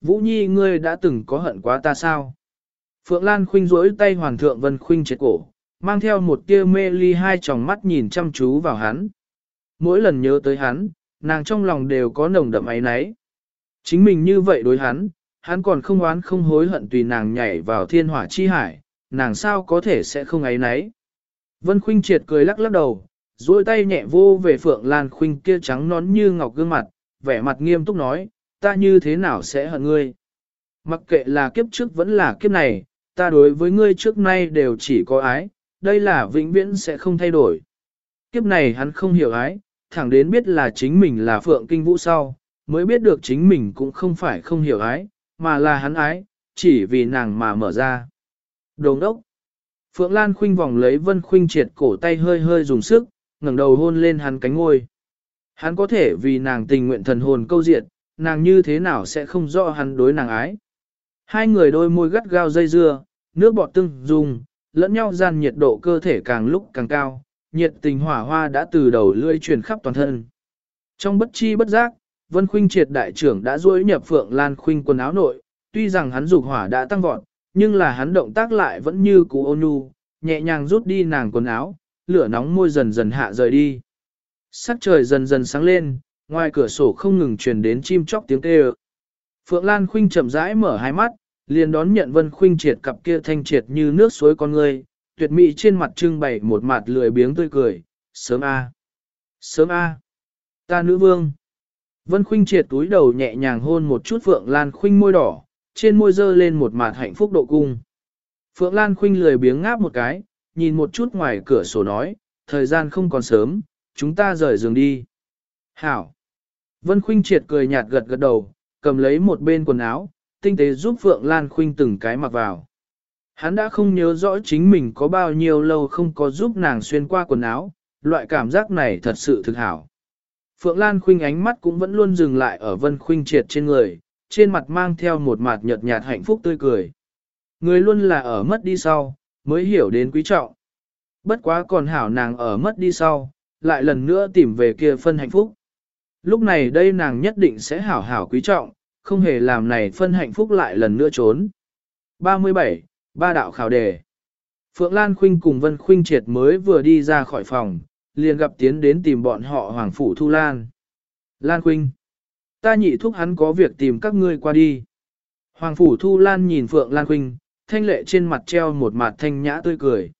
Vũ Nhi ngươi đã từng có hận quá ta sao? Phượng Lan khuynh rỗi tay Hoàng thượng Vân khuynh chết cổ, mang theo một tia mê ly hai tròng mắt nhìn chăm chú vào hắn. Mỗi lần nhớ tới hắn, nàng trong lòng đều có nồng đậm ấy náy. Chính mình như vậy đối hắn, hắn còn không oán không hối hận tùy nàng nhảy vào thiên hỏa chi hải, nàng sao có thể sẽ không ấy náy. Vân khuynh triệt cười lắc lắc đầu, duỗi tay nhẹ vô về Phượng Lan khuynh kia trắng nón như ngọc gương mặt, vẻ mặt nghiêm túc nói, ta như thế nào sẽ hận ngươi. Mặc kệ là kiếp trước vẫn là kiếp này, ta đối với ngươi trước nay đều chỉ có ái, đây là vĩnh viễn sẽ không thay đổi. Kiếp này hắn không hiểu ái, thẳng đến biết là chính mình là Phượng Kinh Vũ sau, mới biết được chính mình cũng không phải không hiểu ái, mà là hắn ái, chỉ vì nàng mà mở ra. Đồng đốc. Phượng Lan khuynh vòng lấy Vân Khuynh triệt cổ tay hơi hơi dùng sức, ngẩng đầu hôn lên hắn cánh ngôi. Hắn có thể vì nàng tình nguyện thần hồn câu diệt, nàng như thế nào sẽ không rõ hắn đối nàng ái. Hai người đôi môi gắt gao dây dưa, nước bọt tưng dùng, lẫn nhau gian nhiệt độ cơ thể càng lúc càng cao, nhiệt tình hỏa hoa đã từ đầu lưỡi truyền khắp toàn thân. Trong bất chi bất giác, Vân Khuynh triệt đại trưởng đã duỗi nhập Phượng Lan Khuynh quần áo nội, tuy rằng hắn dục hỏa đã tăng vọt, nhưng là hắn động tác lại vẫn như cũ ôn nhu, nhẹ nhàng rút đi nàng quần áo, lửa nóng môi dần dần hạ rời đi. Sắc trời dần dần sáng lên, ngoài cửa sổ không ngừng truyền đến chim chóc tiếng kêu. Phượng Lan Khuynh chậm rãi mở hai mắt, liền đón nhận Vân Khuynh triệt cặp kia thanh triệt như nước suối con người, tuyệt mỹ trên mặt trưng bày một mặt lười biếng tươi cười, sớm a, sớm a, ta nữ vương. Vân Khuynh triệt túi đầu nhẹ nhàng hôn một chút Phượng Lan Khuynh môi đỏ, trên môi dơ lên một mặt hạnh phúc độ cung. Phượng Lan Khuynh lười biếng ngáp một cái, nhìn một chút ngoài cửa sổ nói, thời gian không còn sớm, chúng ta rời giường đi. Hảo. Vân Khuynh triệt cười nhạt gật gật đầu, cầm lấy một bên quần áo, tinh tế giúp Phượng Lan Khuynh từng cái mặc vào. Hắn đã không nhớ rõ chính mình có bao nhiêu lâu không có giúp nàng xuyên qua quần áo, loại cảm giác này thật sự thực hảo. Phượng Lan Khuynh ánh mắt cũng vẫn luôn dừng lại ở Vân Khuynh triệt trên người, trên mặt mang theo một mặt nhợt nhạt hạnh phúc tươi cười. Người luôn là ở mất đi sau, mới hiểu đến quý trọng. Bất quá còn hảo nàng ở mất đi sau, lại lần nữa tìm về kia phân hạnh phúc. Lúc này đây nàng nhất định sẽ hảo hảo quý trọng, không hề làm này phân hạnh phúc lại lần nữa trốn. 37. Ba đạo khảo đề Phượng Lan Khuynh cùng Vân Khuynh Triệt mới vừa đi ra khỏi phòng, liền gặp tiến đến tìm bọn họ Hoàng Phủ Thu Lan. Lan Khuynh, ta nhị thúc hắn có việc tìm các ngươi qua đi. Hoàng Phủ Thu Lan nhìn Phượng Lan Khuynh, thanh lệ trên mặt treo một mặt thanh nhã tươi cười.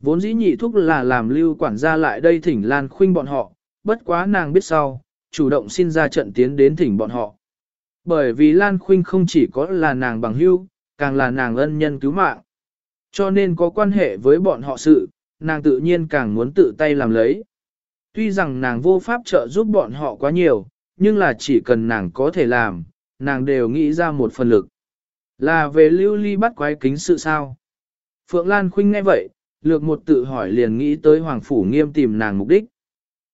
Vốn dĩ nhị thúc là làm lưu quản gia lại đây thỉnh Lan Khuynh bọn họ, bất quá nàng biết sau, chủ động xin ra trận tiến đến thỉnh bọn họ. Bởi vì Lan Khuynh không chỉ có là nàng bằng hữu, càng là nàng ân nhân cứu mạng. Cho nên có quan hệ với bọn họ sự, nàng tự nhiên càng muốn tự tay làm lấy. Tuy rằng nàng vô pháp trợ giúp bọn họ quá nhiều, nhưng là chỉ cần nàng có thể làm, nàng đều nghĩ ra một phần lực. Là về lưu ly bắt quái kính sự sao? Phượng Lan Khuynh nghe vậy, lược một tự hỏi liền nghĩ tới Hoàng Phủ Nghiêm tìm nàng mục đích.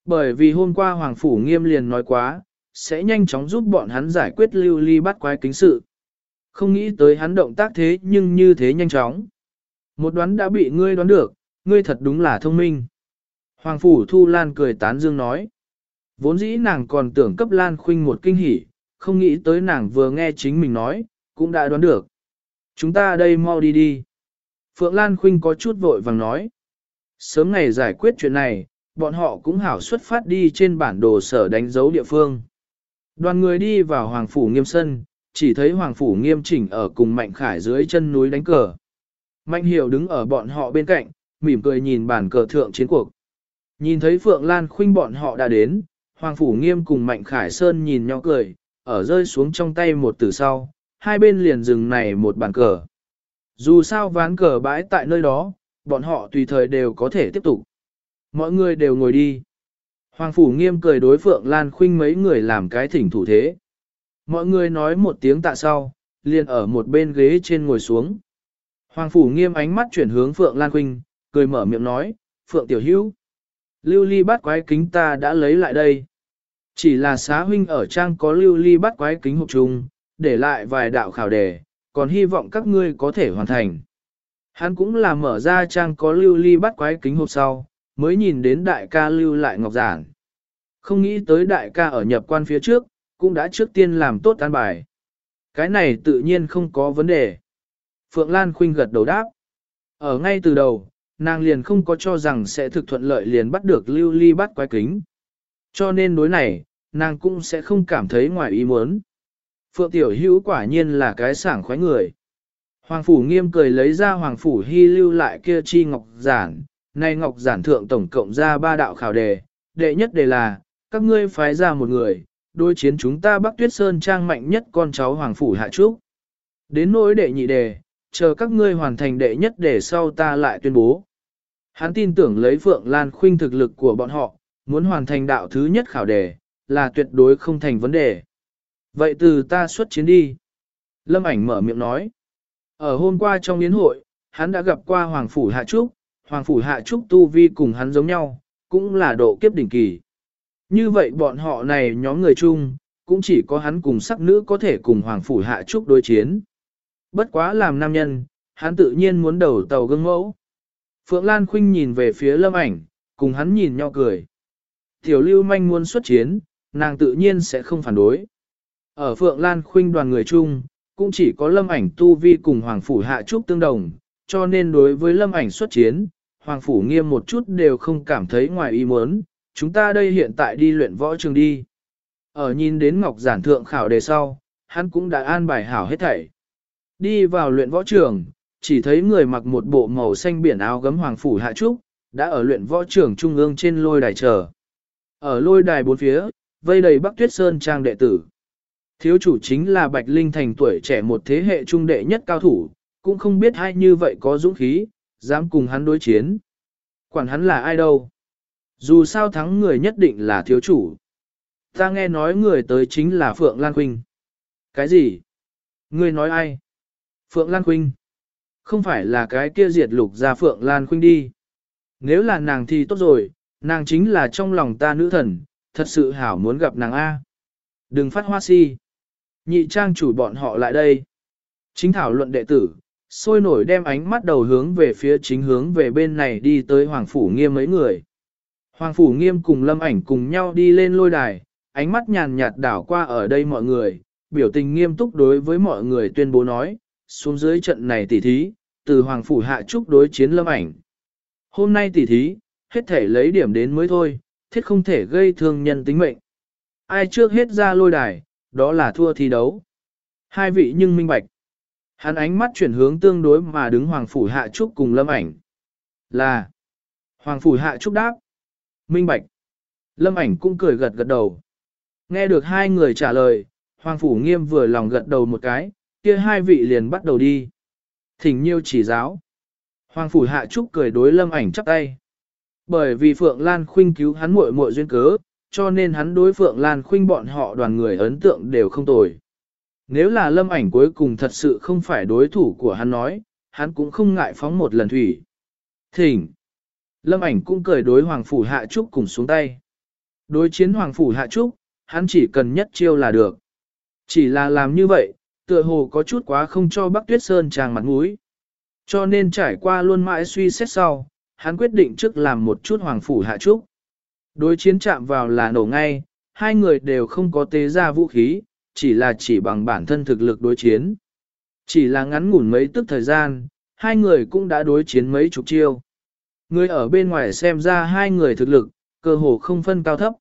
Bởi vì hôm qua Hoàng Phủ Nghiêm liền nói quá, sẽ nhanh chóng giúp bọn hắn giải quyết lưu ly bắt quái kính sự. Không nghĩ tới hắn động tác thế nhưng như thế nhanh chóng. Một đoán đã bị ngươi đoán được, ngươi thật đúng là thông minh. Hoàng Phủ Thu Lan cười tán dương nói. Vốn dĩ nàng còn tưởng cấp Lan Khuynh một kinh hỉ, không nghĩ tới nàng vừa nghe chính mình nói, cũng đã đoán được. Chúng ta đây mau đi đi. Phượng Lan Khuynh có chút vội vàng nói. Sớm ngày giải quyết chuyện này, bọn họ cũng hảo xuất phát đi trên bản đồ sở đánh dấu địa phương. Đoàn người đi vào Hoàng Phủ Nghiêm Sân, chỉ thấy Hoàng Phủ Nghiêm chỉnh ở cùng Mạnh Khải dưới chân núi đánh cờ. Mạnh Hiểu đứng ở bọn họ bên cạnh, mỉm cười nhìn bản cờ thượng chiến cuộc. Nhìn thấy Phượng Lan Khuynh bọn họ đã đến, Hoàng Phủ Nghiêm cùng Mạnh Khải Sơn nhìn nhau cười, ở rơi xuống trong tay một từ sau, hai bên liền dừng này một bàn cờ. Dù sao ván cờ bãi tại nơi đó, bọn họ tùy thời đều có thể tiếp tục. Mọi người đều ngồi đi. Hoàng Phủ Nghiêm cười đối Phượng Lan Khuynh mấy người làm cái thỉnh thủ thế. Mọi người nói một tiếng tạ sau, liền ở một bên ghế trên ngồi xuống. Hoàng Phủ Nghiêm ánh mắt chuyển hướng Phượng Lan Khuynh, cười mở miệng nói, Phượng Tiểu Hữu Lưu ly bắt quái kính ta đã lấy lại đây. Chỉ là xá huynh ở trang có lưu ly bắt quái kính hộp chung, để lại vài đạo khảo đề, còn hy vọng các ngươi có thể hoàn thành. Hắn cũng là mở ra trang có lưu ly bắt quái kính hộp sau, mới nhìn đến đại ca lưu lại ngọc giản. Không nghĩ tới đại ca ở nhập quan phía trước, cũng đã trước tiên làm tốt an bài. Cái này tự nhiên không có vấn đề. Phượng Lan Khuynh gật đầu đáp. Ở ngay từ đầu, nàng liền không có cho rằng sẽ thực thuận lợi liền bắt được lưu ly bắt quái kính. Cho nên đối này, nàng cũng sẽ không cảm thấy ngoài ý muốn. Phượng Tiểu Hữu quả nhiên là cái sảng khoái người. Hoàng Phủ nghiêm cười lấy ra Hoàng Phủ hy lưu lại kia chi ngọc giản, nay ngọc giản thượng tổng cộng ra ba đạo khảo đề, đệ nhất đề là, các ngươi phái ra một người, đối chiến chúng ta Bắc Tuyết Sơn trang mạnh nhất con cháu Hoàng Phủ Hạ Trúc. Đến nỗi đệ nhị đề, chờ các ngươi hoàn thành đệ nhất đề sau ta lại tuyên bố. Hắn tin tưởng lấy Phượng Lan Khuynh thực lực của bọn họ, muốn hoàn thành đạo thứ nhất khảo đề, là tuyệt đối không thành vấn đề. Vậy từ ta xuất chiến đi. Lâm ảnh mở miệng nói. Ở hôm qua trong yến hội, hắn đã gặp qua Hoàng Phủ Hạ Trúc, Hoàng Phủ Hạ Trúc tu vi cùng hắn giống nhau, cũng là độ kiếp đỉnh kỳ. Như vậy bọn họ này nhóm người chung, cũng chỉ có hắn cùng sắc nữ có thể cùng Hoàng Phủ Hạ Trúc đối chiến. Bất quá làm nam nhân, hắn tự nhiên muốn đầu tàu gương mẫu. Phượng Lan Khuynh nhìn về phía lâm ảnh, cùng hắn nhìn nhau cười. Tiểu lưu manh muốn xuất chiến, nàng tự nhiên sẽ không phản đối. Ở Phượng Lan Khuynh đoàn người chung, cũng chỉ có lâm ảnh tu vi cùng Hoàng Phủ Hạ Trúc tương đồng, cho nên đối với lâm ảnh xuất chiến, Hoàng Phủ nghiêm một chút đều không cảm thấy ngoài ý muốn, chúng ta đây hiện tại đi luyện võ trường đi. Ở nhìn đến Ngọc Giản Thượng khảo đề sau, hắn cũng đã an bài hảo hết thảy. Đi vào luyện võ trường, chỉ thấy người mặc một bộ màu xanh biển áo gấm Hoàng Phủ Hạ Trúc, đã ở luyện võ trường trung ương trên lôi đài chờ. Ở lôi đài bốn phía, vây đầy Bắc Tuyết Sơn trang đệ tử. Thiếu chủ chính là Bạch Linh Thành tuổi trẻ một thế hệ trung đệ nhất cao thủ, cũng không biết ai như vậy có dũng khí, dám cùng hắn đối chiến. Quản hắn là ai đâu. Dù sao thắng người nhất định là thiếu chủ. Ta nghe nói người tới chính là Phượng Lan Quynh. Cái gì? Người nói ai? Phượng Lan Quynh. Không phải là cái kia diệt lục ra Phượng Lan Quynh đi. Nếu là nàng thì tốt rồi, nàng chính là trong lòng ta nữ thần, thật sự hảo muốn gặp nàng A. Đừng phát hoa si. Nhị trang chủ bọn họ lại đây. Chính thảo luận đệ tử, sôi nổi đem ánh mắt đầu hướng về phía chính hướng về bên này đi tới Hoàng Phủ Nghiêm mấy người. Hoàng Phủ Nghiêm cùng Lâm ảnh cùng nhau đi lên lôi đài, ánh mắt nhàn nhạt đảo qua ở đây mọi người, biểu tình nghiêm túc đối với mọi người tuyên bố nói, xuống dưới trận này tỉ thí, từ Hoàng Phủ Hạ Trúc đối chiến Lâm ảnh. Hôm nay tỉ thí, hết thể lấy điểm đến mới thôi, thiết không thể gây thương nhân tính mệnh. Ai trước hết ra lôi đài, đó là thua thi đấu. Hai vị nhưng minh bạch. Hắn ánh mắt chuyển hướng tương đối mà đứng Hoàng Phủ Hạ Trúc cùng Lâm ảnh. Là. Hoàng Phủ Hạ Trúc đáp. Minh bạch. Lâm ảnh cũng cười gật gật đầu. Nghe được hai người trả lời, Hoàng Phủ nghiêm vừa lòng gật đầu một cái, kia hai vị liền bắt đầu đi. Thỉnh nhiêu chỉ giáo. Hoàng Phủ Hạ Trúc cười đối Lâm ảnh chắp tay. Bởi vì Phượng Lan Khuynh cứu hắn muội muội duyên cớ, cho nên hắn đối Phượng Lan Khuynh bọn họ đoàn người ấn tượng đều không tồi. Nếu là lâm ảnh cuối cùng thật sự không phải đối thủ của hắn nói, hắn cũng không ngại phóng một lần thủy. Thỉnh! Lâm ảnh cũng cười đối Hoàng Phủ Hạ Trúc cùng xuống tay. Đối chiến Hoàng Phủ Hạ Trúc, hắn chỉ cần nhất chiêu là được. Chỉ là làm như vậy, tựa hồ có chút quá không cho Bắc Tuyết Sơn tràng mặt mũi. Cho nên trải qua luôn mãi suy xét sau, hắn quyết định trước làm một chút Hoàng Phủ Hạ Trúc. Đối chiến chạm vào là nổ ngay, hai người đều không có tế ra vũ khí, chỉ là chỉ bằng bản thân thực lực đối chiến. Chỉ là ngắn ngủn mấy tức thời gian, hai người cũng đã đối chiến mấy chục chiêu. Người ở bên ngoài xem ra hai người thực lực, cơ hồ không phân cao thấp.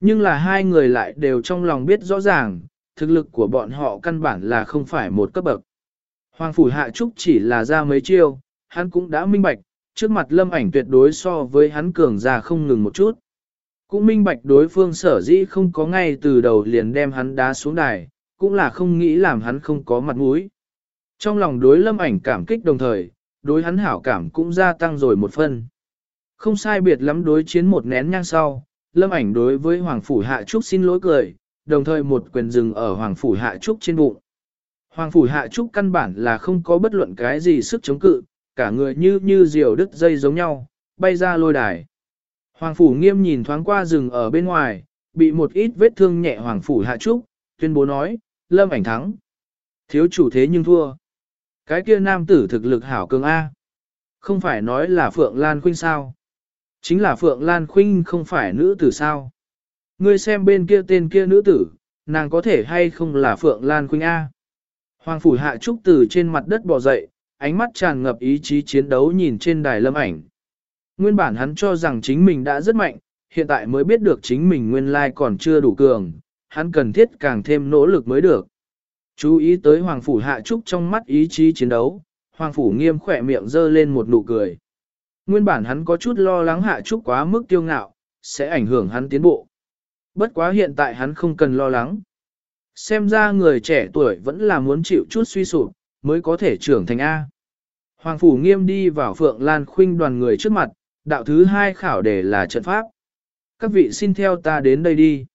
Nhưng là hai người lại đều trong lòng biết rõ ràng, thực lực của bọn họ căn bản là không phải một cấp bậc. Hoàng Phủ Hạ Trúc chỉ là ra mấy chiêu, hắn cũng đã minh bạch, trước mặt lâm ảnh tuyệt đối so với hắn cường già không ngừng một chút. Cũng minh bạch đối phương sở dĩ không có ngay từ đầu liền đem hắn đá xuống đài, cũng là không nghĩ làm hắn không có mặt mũi. Trong lòng đối lâm ảnh cảm kích đồng thời, đối hắn hảo cảm cũng gia tăng rồi một phần. Không sai biệt lắm đối chiến một nén nhang sau, lâm ảnh đối với Hoàng Phủ Hạ Trúc xin lỗi cười, đồng thời một quyền dừng ở Hoàng Phủ Hạ Trúc trên bụng. Hoàng Phủ Hạ Trúc căn bản là không có bất luận cái gì sức chống cự, cả người như như diều đứt dây giống nhau, bay ra lôi đài. Hoàng Phủ nghiêm nhìn thoáng qua rừng ở bên ngoài, bị một ít vết thương nhẹ Hoàng Phủ hạ trúc, tuyên bố nói, lâm ảnh thắng. Thiếu chủ thế nhưng thua. Cái kia nam tử thực lực hảo cường A. Không phải nói là Phượng Lan Khuynh sao. Chính là Phượng Lan Khuynh không phải nữ tử sao. Ngươi xem bên kia tên kia nữ tử, nàng có thể hay không là Phượng Lan Khuynh A. Hoàng phủ hạ trúc từ trên mặt đất bò dậy, ánh mắt tràn ngập ý chí chiến đấu nhìn trên đài lâm ảnh. Nguyên bản hắn cho rằng chính mình đã rất mạnh, hiện tại mới biết được chính mình nguyên lai còn chưa đủ cường, hắn cần thiết càng thêm nỗ lực mới được. Chú ý tới Hoàng Phủ Hạ Trúc trong mắt ý chí chiến đấu, Hoàng Phủ nghiêm khỏe miệng dơ lên một nụ cười. Nguyên bản hắn có chút lo lắng Hạ Trúc quá mức tiêu ngạo, sẽ ảnh hưởng hắn tiến bộ. Bất quá hiện tại hắn không cần lo lắng. Xem ra người trẻ tuổi vẫn là muốn chịu chút suy sụp, mới có thể trưởng thành A. Hoàng Phủ nghiêm đi vào Phượng Lan Khuynh đoàn người trước mặt, đạo thứ hai khảo đề là trận pháp. Các vị xin theo ta đến đây đi.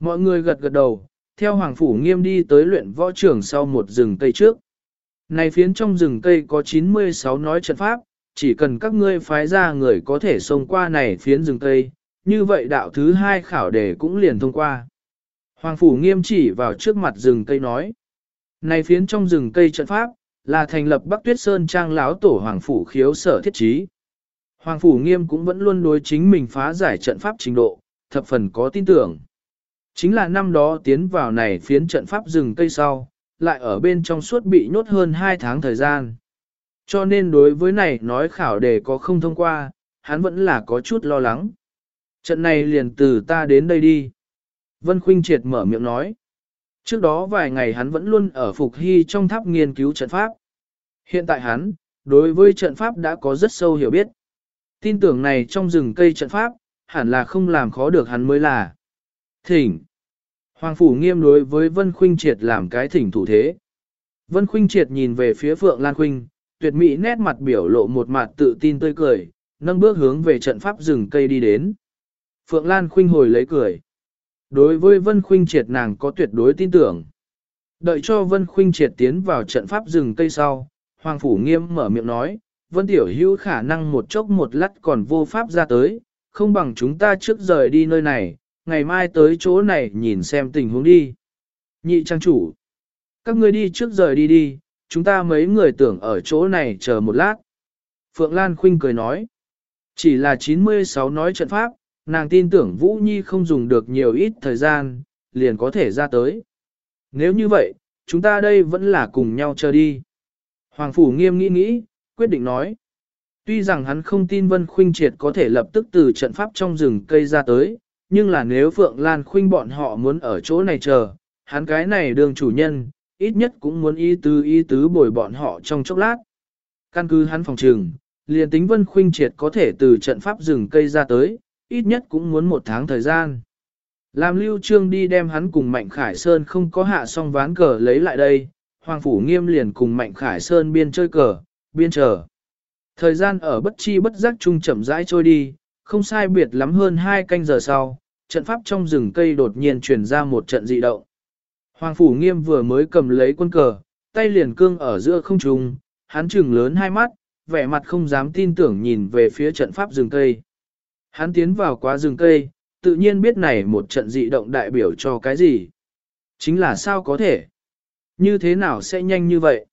Mọi người gật gật đầu, theo Hoàng Phủ nghiêm đi tới luyện võ trưởng sau một rừng cây trước. Này phiến trong rừng cây có 96 nói trận pháp, chỉ cần các ngươi phái ra người có thể xông qua này phiến rừng cây, như vậy đạo thứ hai khảo đề cũng liền thông qua. Hoàng Phủ nghiêm chỉ vào trước mặt rừng cây nói. Này phiến trong rừng cây trận pháp, là thành lập Bắc Tuyết Sơn Trang lão tổ Hoàng Phủ khiếu sở thiết trí. Hoàng Phủ nghiêm cũng vẫn luôn đối chính mình phá giải trận pháp trình độ, thập phần có tin tưởng. Chính là năm đó tiến vào này phiến trận pháp rừng cây sau, lại ở bên trong suốt bị nhốt hơn 2 tháng thời gian. Cho nên đối với này nói khảo đề có không thông qua, hắn vẫn là có chút lo lắng. Trận này liền từ ta đến đây đi. Vân Khuynh Triệt mở miệng nói. Trước đó vài ngày hắn vẫn luôn ở Phục Hy trong tháp nghiên cứu trận pháp. Hiện tại hắn, đối với trận pháp đã có rất sâu hiểu biết. Tin tưởng này trong rừng cây trận pháp, hẳn là không làm khó được hắn mới là. Thỉnh. Hoàng Phủ nghiêm đối với Vân Khuynh Triệt làm cái thỉnh thủ thế. Vân Khuynh Triệt nhìn về phía Phượng Lan Khuynh, tuyệt mỹ nét mặt biểu lộ một mặt tự tin tươi cười, nâng bước hướng về trận pháp rừng cây đi đến. Phượng Lan Khuynh hồi lấy cười. Đối với Vân Khuynh Triệt nàng có tuyệt đối tin tưởng. Đợi cho Vân Khuynh Triệt tiến vào trận pháp rừng cây sau, Hoàng Phủ nghiêm mở miệng nói, Vân Tiểu Hữu khả năng một chốc một lát còn vô pháp ra tới, không bằng chúng ta trước rời đi nơi này, ngày mai tới chỗ này nhìn xem tình huống đi. Nhị trang chủ, các ngươi đi trước rời đi đi, chúng ta mấy người tưởng ở chỗ này chờ một lát. Phượng Lan Khuynh cười nói, chỉ là 96 nói trận pháp, nàng tin tưởng Vũ Nhi không dùng được nhiều ít thời gian, liền có thể ra tới. Nếu như vậy, chúng ta đây vẫn là cùng nhau chờ đi. Hoàng Phủ nghiêm nghĩ nghĩ, quyết định nói. Tuy rằng hắn không tin Vân Khuynh Triệt có thể lập tức từ trận pháp trong rừng cây ra tới, nhưng là nếu Phượng Lan Khuynh bọn họ muốn ở chỗ này chờ, hắn cái này đường chủ nhân, ít nhất cũng muốn y tứ y tứ bồi bọn họ trong chốc lát. Căn cứ hắn phòng trừng, liền tính Vân Khuynh Triệt có thể từ trận pháp rừng cây ra tới, ít nhất cũng muốn một tháng thời gian. Làm lưu trương đi đem hắn cùng Mạnh Khải Sơn không có hạ xong ván cờ lấy lại đây, Hoàng Phủ Nghiêm liền cùng Mạnh Khải Sơn biên chơi cờ, biên chờ. Thời gian ở bất chi bất giác chung chậm rãi trôi đi, không sai biệt lắm hơn hai canh giờ sau, trận pháp trong rừng cây đột nhiên truyền ra một trận dị động. Hoàng Phủ Nghiêm vừa mới cầm lấy quân cờ, tay liền cương ở giữa không trung, hắn trừng lớn hai mắt, vẻ mặt không dám tin tưởng nhìn về phía trận pháp rừng cây. Hắn tiến vào quá rừng cây, tự nhiên biết này một trận dị động đại biểu cho cái gì. Chính là sao có thể? Như thế nào sẽ nhanh như vậy?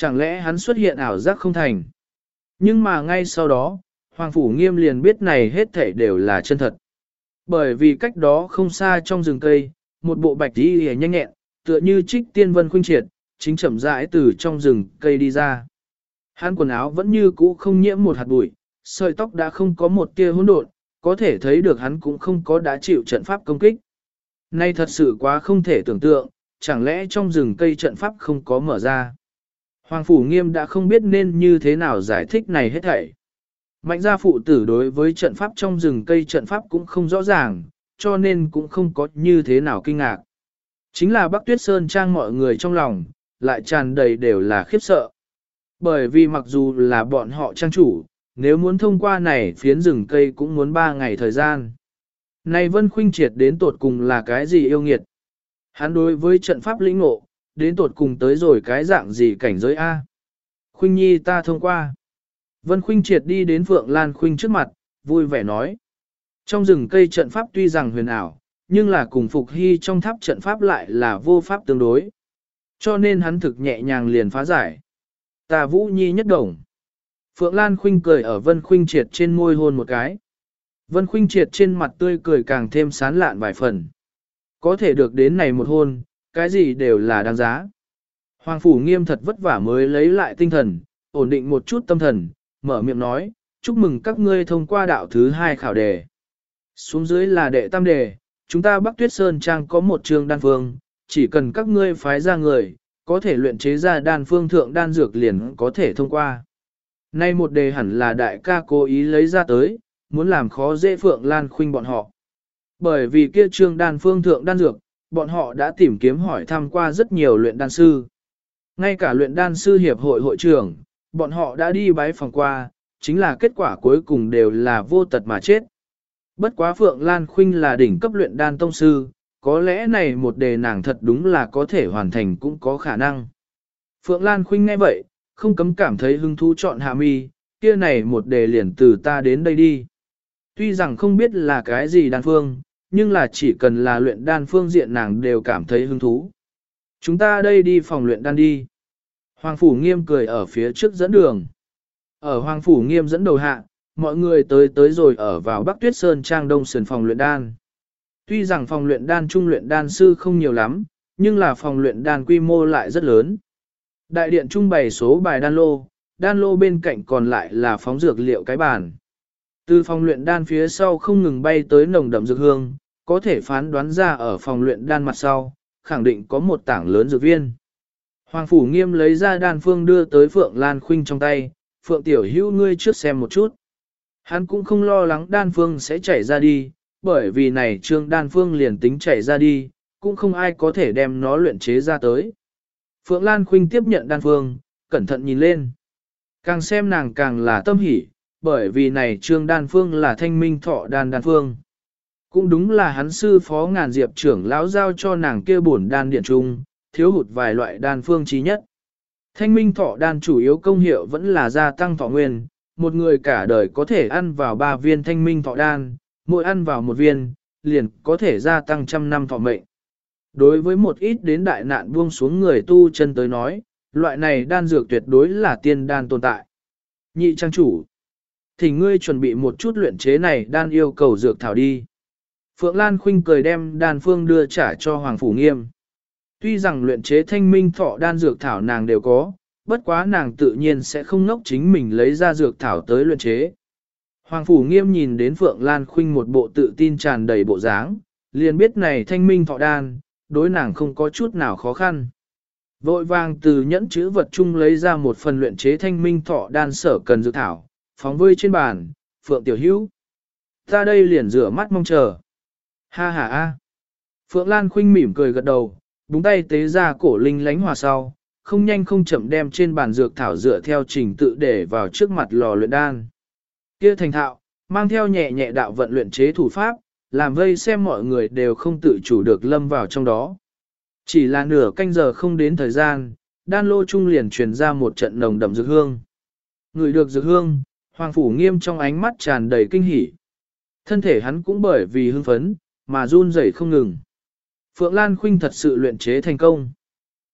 Chẳng lẽ hắn xuất hiện ảo giác không thành? Nhưng mà ngay sau đó, Hoàng Phủ Nghiêm liền biết này hết thảy đều là chân thật. Bởi vì cách đó không xa trong rừng cây, một bộ bạch đi hề nhanh nhẹn, tựa như trích tiên vân khuynh triệt, chính chậm rãi từ trong rừng cây đi ra. Hắn quần áo vẫn như cũ không nhiễm một hạt bụi, sợi tóc đã không có một tia hỗn độn, có thể thấy được hắn cũng không có đã chịu trận pháp công kích. Nay thật sự quá không thể tưởng tượng, chẳng lẽ trong rừng cây trận pháp không có mở ra. Hoàng Phủ Nghiêm đã không biết nên như thế nào giải thích này hết thảy. Mạnh gia phụ tử đối với trận pháp trong rừng cây trận pháp cũng không rõ ràng, cho nên cũng không có như thế nào kinh ngạc. Chính là Bắc Tuyết Sơn trang mọi người trong lòng, lại tràn đầy đều là khiếp sợ. Bởi vì mặc dù là bọn họ trang chủ, nếu muốn thông qua này phiến rừng cây cũng muốn 3 ngày thời gian. Này Vân Khuynh triệt đến tột cùng là cái gì yêu nghiệt? Hắn đối với trận pháp lĩnh ngộ, đến tột cùng tới rồi cái dạng gì cảnh giới A. Khuynh Nhi ta thông qua. Vân Khuynh triệt đi đến Phượng Lan Khuynh trước mặt, vui vẻ nói. Trong rừng cây trận pháp tuy rằng huyền ảo, nhưng là cùng Phục Hy trong tháp trận pháp lại là vô pháp tương đối. Cho nên hắn thực nhẹ nhàng liền phá giải. Ta Vũ Nhi nhất đồng. Phượng Lan Khuynh cười ở Vân Khuynh triệt trên môi hôn một cái. Vân Khuynh triệt trên mặt tươi cười càng thêm sán lạn vài phần. Có thể được đến này một hôn, cái gì đều là đáng giá. Hoàng Phủ nghiêm thật vất vả mới lấy lại tinh thần, ổn định một chút tâm thần, mở miệng nói, chúc mừng các ngươi thông qua đạo thứ hai khảo đề. Xuống dưới là đệ tam đề, chúng ta Bắc Tuyết Sơn Trang có một trường đan phương, chỉ cần các ngươi phái ra người, có thể luyện chế ra đan phương thượng đan dược liền có thể thông qua. Nay một đề hẳn là đại ca cố ý lấy ra tới, muốn làm khó dễ Phượng Lan Khuynh bọn họ. Bởi vì kia trương đan phương thượng đan dược, bọn họ đã tìm kiếm hỏi thăm qua rất nhiều luyện đan sư. Ngay cả luyện đan sư hiệp hội hội trưởng, bọn họ đã đi bái phòng qua, chính là kết quả cuối cùng đều là vô tật mà chết. Bất quá Phượng Lan Khuynh là đỉnh cấp luyện đan tông sư, có lẽ này một đề nàng thật đúng là có thể hoàn thành cũng có khả năng. Phượng Lan Khuynh nghe vậy, không cấm cảm thấy hứng thú chọn hạ mi, kia này một đề liền từ ta đến đây đi. Tuy rằng không biết là cái gì đan phương, nhưng là chỉ cần là luyện đan phương diện nàng đều cảm thấy hứng thú. Chúng ta đây đi phòng luyện đan đi. Hoàng Phủ Nghiêm cười ở phía trước dẫn đường. Ở Hoàng Phủ Nghiêm dẫn đầu hạ, mọi người tới tới rồi ở vào Bắc Tuyết Sơn Trang Đông Sườn phòng luyện đan. Tuy rằng phòng luyện đan trung luyện đan sư không nhiều lắm, nhưng là phòng luyện đan quy mô lại rất lớn. Đại điện trung bày số bài đan lô, đan lô bên cạnh còn lại là phóng dược liệu cái bàn. Từ phòng luyện đan phía sau không ngừng bay tới nồng đậm dược hương, có thể phán đoán ra ở phòng luyện đan mặt sau, khẳng định có một tảng lớn dược viên. Hoàng Phủ Nghiêm lấy ra đan phương đưa tới Phượng Lan Khuynh trong tay, Phượng Tiểu Hữu ngươi trước xem một chút. Hắn cũng không lo lắng đan phương sẽ chảy ra đi, bởi vì này trương đan phương liền tính chảy ra đi, cũng không ai có thể đem nó luyện chế ra tới. Phượng Lan Khuynh tiếp nhận đan phương, cẩn thận nhìn lên. Càng xem nàng càng là tâm hỉ, bởi vì này trương đan phương là thanh minh thọ đan đan phương. Cũng đúng là hắn sư phó ngàn diệp trưởng lão giao cho nàng kia bổn đan điện trung, thiếu hụt vài loại đan phương trí nhất. Thanh minh thọ đan chủ yếu công hiệu vẫn là gia tăng thọ nguyên, một người cả đời có thể ăn vào ba viên thanh minh thọ đan, mỗi ăn vào một viên, liền có thể gia tăng trăm năm thọ mệnh. Đối với một ít đến đại nạn buông xuống người tu chân tới nói, loại này đan dược tuyệt đối là tiên đan tồn tại. Nhị trang chủ, thì ngươi chuẩn bị một chút luyện chế này đan yêu cầu dược thảo đi. Phượng Lan Khuynh cười đem đan phương đưa trả cho Hoàng Phủ Nghiêm. Tuy rằng luyện chế thanh minh thọ đan dược thảo nàng đều có, bất quá nàng tự nhiên sẽ không ngốc chính mình lấy ra dược thảo tới luyện chế. Hoàng Phủ Nghiêm nhìn đến Phượng Lan Khuynh một bộ tự tin tràn đầy bộ dáng, liền biết này thanh minh thọ đan, đối nàng không có chút nào khó khăn. Vội vàng từ nhẫn chữ vật chung lấy ra một phần luyện chế thanh minh thọ đan sở cần dược thảo, phóng vơi trên bàn, Phượng Tiểu Hữu. Ta đây liền rửa mắt mong chờ. Ha ha a. Phượng Lan Khuynh mỉm cười gật đầu, búng tay tế ra cổ linh lánh hòa sau, không nhanh không chậm đem trên bàn dược thảo dựa theo trình tự để vào trước mặt lò luyện đan. Kia thành thạo, mang theo nhẹ nhẹ đạo vận luyện chế thủ pháp, làm vây xem mọi người đều không tự chủ được lâm vào trong đó. Chỉ là nửa canh giờ không đến thời gian, đan lô trung liền truyền ra một trận nồng đậm dược hương. Người được dược hương, Hoàng Phủ Nghiêm trong ánh mắt tràn đầy kinh hỉ. Thân thể hắn cũng bởi vì hưng phấn, mà run rẩy không ngừng. Phượng Lan Khuynh thật sự luyện chế thành công.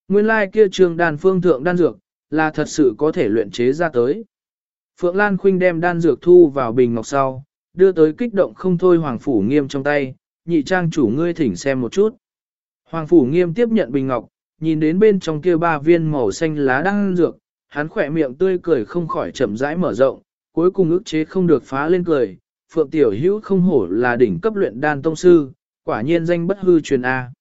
Nguyên lai kia trường đàn phương thượng đan dược, là thật sự có thể luyện chế ra tới. Phượng Lan Khuynh đem đan dược thu vào bình ngọc sau, đưa tới kích động không thôi Hoàng Phủ Nghiêm trong tay, nhị trang chủ ngươi thỉnh xem một chút. Hoàng Phủ Nghiêm tiếp nhận bình ngọc, nhìn đến bên trong kia ba viên màu xanh lá đan dược, hắn khỏe miệng tươi cười không khỏi chậm rãi mở rộng, cuối cùng ức chế không được phá lên cười. Phượng Tiểu Hữu không hổ là đỉnh cấp luyện đan tông sư, quả nhiên danh bất hư truyền A.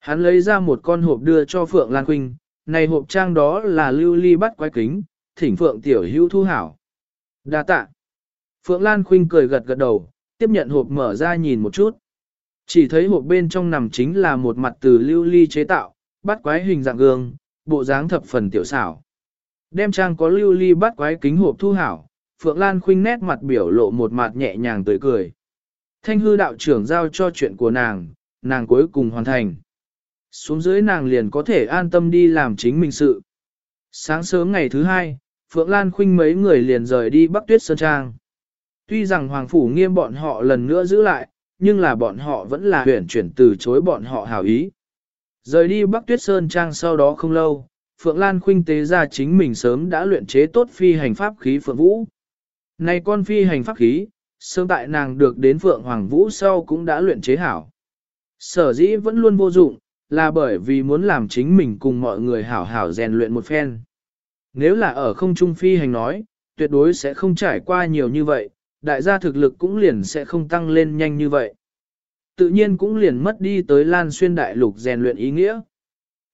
Hắn lấy ra một con hộp đưa cho Phượng Lan Quynh. này hộp trang đó là lưu ly bắt quái kính, thỉnh Phượng Tiểu Hữu thu hảo. Đa tạ. Phượng Lan Quynh cười gật gật đầu, tiếp nhận hộp mở ra nhìn một chút. Chỉ thấy hộp bên trong nằm chính là một mặt từ lưu ly chế tạo, bắt quái hình dạng gương, bộ dáng thập phần tiểu xảo. Đem trang có lưu ly bắt quái kính hộp thu hảo, Phượng Lan Khuynh nét mặt biểu lộ một mặt nhẹ nhàng tươi cười. Thanh hư đạo trưởng giao cho chuyện của nàng, nàng cuối cùng hoàn thành. Xuống dưới nàng liền có thể an tâm đi làm chính mình sự. Sáng sớm ngày thứ hai, Phượng Lan Khuynh mấy người liền rời đi Bắc Tuyết Sơn Trang. Tuy rằng Hoàng Phủ nghiêm bọn họ lần nữa giữ lại, nhưng là bọn họ vẫn là huyển chuyển từ chối bọn họ hảo ý. Rời đi Bắc Tuyết Sơn Trang sau đó không lâu, Phượng Lan Khuynh tế ra chính mình sớm đã luyện chế tốt phi hành pháp khí Phượng Vũ. Này con phi hành pháp khí, sớm tại nàng được đến Phượng Hoàng Vũ sau cũng đã luyện chế hảo. Sở dĩ vẫn luôn vô dụng, là bởi vì muốn làm chính mình cùng mọi người hảo hảo rèn luyện một phen. Nếu là ở không trung phi hành nói, tuyệt đối sẽ không trải qua nhiều như vậy, đại gia thực lực cũng liền sẽ không tăng lên nhanh như vậy. Tự nhiên cũng liền mất đi tới lan xuyên đại lục rèn luyện ý nghĩa.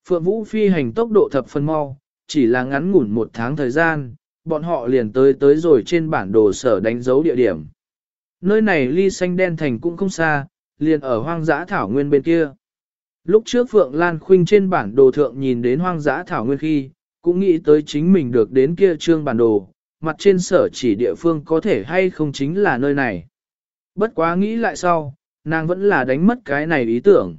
Phượng Vũ phi hành tốc độ thập phân mau, chỉ là ngắn ngủn một tháng thời gian, bọn họ liền tới tới rồi trên bản đồ sở đánh dấu địa điểm. Nơi này ly xanh đen thành cũng không xa, liền ở hoang dã thảo nguyên bên kia. Lúc trước Phượng Lan Khuynh trên bản đồ thượng nhìn đến hoang dã thảo nguyên khi, cũng nghĩ tới chính mình được đến kia trương bản đồ, mặt trên sở chỉ địa phương có thể hay không chính là nơi này. Bất quá nghĩ lại sau, nàng vẫn là đánh mất cái này ý tưởng.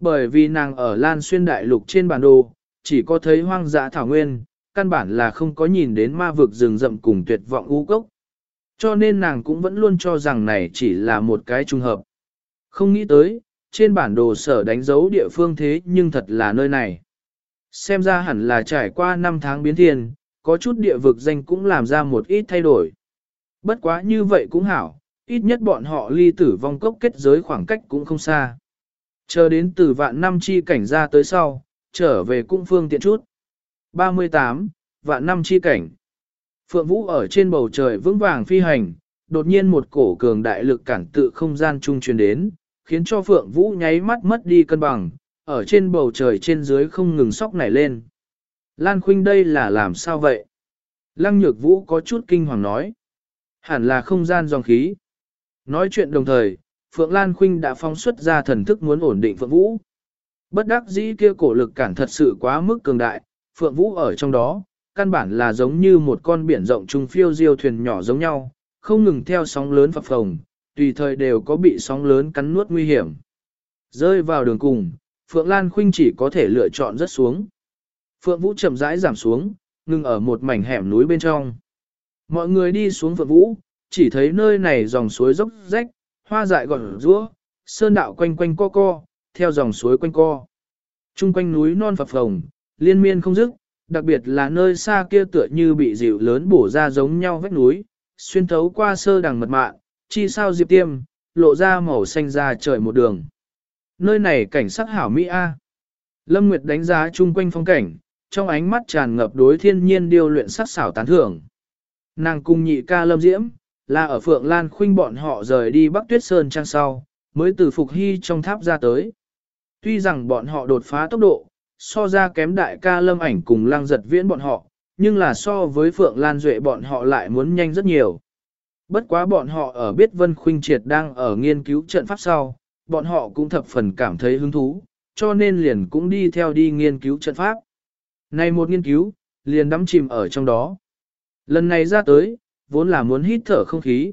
Bởi vì nàng ở Lan Xuyên Đại Lục trên bản đồ, chỉ có thấy hoang dã thảo nguyên, căn bản là không có nhìn đến ma vực rừng rậm cùng tuyệt vọng u cốc. Cho nên nàng cũng vẫn luôn cho rằng này chỉ là một cái trùng hợp. Không nghĩ tới, trên bản đồ sở đánh dấu địa phương thế nhưng thật là nơi này. Xem ra hẳn là trải qua 5 tháng biến thiên, có chút địa vực danh cũng làm ra một ít thay đổi. Bất quá như vậy cũng hảo, ít nhất bọn họ ly tử vong cốc kết giới khoảng cách cũng không xa. Chờ đến từ vạn năm chi cảnh ra tới sau, trở về cung phương tiện chút. 38. Vạn năm chi cảnh Phượng Vũ ở trên bầu trời vững vàng phi hành, đột nhiên một cổ cường đại lực cản tự không gian trung truyền đến, khiến cho Phượng Vũ nháy mắt mất đi cân bằng, ở trên bầu trời trên dưới không ngừng sóc nảy lên. Lan Khuynh đây là làm sao vậy? Lăng Nhược Vũ có chút kinh hoàng nói. Hẳn là không gian dòng khí. Nói chuyện đồng thời, Phượng Lan Khuynh đã phóng xuất ra thần thức muốn ổn định Phượng Vũ. Bất đắc dĩ kia cổ lực cản thật sự quá mức cường đại, Phượng Vũ ở trong đó, căn bản là giống như một con biển rộng trung phiêu diêu thuyền nhỏ giống nhau, không ngừng theo sóng lớn phập phồng, tùy thời đều có bị sóng lớn cắn nuốt nguy hiểm. Rơi vào đường cùng, Phượng Lan Khuynh chỉ có thể lựa chọn rất xuống. Phượng Vũ chậm rãi giảm xuống, ngừng ở một mảnh hẻm núi bên trong. Mọi người đi xuống Phượng Vũ, chỉ thấy nơi này dòng suối dốc rách, hoa dại gọn rúa, sơn đạo quanh quanh co co, theo dòng suối quanh co. Trung quanh núi non phập phồng, liên miên không dứt, đặc biệt là nơi xa kia tựa như bị dịu lớn bổ ra giống nhau vách núi, xuyên thấu qua sơ đằng mật mạn, chi sao diệp tiêm, lộ ra màu xanh ra trời một đường. Nơi này cảnh sắc hảo Mỹ A. Lâm Nguyệt đánh giá chung quanh phong cảnh, trong ánh mắt tràn ngập đối thiên nhiên điều luyện sắc xảo tán thưởng. Nàng cung nhị ca lâm diễm, là ở Phượng Lan Khuynh bọn họ rời đi Bắc Tuyết Sơn trang sau, mới từ Phục Hy trong tháp ra tới. Tuy rằng bọn họ đột phá tốc độ, so ra kém đại ca lâm ảnh cùng lăng giật viễn bọn họ, nhưng là so với Phượng Lan Duệ bọn họ lại muốn nhanh rất nhiều. Bất quá bọn họ ở biết Vân Khuynh Triệt đang ở nghiên cứu trận pháp sau, bọn họ cũng thập phần cảm thấy hứng thú, cho nên liền cũng đi theo đi nghiên cứu trận pháp. Này một nghiên cứu, liền đắm chìm ở trong đó. Lần này ra tới, vốn là muốn hít thở không khí.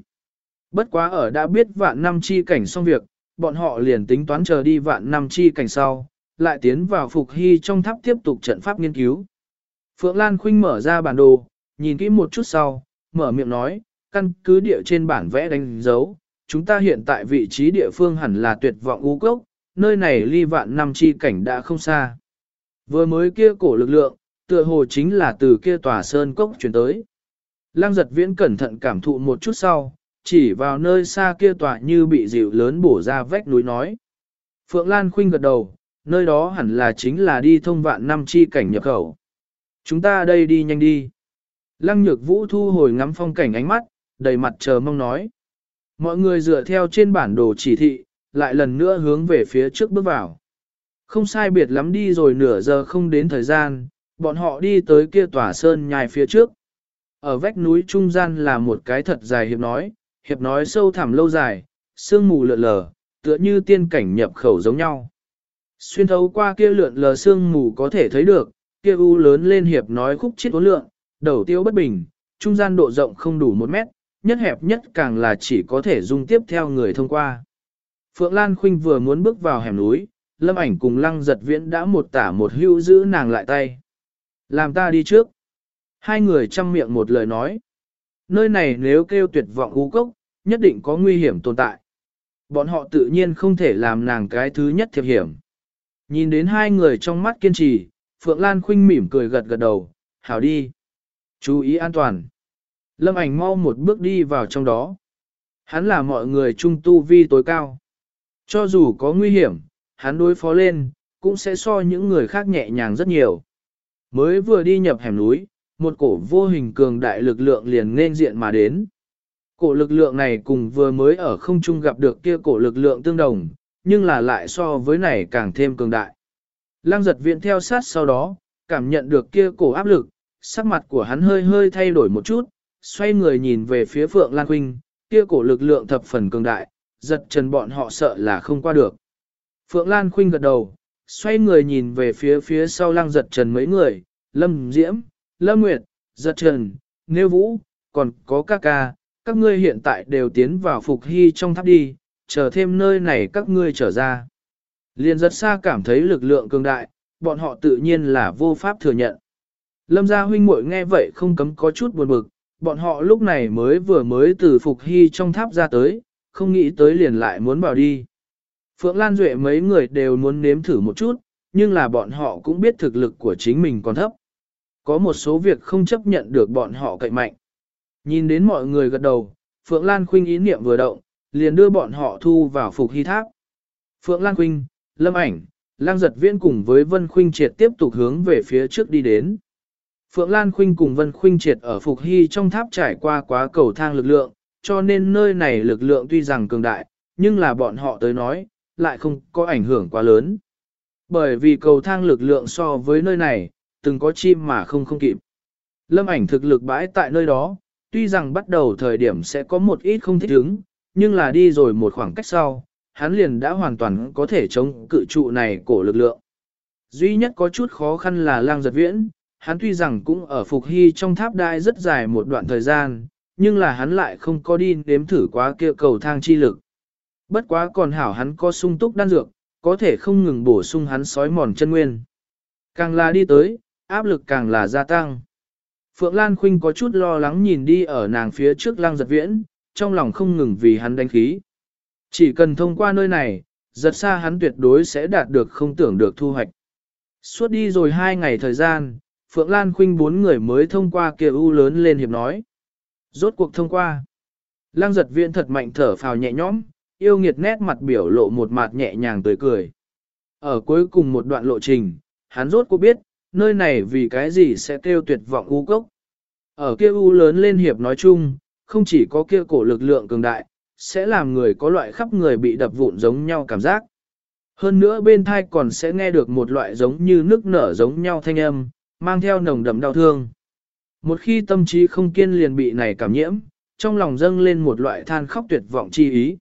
Bất quá ở đã biết vạn năm chi cảnh xong việc, bọn họ liền tính toán chờ đi vạn năm chi cảnh sau, lại tiến vào phục hy trong tháp tiếp tục trận pháp nghiên cứu. Phượng Lan Khuynh mở ra bản đồ, nhìn kỹ một chút sau, mở miệng nói, căn cứ địa trên bản vẽ đánh dấu, chúng ta hiện tại vị trí địa phương hẳn là tuyệt vọng u cốc, nơi này ly vạn năm chi cảnh đã không xa. Vừa mới kia cổ lực lượng, tựa hồ chính là từ kia tòa sơn cốc chuyển tới. Lăng giật viễn cẩn thận cảm thụ một chút sau, chỉ vào nơi xa kia tòa như bị dịu lớn bổ ra vách núi nói. Phượng Lan Khuynh gật đầu, nơi đó hẳn là chính là đi thông vạn năm chi cảnh nhập khẩu. Chúng ta đây đi nhanh đi. Lăng nhược vũ thu hồi ngắm phong cảnh ánh mắt, đầy mặt chờ mong nói. Mọi người dựa theo trên bản đồ chỉ thị, lại lần nữa hướng về phía trước bước vào. Không sai biệt lắm đi rồi nửa giờ không đến thời gian, bọn họ đi tới kia tòa sơn nhai phía trước. Ở vách núi trung gian là một cái thật dài hiệp nói, hiệp nói sâu thẳm lâu dài, sương mù lượn lờ, tựa như tiên cảnh nhập khẩu giống nhau. Xuyên thấu qua kia lượn lờ sương mù có thể thấy được, kia u lớn lên hiệp nói khúc chết uốn lượng, đầu tiêu bất bình, trung gian độ rộng không đủ một mét, nhất hẹp nhất càng là chỉ có thể dung tiếp theo người thông qua. Phượng Lan Khuynh vừa muốn bước vào hẻm núi, lâm ảnh cùng lăng giật viễn đã một tả một hưu giữ nàng lại tay. Làm ta đi trước. Hai người chăm miệng một lời nói. Nơi này nếu kêu tuyệt vọng u cốc, nhất định có nguy hiểm tồn tại. Bọn họ tự nhiên không thể làm nàng cái thứ nhất thiệp hiểm. Nhìn đến hai người trong mắt kiên trì, Phượng Lan khinh mỉm cười gật gật đầu, hảo đi. Chú ý an toàn. Lâm ảnh mau một bước đi vào trong đó. Hắn là mọi người trung tu vi tối cao. Cho dù có nguy hiểm, hắn đối phó lên, cũng sẽ so những người khác nhẹ nhàng rất nhiều. Mới vừa đi nhập hẻm núi, một cổ vô hình cường đại lực lượng liền nên diện mà đến. Cổ lực lượng này cùng vừa mới ở không trung gặp được kia cổ lực lượng tương đồng, nhưng là lại so với này càng thêm cường đại. Lăng giật viện theo sát sau đó, cảm nhận được kia cổ áp lực, sắc mặt của hắn hơi hơi thay đổi một chút, xoay người nhìn về phía Phượng Lan Quynh, kia cổ lực lượng thập phần cường đại, giật trần bọn họ sợ là không qua được. Phượng Lan Khuynh gật đầu, xoay người nhìn về phía phía sau lăng giật trần mấy người, Lâm Diễm, Lâm Nguyệt, giật trần, Nêu Vũ, còn có các ca, các ngươi hiện tại đều tiến vào phục hy trong tháp đi, chờ thêm nơi này các ngươi trở ra. Liên rất xa cảm thấy lực lượng cường đại, bọn họ tự nhiên là vô pháp thừa nhận. Lâm gia huynh muội nghe vậy không cấm có chút buồn bực, bọn họ lúc này mới vừa mới từ phục hy trong tháp ra tới, không nghĩ tới liền lại muốn bảo đi. Phượng Lan Duệ mấy người đều muốn nếm thử một chút, nhưng là bọn họ cũng biết thực lực của chính mình còn thấp. Có một số việc không chấp nhận được bọn họ cậy mạnh. Nhìn đến mọi người gật đầu, Phượng Lan Khuynh ý niệm vừa động, liền đưa bọn họ thu vào phục hy tháp. Phượng Lan Khuynh, Lâm Ảnh, Lang Giật Viễn cùng với Vân Khuynh Triệt tiếp tục hướng về phía trước đi đến. Phượng Lan Khuynh cùng Vân Khuynh Triệt ở Phục Hy trong tháp trải qua quá cầu thang lực lượng, cho nên nơi này lực lượng tuy rằng cường đại, nhưng là bọn họ tới nói, lại không có ảnh hưởng quá lớn. Bởi vì cầu thang lực lượng so với nơi này, từng có chim mà không không kịp. Lâm ảnh thực lực bãi tại nơi đó, tuy rằng bắt đầu thời điểm sẽ có một ít không thích ứng, nhưng là đi rồi một khoảng cách sau, hắn liền đã hoàn toàn có thể chống cự trụ này cổ lực lượng. Duy nhất có chút khó khăn là lang giật viễn, hắn tuy rằng cũng ở Phục Hy trong tháp đai rất dài một đoạn thời gian, nhưng là hắn lại không có đi nếm thử quá kia cầu thang chi lực. Bất quá còn hảo hắn có sung túc đan dược, có thể không ngừng bổ sung hắn sói mòn chân nguyên. Càng là đi tới, áp lực càng là gia tăng. Phượng Lan Khuynh có chút lo lắng nhìn đi ở nàng phía trước lang giật viễn, trong lòng không ngừng vì hắn đánh khí. Chỉ cần thông qua nơi này, giật xa hắn tuyệt đối sẽ đạt được không tưởng được thu hoạch. Suốt đi rồi hai ngày thời gian, Phượng Lan Khuynh bốn người mới thông qua kia u lớn lên hiệp nói. Rốt cuộc thông qua. Lăng giật viện thật mạnh thở phào nhẹ nhõm, yêu nghiệt nét mặt biểu lộ một mặt nhẹ nhàng tươi cười. Ở cuối cùng một đoạn lộ trình, hắn rốt cuộc biết, nơi này vì cái gì sẽ kêu tuyệt vọng u cốc. Ở kia u lớn lên hiệp nói chung, không chỉ có kia cổ lực lượng cường đại, sẽ làm người có loại khắp người bị đập vụn giống nhau cảm giác. Hơn nữa bên thai còn sẽ nghe được một loại giống như nước nở giống nhau thanh âm, mang theo nồng đậm đau thương. Một khi tâm trí không kiên liền bị này cảm nhiễm, trong lòng dâng lên một loại than khóc tuyệt vọng chi ý.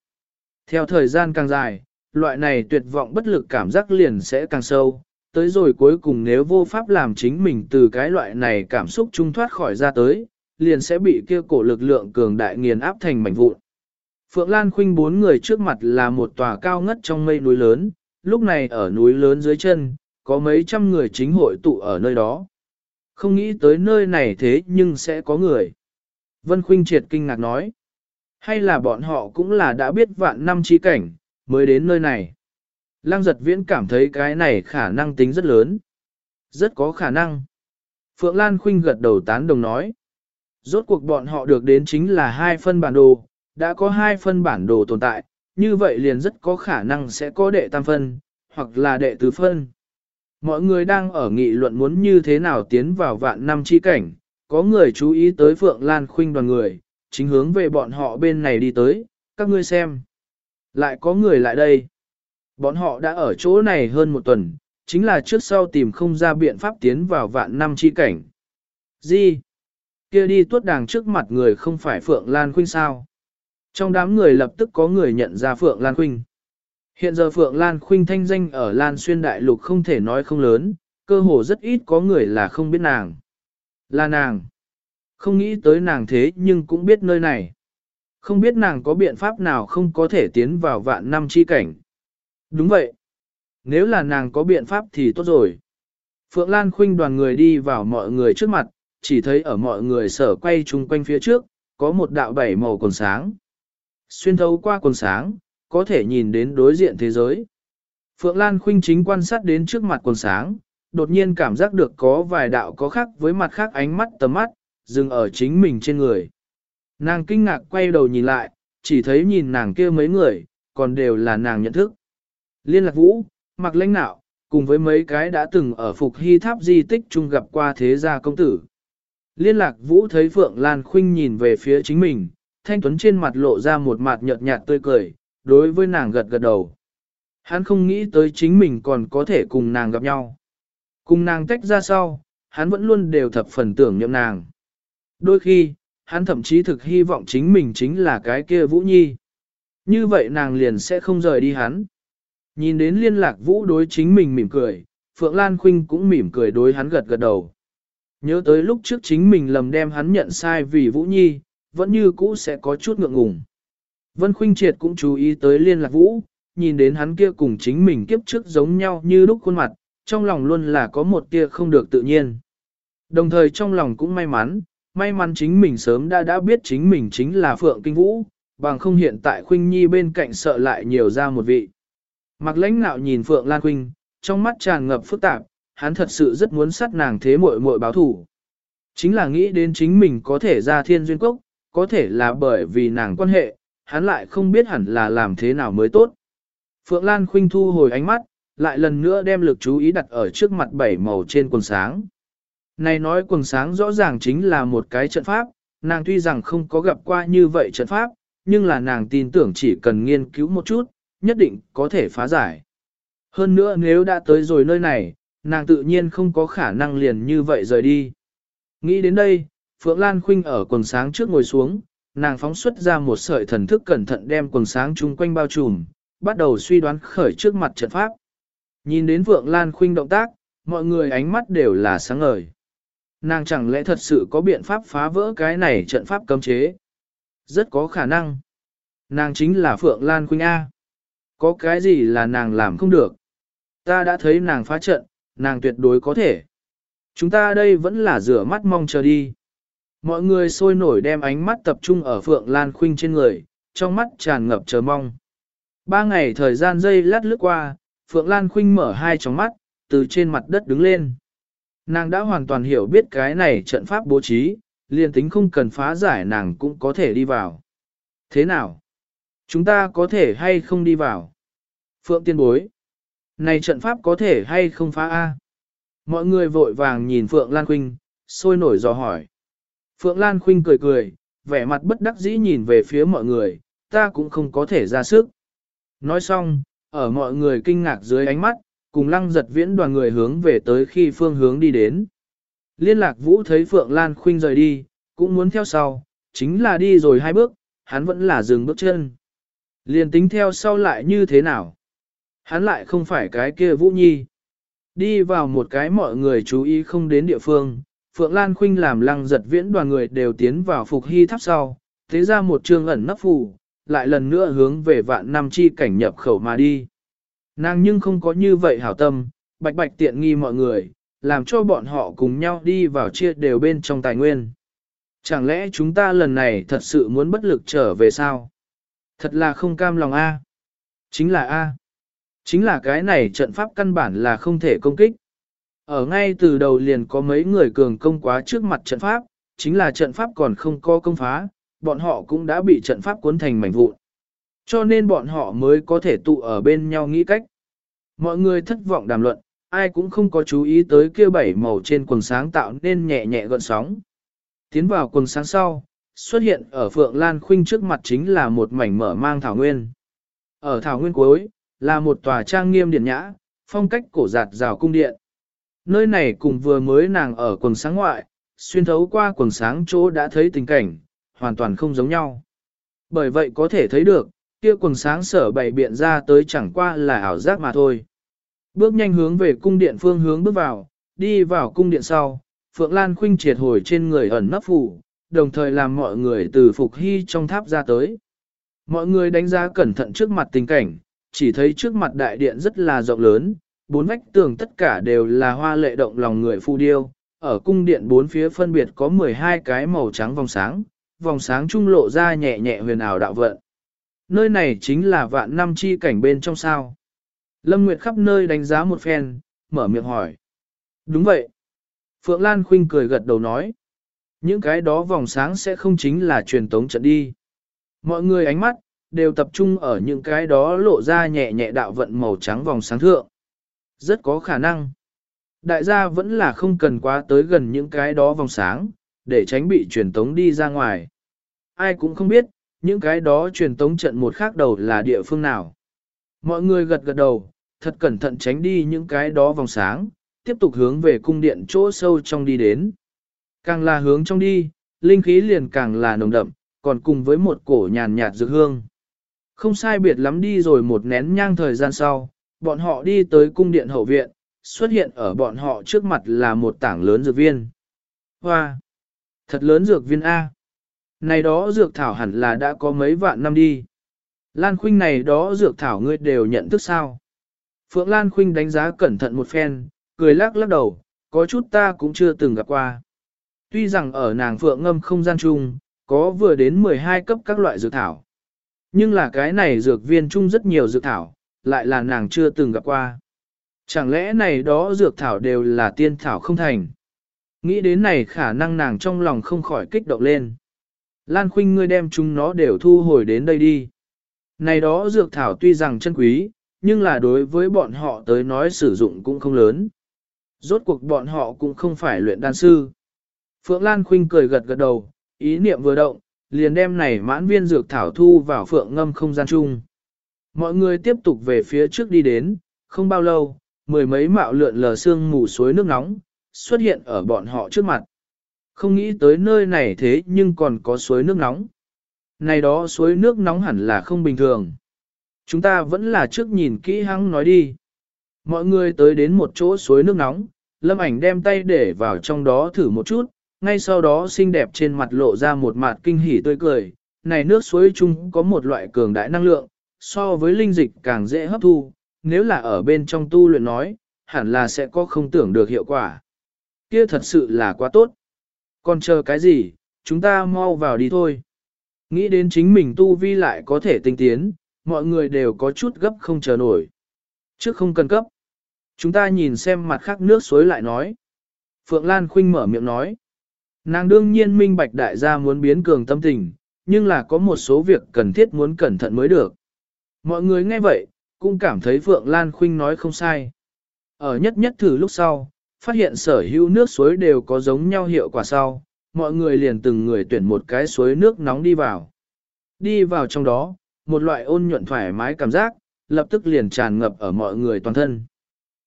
Theo thời gian càng dài, loại này tuyệt vọng bất lực cảm giác liền sẽ càng sâu, tới rồi cuối cùng nếu vô pháp làm chính mình từ cái loại này cảm xúc trung thoát khỏi ra tới, liền sẽ bị kia cổ lực lượng cường đại nghiền áp thành mảnh vụn. Phượng Lan Khuynh bốn người trước mặt là một tòa cao ngất trong mây núi lớn, lúc này ở núi lớn dưới chân, có mấy trăm người chính hội tụ ở nơi đó. Không nghĩ tới nơi này thế nhưng sẽ có người. Vân Khuynh triệt kinh ngạc nói. Hay là bọn họ cũng là đã biết vạn năm chi cảnh, mới đến nơi này. Lăng giật viễn cảm thấy cái này khả năng tính rất lớn. Rất có khả năng. Phượng Lan Khuynh gật đầu tán đồng nói. Rốt cuộc bọn họ được đến chính là hai phân bản đồ, đã có hai phân bản đồ tồn tại, như vậy liền rất có khả năng sẽ có đệ tam phân, hoặc là đệ tứ phân. Mọi người đang ở nghị luận muốn như thế nào tiến vào vạn năm chi cảnh, có người chú ý tới Phượng Lan Khuynh đoàn người, chính hướng về bọn họ bên này đi tới, các ngươi xem. Lại có người lại đây. Bọn họ đã ở chỗ này hơn một tuần, chính là trước sau tìm không ra biện pháp tiến vào vạn năm chi cảnh. Gì? Kia đi tuốt đàng trước mặt người không phải Phượng Lan Khuynh sao? Trong đám người lập tức có người nhận ra Phượng Lan Khuynh. Hiện giờ Phượng Lan Khuynh thanh danh ở Lan Xuyên Đại Lục không thể nói không lớn, cơ hồ rất ít có người là không biết nàng. Là nàng. Không nghĩ tới nàng thế nhưng cũng biết nơi này. Không biết nàng có biện pháp nào không có thể tiến vào vạn năm chi cảnh. Đúng vậy. Nếu là nàng có biện pháp thì tốt rồi. Phượng Lan Khuynh đoàn người đi vào mọi người trước mặt, chỉ thấy ở mọi người sở quay chung quanh phía trước, có một đạo bảy màu còn sáng. Xuyên thấu qua còn sáng, có thể nhìn đến đối diện thế giới. Phượng Lan Khuynh chính quan sát đến trước mặt còn sáng, đột nhiên cảm giác được có vài đạo có khác với mặt khác ánh mắt tầm mắt, dừng ở chính mình trên người. Nàng kinh ngạc quay đầu nhìn lại, chỉ thấy nhìn nàng kia mấy người, còn đều là nàng nhận thức. Liên lạc vũ, mặc lãnh nạo, cùng với mấy cái đã từng ở Phục Hy Tháp di tích chung gặp qua thế gia công tử. Liên lạc vũ thấy Phượng Lan Khuynh nhìn về phía chính mình, thanh tuấn trên mặt lộ ra một mặt nhợt nhạt tươi cười, đối với nàng gật gật đầu. Hắn không nghĩ tới chính mình còn có thể cùng nàng gặp nhau. Cùng nàng tách ra sau, hắn vẫn luôn đều thập phần tưởng nhậm nàng. Đôi khi, hắn thậm chí thực hy vọng chính mình chính là cái kia Vũ Nhi. Như vậy nàng liền sẽ không rời đi hắn. Nhìn đến liên lạc Vũ đối chính mình mỉm cười, Phượng Lan Khuynh cũng mỉm cười đối hắn gật gật đầu. Nhớ tới lúc trước chính mình lầm đem hắn nhận sai vì Vũ Nhi, vẫn như cũ sẽ có chút ngượng ngùng. Vân Khuynh Triệt cũng chú ý tới liên lạc Vũ, nhìn đến hắn kia cùng chính mình kiếp trước giống nhau như lúc khuôn mặt, trong lòng luôn là có một tia không được tự nhiên. Đồng thời trong lòng cũng may mắn, may mắn chính mình sớm đã đã biết chính mình chính là Phượng Kinh Vũ, bằng không hiện tại Khuynh Nhi bên cạnh sợ lại nhiều ra một vị. Mặc lãnh nạo nhìn Phượng Lan Khuynh, trong mắt tràn ngập phức tạp, hắn thật sự rất muốn sát nàng thế muội muội báo thủ. Chính là nghĩ đến chính mình có thể ra thiên duyên cốc, có thể là bởi vì nàng quan hệ, hắn lại không biết hẳn là làm thế nào mới tốt. Phượng Lan Khuynh thu hồi ánh mắt, lại lần nữa đem lực chú ý đặt ở trước mặt bảy màu trên quần sáng. Này nói quần sáng rõ ràng chính là một cái trận pháp, nàng tuy rằng không có gặp qua như vậy trận pháp, nhưng là nàng tin tưởng chỉ cần nghiên cứu một chút, nhất định có thể phá giải. Hơn nữa nếu đã tới rồi nơi này, nàng tự nhiên không có khả năng liền như vậy rời đi. Nghĩ đến đây, Phượng Lan Khuynh ở quần sáng trước ngồi xuống, nàng phóng xuất ra một sợi thần thức cẩn thận đem quần sáng chung quanh bao trùm, bắt đầu suy đoán khởi trước mặt trận pháp. Nhìn đến Phượng Lan Khuynh động tác, mọi người ánh mắt đều là sáng ngời. Nàng chẳng lẽ thật sự có biện pháp phá vỡ cái này trận pháp cấm chế? Rất có khả năng. Nàng chính là Phượng Lan Khuynh A. Có cái gì là nàng làm không được? Ta đã thấy nàng phá trận, nàng tuyệt đối có thể. Chúng ta đây vẫn là rửa mắt mong chờ đi. Mọi người sôi nổi đem ánh mắt tập trung ở Phượng Lan Khuynh trên người, trong mắt tràn ngập chờ mong. Ba ngày thời gian dây lát lướt qua, Phượng Lan Khuynh mở hai tròng mắt, từ trên mặt đất đứng lên. Nàng đã hoàn toàn hiểu biết cái này trận pháp bố trí, liền tính không cần phá giải nàng cũng có thể đi vào. Thế nào? Chúng ta có thể hay không đi vào? Phượng tiên bối. Này trận pháp có thể hay không phá A? Mọi người vội vàng nhìn Phượng Lan Khuynh, sôi nổi dò hỏi. Phượng Lan Khuynh cười cười, vẻ mặt bất đắc dĩ nhìn về phía mọi người, ta cũng không có thể ra sức. Nói xong, ở mọi người kinh ngạc dưới ánh mắt, cùng lăng giật viễn đoàn người hướng về tới khi phương hướng đi đến. Liên lạc vũ thấy Phượng Lan Khuynh rời đi, cũng muốn theo sau, chính là đi rồi hai bước, hắn vẫn là dừng bước chân. Liền tính theo sau lại như thế nào? Hắn lại không phải cái kia Vũ Nhi. Đi vào một cái mọi người chú ý không đến địa phương, Phượng Lan Khuynh làm lăng giật viễn đoàn người đều tiến vào phục hy tháp sau, thế ra một trường ẩn nấp phủ lại lần nữa hướng về vạn năm chi cảnh nhập khẩu mà đi. Nàng nhưng không có như vậy hảo tâm, bạch bạch tiện nghi mọi người, làm cho bọn họ cùng nhau đi vào chia đều bên trong tài nguyên. Chẳng lẽ chúng ta lần này thật sự muốn bất lực trở về sao? Thật là không cam lòng A. Chính là A. Chính là cái này trận pháp căn bản là không thể công kích. Ở ngay từ đầu liền có mấy người cường công quá trước mặt trận pháp, chính là trận pháp còn không có công phá, bọn họ cũng đã bị trận pháp cuốn thành mảnh vụn. Cho nên bọn họ mới có thể tụ ở bên nhau nghĩ cách. Mọi người thất vọng đàm luận, ai cũng không có chú ý tới kia bảy màu trên quần sáng tạo nên nhẹ nhẹ gợn sóng. Tiến vào quần sáng sau, xuất hiện ở Phượng Lan Khuynh trước mặt chính là một mảnh mở mang thảo nguyên. Ở thảo nguyên cuối, là một tòa trang nghiêm điện nhã, phong cách cổ giạt rào cung điện. Nơi này cùng vừa mới nàng ở quần sáng ngoại, xuyên thấu qua quần sáng chỗ đã thấy tình cảnh, hoàn toàn không giống nhau. Bởi vậy có thể thấy được, kia quần sáng sở bày biện ra tới chẳng qua là ảo giác mà thôi. Bước nhanh hướng về cung điện phương hướng bước vào, đi vào cung điện sau, Phượng Lan Khuynh triệt hồi trên người ẩn nấp phủ, đồng thời làm mọi người từ phục hy trong tháp ra tới. Mọi người đánh giá cẩn thận trước mặt tình cảnh, chỉ thấy trước mặt đại điện rất là rộng lớn, bốn vách tường tất cả đều là hoa lệ động lòng người phu điêu, ở cung điện bốn phía phân biệt có 12 cái màu trắng vòng sáng, vòng sáng trung lộ ra nhẹ nhẹ huyền ảo đạo vận. Nơi này chính là vạn năm chi cảnh bên trong sao. Lâm Nguyệt khắp nơi đánh giá một phen, mở miệng hỏi. Đúng vậy. Phượng Lan Khuynh cười gật đầu nói. Những cái đó vòng sáng sẽ không chính là truyền tống trận đi. Mọi người ánh mắt, đều tập trung ở những cái đó lộ ra nhẹ nhẹ đạo vận màu trắng vòng sáng thượng. Rất có khả năng. Đại gia vẫn là không cần quá tới gần những cái đó vòng sáng, để tránh bị truyền tống đi ra ngoài. Ai cũng không biết, những cái đó truyền tống trận một khác đầu là địa phương nào. Mọi người gật gật đầu, thật cẩn thận tránh đi những cái đó vòng sáng, tiếp tục hướng về cung điện chỗ sâu trong đi đến. Càng là hướng trong đi, linh khí liền càng là nồng đậm, còn cùng với một cổ nhàn nhạt dược hương. Không sai biệt lắm đi rồi một nén nhang thời gian sau, bọn họ đi tới cung điện hậu viện, xuất hiện ở bọn họ trước mặt là một tảng lớn dược viên. Hoa! Thật lớn dược viên A. Này đó dược thảo hẳn là đã có mấy vạn năm đi. Lan Khuynh này đó dược thảo ngươi đều nhận thức sao. Phượng Lan Khuynh đánh giá cẩn thận một phen, cười lắc lắc đầu, có chút ta cũng chưa từng gặp qua. Tuy rằng ở nàng Phượng ngâm không gian chung, có vừa đến 12 cấp các loại dược thảo. Nhưng là cái này dược viên chung rất nhiều dược thảo, lại là nàng chưa từng gặp qua. Chẳng lẽ này đó dược thảo đều là tiên thảo không thành? Nghĩ đến này khả năng nàng trong lòng không khỏi kích động lên. Lan Khuynh ngươi đem chúng nó đều thu hồi đến đây đi. Này đó dược thảo tuy rằng chân quý, nhưng là đối với bọn họ tới nói sử dụng cũng không lớn. Rốt cuộc bọn họ cũng không phải luyện đan sư. Phượng Lan Khuynh cười gật gật đầu, ý niệm vừa động, liền đem này mãn viên dược thảo thu vào phượng ngâm không gian chung. Mọi người tiếp tục về phía trước đi đến, không bao lâu, mười mấy mạo lượn lờ xương mù suối nước nóng, xuất hiện ở bọn họ trước mặt. Không nghĩ tới nơi này thế nhưng còn có suối nước nóng. Này đó suối nước nóng hẳn là không bình thường. Chúng ta vẫn là trước nhìn kỹ hăng nói đi. Mọi người tới đến một chỗ suối nước nóng, lâm ảnh đem tay để vào trong đó thử một chút, ngay sau đó xinh đẹp trên mặt lộ ra một mặt kinh hỉ tươi cười. Này nước suối chung có một loại cường đại năng lượng, so với linh dịch càng dễ hấp thu, nếu là ở bên trong tu luyện nói, hẳn là sẽ có không tưởng được hiệu quả. Kia thật sự là quá tốt. Còn chờ cái gì, chúng ta mau vào đi thôi. Nghĩ đến chính mình tu vi lại có thể tinh tiến, mọi người đều có chút gấp không chờ nổi. Trước không cần cấp. Chúng ta nhìn xem mặt khác nước suối lại nói. Phượng Lan Khuynh mở miệng nói. Nàng đương nhiên minh bạch đại gia muốn biến cường tâm tình, nhưng là có một số việc cần thiết muốn cẩn thận mới được. Mọi người nghe vậy, cũng cảm thấy Phượng Lan Khuynh nói không sai. Ở nhất nhất thử lúc sau, phát hiện sở hữu nước suối đều có giống nhau hiệu quả sau, mọi người liền từng người tuyển một cái suối nước nóng đi vào. Đi vào trong đó, một loại ôn nhuận thoải mái cảm giác, lập tức liền tràn ngập ở mọi người toàn thân.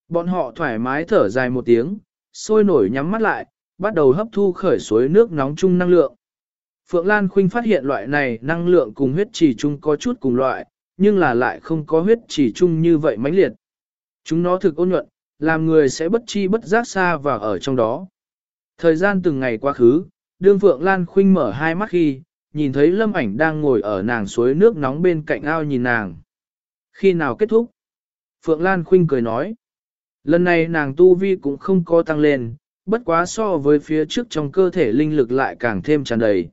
Bọn họ thoải mái thở dài một tiếng, sôi nổi nhắm mắt lại, bắt đầu hấp thu khởi suối nước nóng chung năng lượng. Phượng Lan Khuynh phát hiện loại này năng lượng cùng huyết trì chung có chút cùng loại, nhưng là lại không có huyết trì chung như vậy mãnh liệt. Chúng nó thực ôn nhuận, làm người sẽ bất chi bất giác xa và ở trong đó. Thời gian từng ngày quá khứ, đương Phượng Lan Khuynh mở hai mắt khi, nhìn thấy lâm ảnh đang ngồi ở nàng suối nước nóng bên cạnh ao nhìn nàng. Khi nào kết thúc? Phượng Lan Khuynh cười nói. Lần này nàng tu vi cũng không có tăng lên, bất quá so với phía trước trong cơ thể linh lực lại càng thêm tràn đầy.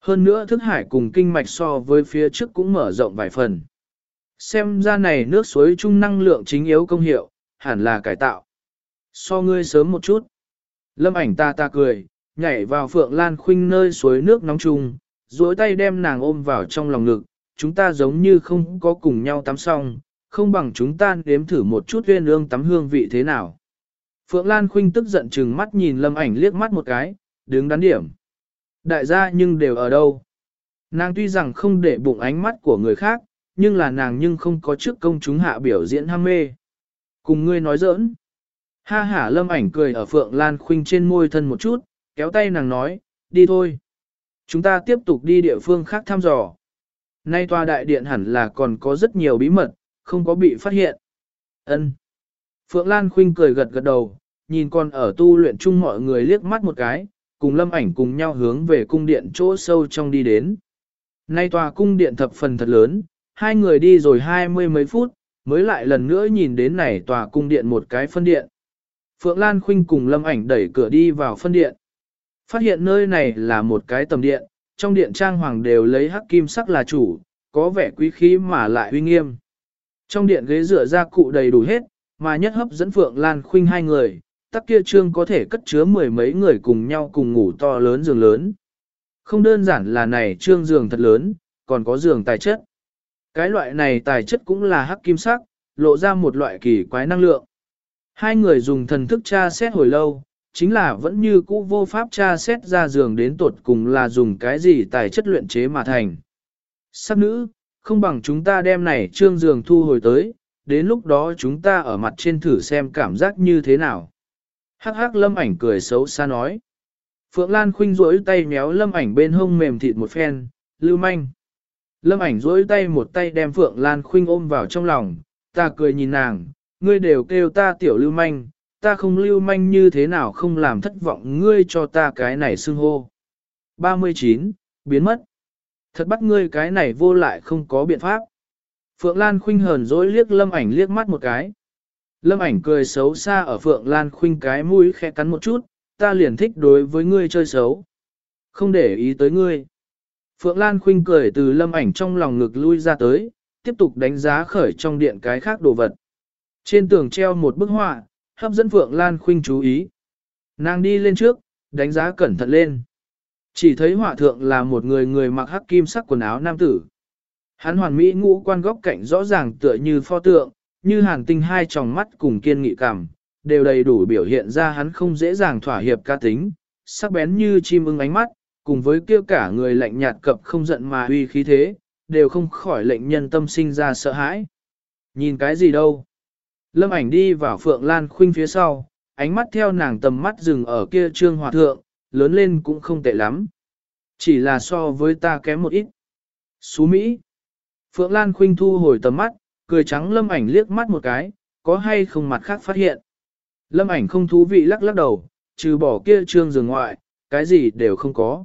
Hơn nữa thức hải cùng kinh mạch so với phía trước cũng mở rộng vài phần. Xem ra này nước suối chung năng lượng chính yếu công hiệu, hẳn là cải tạo. So ngươi sớm một chút. Lâm ảnh ta ta cười, nhảy vào Phượng Lan Khuynh nơi suối nước nóng chung, duỗi tay đem nàng ôm vào trong lòng ngực, chúng ta giống như không có cùng nhau tắm xong, không bằng chúng ta nếm thử một chút viên ương tắm hương vị thế nào. Phượng Lan Khuynh tức giận chừng mắt nhìn lâm ảnh liếc mắt một cái, đứng đắn điểm. Đại gia nhưng đều ở đâu? Nàng tuy rằng không để bụng ánh mắt của người khác, nhưng là nàng nhưng không có trước công chúng hạ biểu diễn ham mê. Cùng ngươi nói giỡn. Ha hả lâm ảnh cười ở Phượng Lan Khuynh trên môi thân một chút, kéo tay nàng nói, đi thôi. Chúng ta tiếp tục đi địa phương khác thăm dò. Nay tòa đại điện hẳn là còn có rất nhiều bí mật, không có bị phát hiện. Ân. Phượng Lan Khuynh cười gật gật đầu, nhìn con ở tu luyện chung mọi người liếc mắt một cái, cùng lâm ảnh cùng nhau hướng về cung điện chỗ sâu trong đi đến. Nay tòa cung điện thập phần thật lớn, hai người đi rồi hai mươi mấy phút, mới lại lần nữa nhìn đến này tòa cung điện một cái phân điện. Phượng Lan Khuynh cùng lâm ảnh đẩy cửa đi vào phân điện. Phát hiện nơi này là một cái tầm điện, trong điện trang hoàng đều lấy hắc kim sắc là chủ, có vẻ quý khí mà lại uy nghiêm. Trong điện ghế dựa ra cụ đầy đủ hết, mà nhất hấp dẫn Phượng Lan Khuynh hai người, tắc kia trương có thể cất chứa mười mấy người cùng nhau cùng ngủ to lớn giường lớn. Không đơn giản là này trương giường thật lớn, còn có giường tài chất. Cái loại này tài chất cũng là hắc kim sắc, lộ ra một loại kỳ quái năng lượng. Hai người dùng thần thức tra xét hồi lâu, chính là vẫn như cũ vô pháp tra xét ra giường đến tột cùng là dùng cái gì tài chất luyện chế mà thành. Sắc nữ, không bằng chúng ta đem này trương giường thu hồi tới, đến lúc đó chúng ta ở mặt trên thử xem cảm giác như thế nào. Hắc hắc lâm ảnh cười xấu xa nói. Phượng Lan khinh rỗi tay méo lâm ảnh bên hông mềm thịt một phen, lưu manh. Lâm ảnh rỗi tay một tay đem Phượng Lan khinh ôm vào trong lòng, ta cười nhìn nàng, ngươi đều kêu ta tiểu lưu manh, ta không lưu manh như thế nào không làm thất vọng ngươi cho ta cái này xưng hô. 39. Biến mất. Thật bắt ngươi cái này vô lại không có biện pháp. Phượng Lan khinh hờn dỗi liếc lâm ảnh liếc mắt một cái. Lâm ảnh cười xấu xa ở Phượng Lan khinh cái mũi khẽ cắn một chút, ta liền thích đối với ngươi chơi xấu. Không để ý tới ngươi. Phượng Lan khinh cười từ lâm ảnh trong lòng ngực lui ra tới, tiếp tục đánh giá khởi trong điện cái khác đồ vật. Trên tường treo một bức họa, hấp dẫn Phượng Lan khinh chú ý. Nàng đi lên trước, đánh giá cẩn thận lên. Chỉ thấy họa thượng là một người người mặc hắc kim sắc quần áo nam tử. Hắn hoàn mỹ ngũ quan góc cạnh rõ ràng tựa như pho tượng, như hàn tinh hai tròng mắt cùng kiên nghị cảm, đều đầy đủ biểu hiện ra hắn không dễ dàng thỏa hiệp ca tính, sắc bén như chim ưng ánh mắt, cùng với kia cả người lạnh nhạt cập không giận mà uy khí thế, đều không khỏi lệnh nhân tâm sinh ra sợ hãi. Nhìn cái gì đâu? Lâm ảnh đi vào Phượng Lan Khuynh phía sau, ánh mắt theo nàng tầm mắt dừng ở kia trương hòa thượng, lớn lên cũng không tệ lắm. Chỉ là so với ta kém một ít. Xú Mỹ. Phượng Lan Khuynh thu hồi tầm mắt, cười trắng lâm ảnh liếc mắt một cái, có hay không mặt khác phát hiện. Lâm ảnh không thú vị lắc lắc đầu, trừ bỏ kia trương giường ngoại, cái gì đều không có.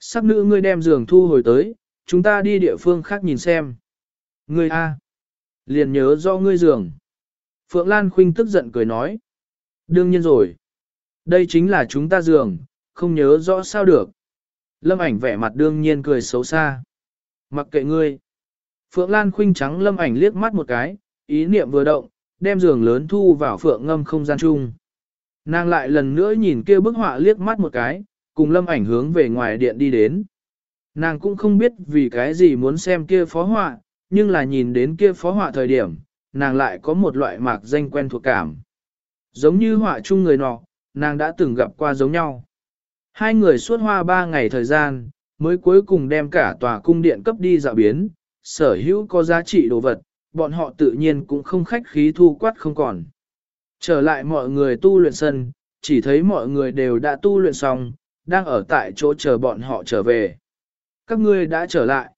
Sắc nữ ngươi đem giường thu hồi tới, chúng ta đi địa phương khác nhìn xem. Ngươi A. Liền nhớ do ngươi giường. Phượng Lan Khuynh tức giận cười nói. Đương nhiên rồi. Đây chính là chúng ta giường, không nhớ rõ sao được. Lâm ảnh vẻ mặt đương nhiên cười xấu xa. Mặc kệ ngươi. Phượng Lan Khuynh trắng lâm ảnh liếc mắt một cái, ý niệm vừa động, đem giường lớn thu vào phượng ngâm không gian chung. Nàng lại lần nữa nhìn kia bức họa liếc mắt một cái, cùng lâm ảnh hướng về ngoài điện đi đến. Nàng cũng không biết vì cái gì muốn xem kia phó họa, nhưng là nhìn đến kia phó họa thời điểm, nàng lại có một loại mạc danh quen thuộc cảm. Giống như họa chung người nọ, nàng đã từng gặp qua giống nhau. Hai người suốt hoa ba ngày thời gian, mới cuối cùng đem cả tòa cung điện cấp đi dạo biến, sở hữu có giá trị đồ vật, bọn họ tự nhiên cũng không khách khí thu quát không còn. Trở lại mọi người tu luyện sân, chỉ thấy mọi người đều đã tu luyện xong, đang ở tại chỗ chờ bọn họ trở về. Các ngươi đã trở lại.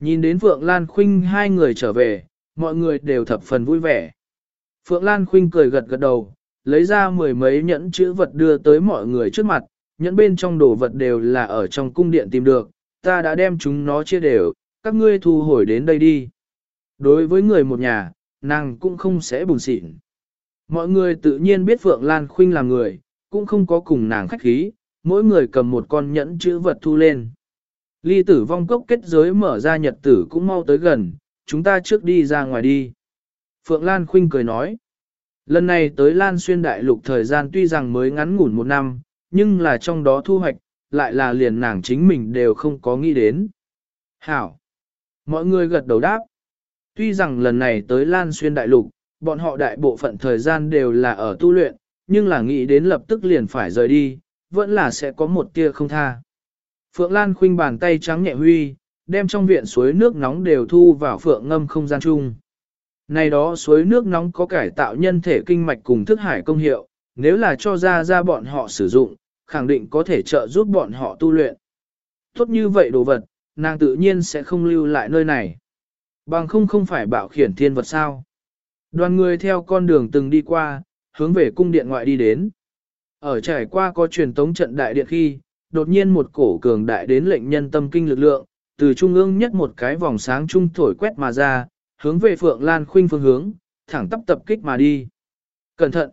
Nhìn đến Phượng Lan Khuynh hai người trở về, mọi người đều thập phần vui vẻ. Phượng Lan Khuynh cười gật gật đầu, lấy ra mười mấy nhẫn chữ vật đưa tới mọi người trước mặt, nhẫn bên trong đồ vật đều là ở trong cung điện tìm được, ta đã đem chúng nó chia đều, các ngươi thu hồi đến đây đi. Đối với người một nhà, nàng cũng không sẽ buồn xịn. Mọi người tự nhiên biết Phượng Lan Khuynh là người, cũng không có cùng nàng khách khí, mỗi người cầm một con nhẫn chữ vật thu lên. Ly tử vong cốc kết giới mở ra nhật tử cũng mau tới gần, chúng ta trước đi ra ngoài đi. Phượng Lan Khuynh cười nói. Lần này tới Lan Xuyên Đại Lục thời gian tuy rằng mới ngắn ngủn một năm, nhưng là trong đó thu hoạch, lại là liền nàng chính mình đều không có nghĩ đến. Hảo! Mọi người gật đầu đáp. Tuy rằng lần này tới Lan Xuyên Đại Lục, bọn họ đại bộ phận thời gian đều là ở tu luyện, nhưng là nghĩ đến lập tức liền phải rời đi, vẫn là sẽ có một tia không tha. Phượng Lan khuynh bàn tay trắng nhẹ huy, đem trong viện suối nước nóng đều thu vào phượng ngâm không gian chung. Này đó suối nước nóng có cải tạo nhân thể kinh mạch cùng thức hải công hiệu, nếu là cho ra ra bọn họ sử dụng, khẳng định có thể trợ giúp bọn họ tu luyện. Tốt như vậy đồ vật, nàng tự nhiên sẽ không lưu lại nơi này. Bằng không không phải bảo khiển thiên vật sao. Đoàn người theo con đường từng đi qua, hướng về cung điện ngoại đi đến. Ở trải qua có truyền tống trận đại điện khi, đột nhiên một cổ cường đại đến lệnh nhân tâm kinh lực lượng, từ trung ương nhất một cái vòng sáng trung thổi quét mà ra, hướng về Phượng Lan Khuynh phương hướng, thẳng tắp tập kích mà đi. Cẩn thận!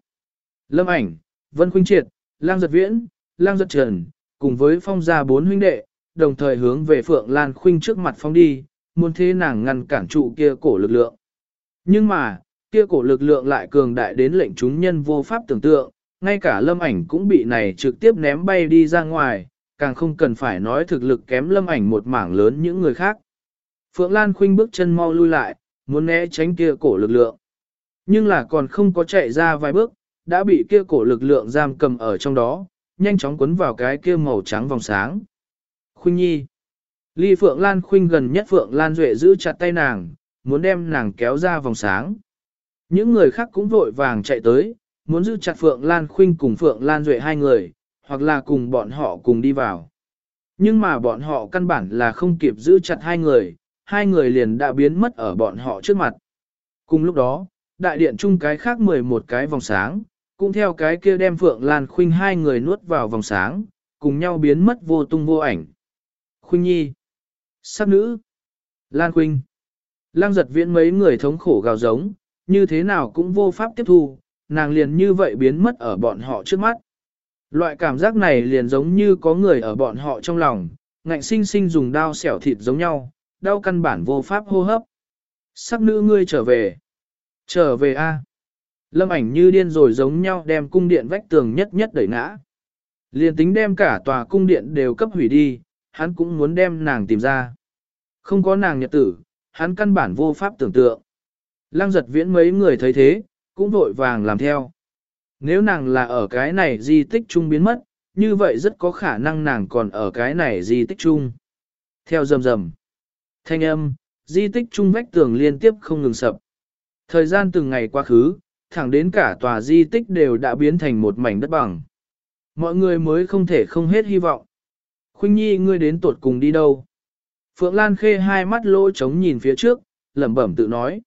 Lâm ảnh, Vân Khuynh Triệt, Lang Giật Viễn, Lang Giật Trần, cùng với phong gia bốn huynh đệ, đồng thời hướng về Phượng Lan Khuynh trước mặt phong đi, muốn thế nàng ngăn cản trụ kia cổ lực lượng. Nhưng mà, kia cổ lực lượng lại cường đại đến lệnh chúng nhân vô pháp tưởng tượng, ngay cả lâm ảnh cũng bị này trực tiếp ném bay đi ra ngoài, càng không cần phải nói thực lực kém lâm ảnh một mảng lớn những người khác. Phượng Lan Khuynh bước chân mau lui lại, muốn né tránh kia cổ lực lượng. Nhưng là còn không có chạy ra vài bước, đã bị kia cổ lực lượng giam cầm ở trong đó, nhanh chóng quấn vào cái kia màu trắng vòng sáng. Khuynh Nhi. Ly Phượng Lan Khuynh gần nhất Phượng Lan Duệ giữ chặt tay nàng, muốn đem nàng kéo ra vòng sáng. Những người khác cũng vội vàng chạy tới, muốn giữ chặt Phượng Lan Khuynh cùng Phượng Lan Duệ hai người, hoặc là cùng bọn họ cùng đi vào. Nhưng mà bọn họ căn bản là không kịp giữ chặt hai người, hai người liền đã biến mất ở bọn họ trước mặt. Cùng lúc đó, đại điện chung cái khác 11 cái vòng sáng, cũng theo cái kia đem Phượng Lan Khuynh hai người nuốt vào vòng sáng, cùng nhau biến mất vô tung vô ảnh. Khuynh Nhi, sắc nữ, Lan Khuynh, Lang giật viễn mấy người thống khổ gào giống, như thế nào cũng vô pháp tiếp thu, nàng liền như vậy biến mất ở bọn họ trước mắt. Loại cảm giác này liền giống như có người ở bọn họ trong lòng, ngạnh sinh sinh dùng đao xẻo thịt giống nhau, đau căn bản vô pháp hô hấp. Sắc nữ ngươi trở về. Trở về a. Lâm ảnh như điên rồi giống nhau đem cung điện vách tường nhất nhất đẩy ngã. Liền tính đem cả tòa cung điện đều cấp hủy đi, hắn cũng muốn đem nàng tìm ra. Không có nàng nhật tử, hắn căn bản vô pháp tưởng tượng. Lăng giật viễn mấy người thấy thế, cũng vội vàng làm theo. Nếu nàng là ở cái này di tích trung biến mất, như vậy rất có khả năng nàng còn ở cái này di tích trung. Theo rầm rầm, thanh âm, di tích trung vách tường liên tiếp không ngừng sập. Thời gian từng ngày quá khứ, thẳng đến cả tòa di tích đều đã biến thành một mảnh đất bằng. Mọi người mới không thể không hết hy vọng. Khuynh Nhi ngươi đến tuột cùng đi đâu? Phượng Lan khê hai mắt lỗ trống nhìn phía trước, lẩm bẩm tự nói.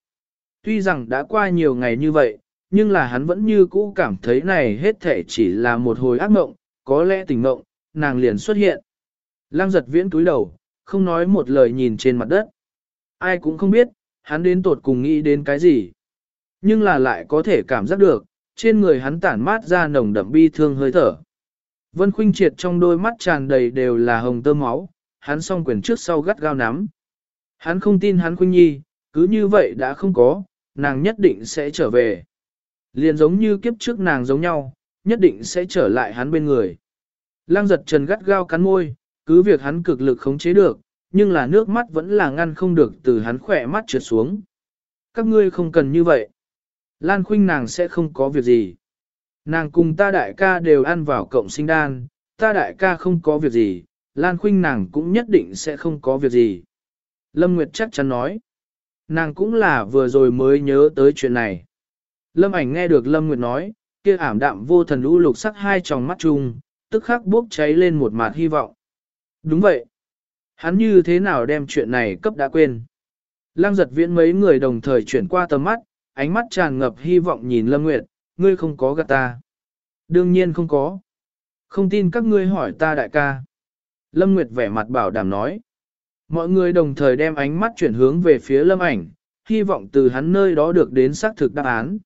Tuy rằng đã qua nhiều ngày như vậy, nhưng là hắn vẫn như cũ cảm thấy này hết thể chỉ là một hồi ác mộng, có lẽ tình mộng, nàng liền xuất hiện. Lăng giật viễn túi đầu, không nói một lời nhìn trên mặt đất. Ai cũng không biết, hắn đến tột cùng nghĩ đến cái gì. Nhưng là lại có thể cảm giác được, trên người hắn tản mát ra nồng đậm bi thương hơi thở. Vân Khuynh Triệt trong đôi mắt tràn đầy đều là hồng tơ máu, hắn song quyền trước sau gắt gao nắm. Hắn không tin hắn Khuynh Nhi, cứ như vậy đã không có, nàng nhất định sẽ trở về. Liền giống như kiếp trước nàng giống nhau, nhất định sẽ trở lại hắn bên người. Lăng giật trần gắt gao cắn môi, cứ việc hắn cực lực khống chế được, nhưng là nước mắt vẫn là ngăn không được từ hắn khỏe mắt trượt xuống. Các ngươi không cần như vậy. Lan khuynh nàng sẽ không có việc gì. Nàng cùng ta đại ca đều ăn vào cộng sinh đan, ta đại ca không có việc gì, Lan khuynh nàng cũng nhất định sẽ không có việc gì. Lâm Nguyệt chắc chắn nói. Nàng cũng là vừa rồi mới nhớ tới chuyện này. Lâm ảnh nghe được Lâm Nguyệt nói, kia ảm đạm vô thần lũ lục sắc hai tròng mắt chung, tức khắc bốc cháy lên một mạt hy vọng. Đúng vậy. Hắn như thế nào đem chuyện này cấp đã quên. Lăng giật viễn mấy người đồng thời chuyển qua tầm mắt, ánh mắt tràn ngập hy vọng nhìn Lâm Nguyệt, ngươi không có gạt ta. Đương nhiên không có. Không tin các ngươi hỏi ta đại ca. Lâm Nguyệt vẻ mặt bảo đảm nói. Mọi người đồng thời đem ánh mắt chuyển hướng về phía Lâm ảnh, hy vọng từ hắn nơi đó được đến xác thực đáp án.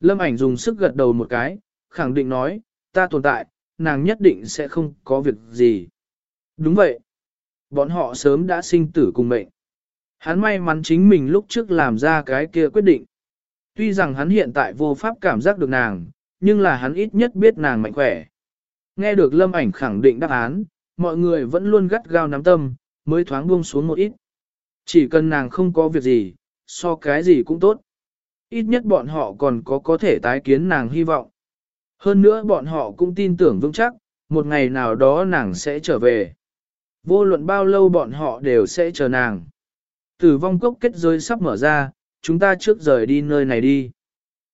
Lâm ảnh dùng sức gật đầu một cái, khẳng định nói, ta tồn tại, nàng nhất định sẽ không có việc gì. Đúng vậy. Bọn họ sớm đã sinh tử cùng mệnh. Hắn may mắn chính mình lúc trước làm ra cái kia quyết định. Tuy rằng hắn hiện tại vô pháp cảm giác được nàng, nhưng là hắn ít nhất biết nàng mạnh khỏe. Nghe được lâm ảnh khẳng định đáp án, mọi người vẫn luôn gắt gao nắm tâm, mới thoáng buông xuống một ít. Chỉ cần nàng không có việc gì, so cái gì cũng tốt. Ít nhất bọn họ còn có có thể tái kiến nàng hy vọng. Hơn nữa bọn họ cũng tin tưởng vững chắc, một ngày nào đó nàng sẽ trở về. Vô luận bao lâu bọn họ đều sẽ chờ nàng. Tử vong cốc kết giới sắp mở ra, chúng ta trước rời đi nơi này đi.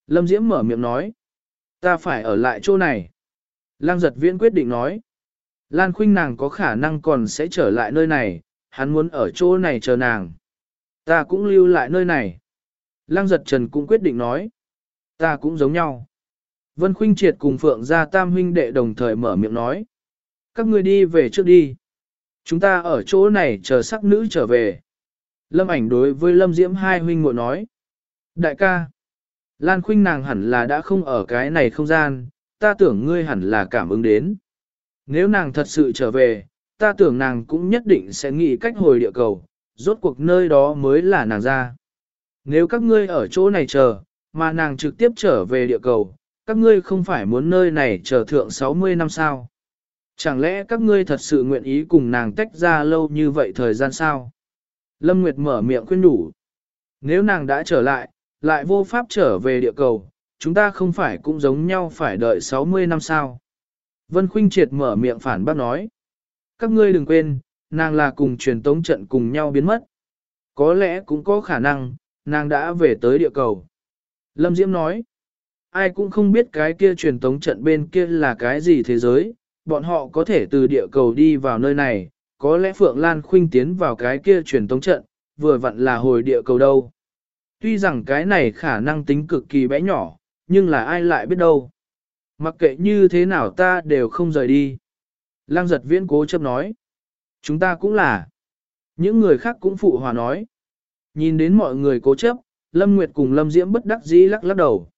Lâm Diễm mở miệng nói. Ta phải ở lại chỗ này. Lăng giật viễn quyết định nói. Lan khuynh nàng có khả năng còn sẽ trở lại nơi này, hắn muốn ở chỗ này chờ nàng. Ta cũng lưu lại nơi này. Lăng giật trần cũng quyết định nói. Ta cũng giống nhau. Vân Khuynh Triệt cùng Phượng gia tam huynh đệ đồng thời mở miệng nói. Các ngươi đi về trước đi. Chúng ta ở chỗ này chờ sắc nữ trở về. Lâm ảnh đối với Lâm Diễm hai huynh muội nói. Đại ca. Lan Khuynh nàng hẳn là đã không ở cái này không gian, ta tưởng ngươi hẳn là cảm ứng đến. Nếu nàng thật sự trở về, ta tưởng nàng cũng nhất định sẽ nghĩ cách hồi địa cầu, rốt cuộc nơi đó mới là nàng ra. Nếu các ngươi ở chỗ này chờ, mà nàng trực tiếp trở về địa cầu, các ngươi không phải muốn nơi này chờ thượng 60 năm sao? Chẳng lẽ các ngươi thật sự nguyện ý cùng nàng tách ra lâu như vậy thời gian sao? Lâm Nguyệt mở miệng khuyên đủ. Nếu nàng đã trở lại, Lại vô pháp trở về địa cầu, chúng ta không phải cũng giống nhau phải đợi 60 năm sao. Vân Khuynh triệt mở miệng phản bác nói. Các ngươi đừng quên, nàng là cùng truyền tống trận cùng nhau biến mất. Có lẽ cũng có khả năng, nàng đã về tới địa cầu. Lâm Diễm nói, ai cũng không biết cái kia truyền tống trận bên kia là cái gì thế giới, bọn họ có thể từ địa cầu đi vào nơi này, có lẽ Phượng Lan Khuynh tiến vào cái kia truyền tống trận, vừa vặn là hồi địa cầu đâu. Tuy rằng cái này khả năng tính cực kỳ bé nhỏ, nhưng là ai lại biết đâu. Mặc kệ như thế nào ta đều không rời đi. Lăng giật viễn cố chấp nói. Chúng ta cũng là. Những người khác cũng phụ hòa nói. Nhìn đến mọi người cố chấp, Lâm Nguyệt cùng Lâm Diễm bất đắc dĩ lắc lắc đầu.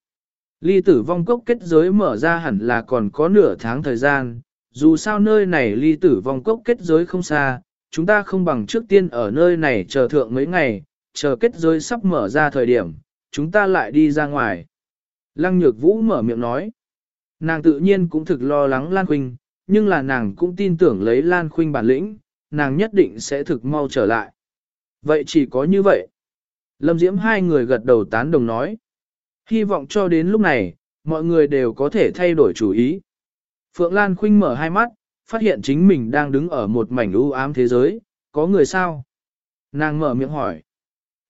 Ly tử vong cốc kết giới mở ra hẳn là còn có nửa tháng thời gian, dù sao nơi này ly tử vong cốc kết giới không xa, chúng ta không bằng trước tiên ở nơi này chờ thượng mấy ngày, chờ kết giới sắp mở ra thời điểm, chúng ta lại đi ra ngoài. Lăng nhược vũ mở miệng nói, nàng tự nhiên cũng thực lo lắng Lan Khuynh, nhưng là nàng cũng tin tưởng lấy Lan Khuynh bản lĩnh, nàng nhất định sẽ thực mau trở lại. Vậy chỉ có như vậy. Lâm Diễm hai người gật đầu tán đồng nói. Hy vọng cho đến lúc này, mọi người đều có thể thay đổi chủ ý. Phượng Lan Khuynh mở hai mắt, phát hiện chính mình đang đứng ở một mảnh u ám thế giới, có người sao? Nàng mở miệng hỏi.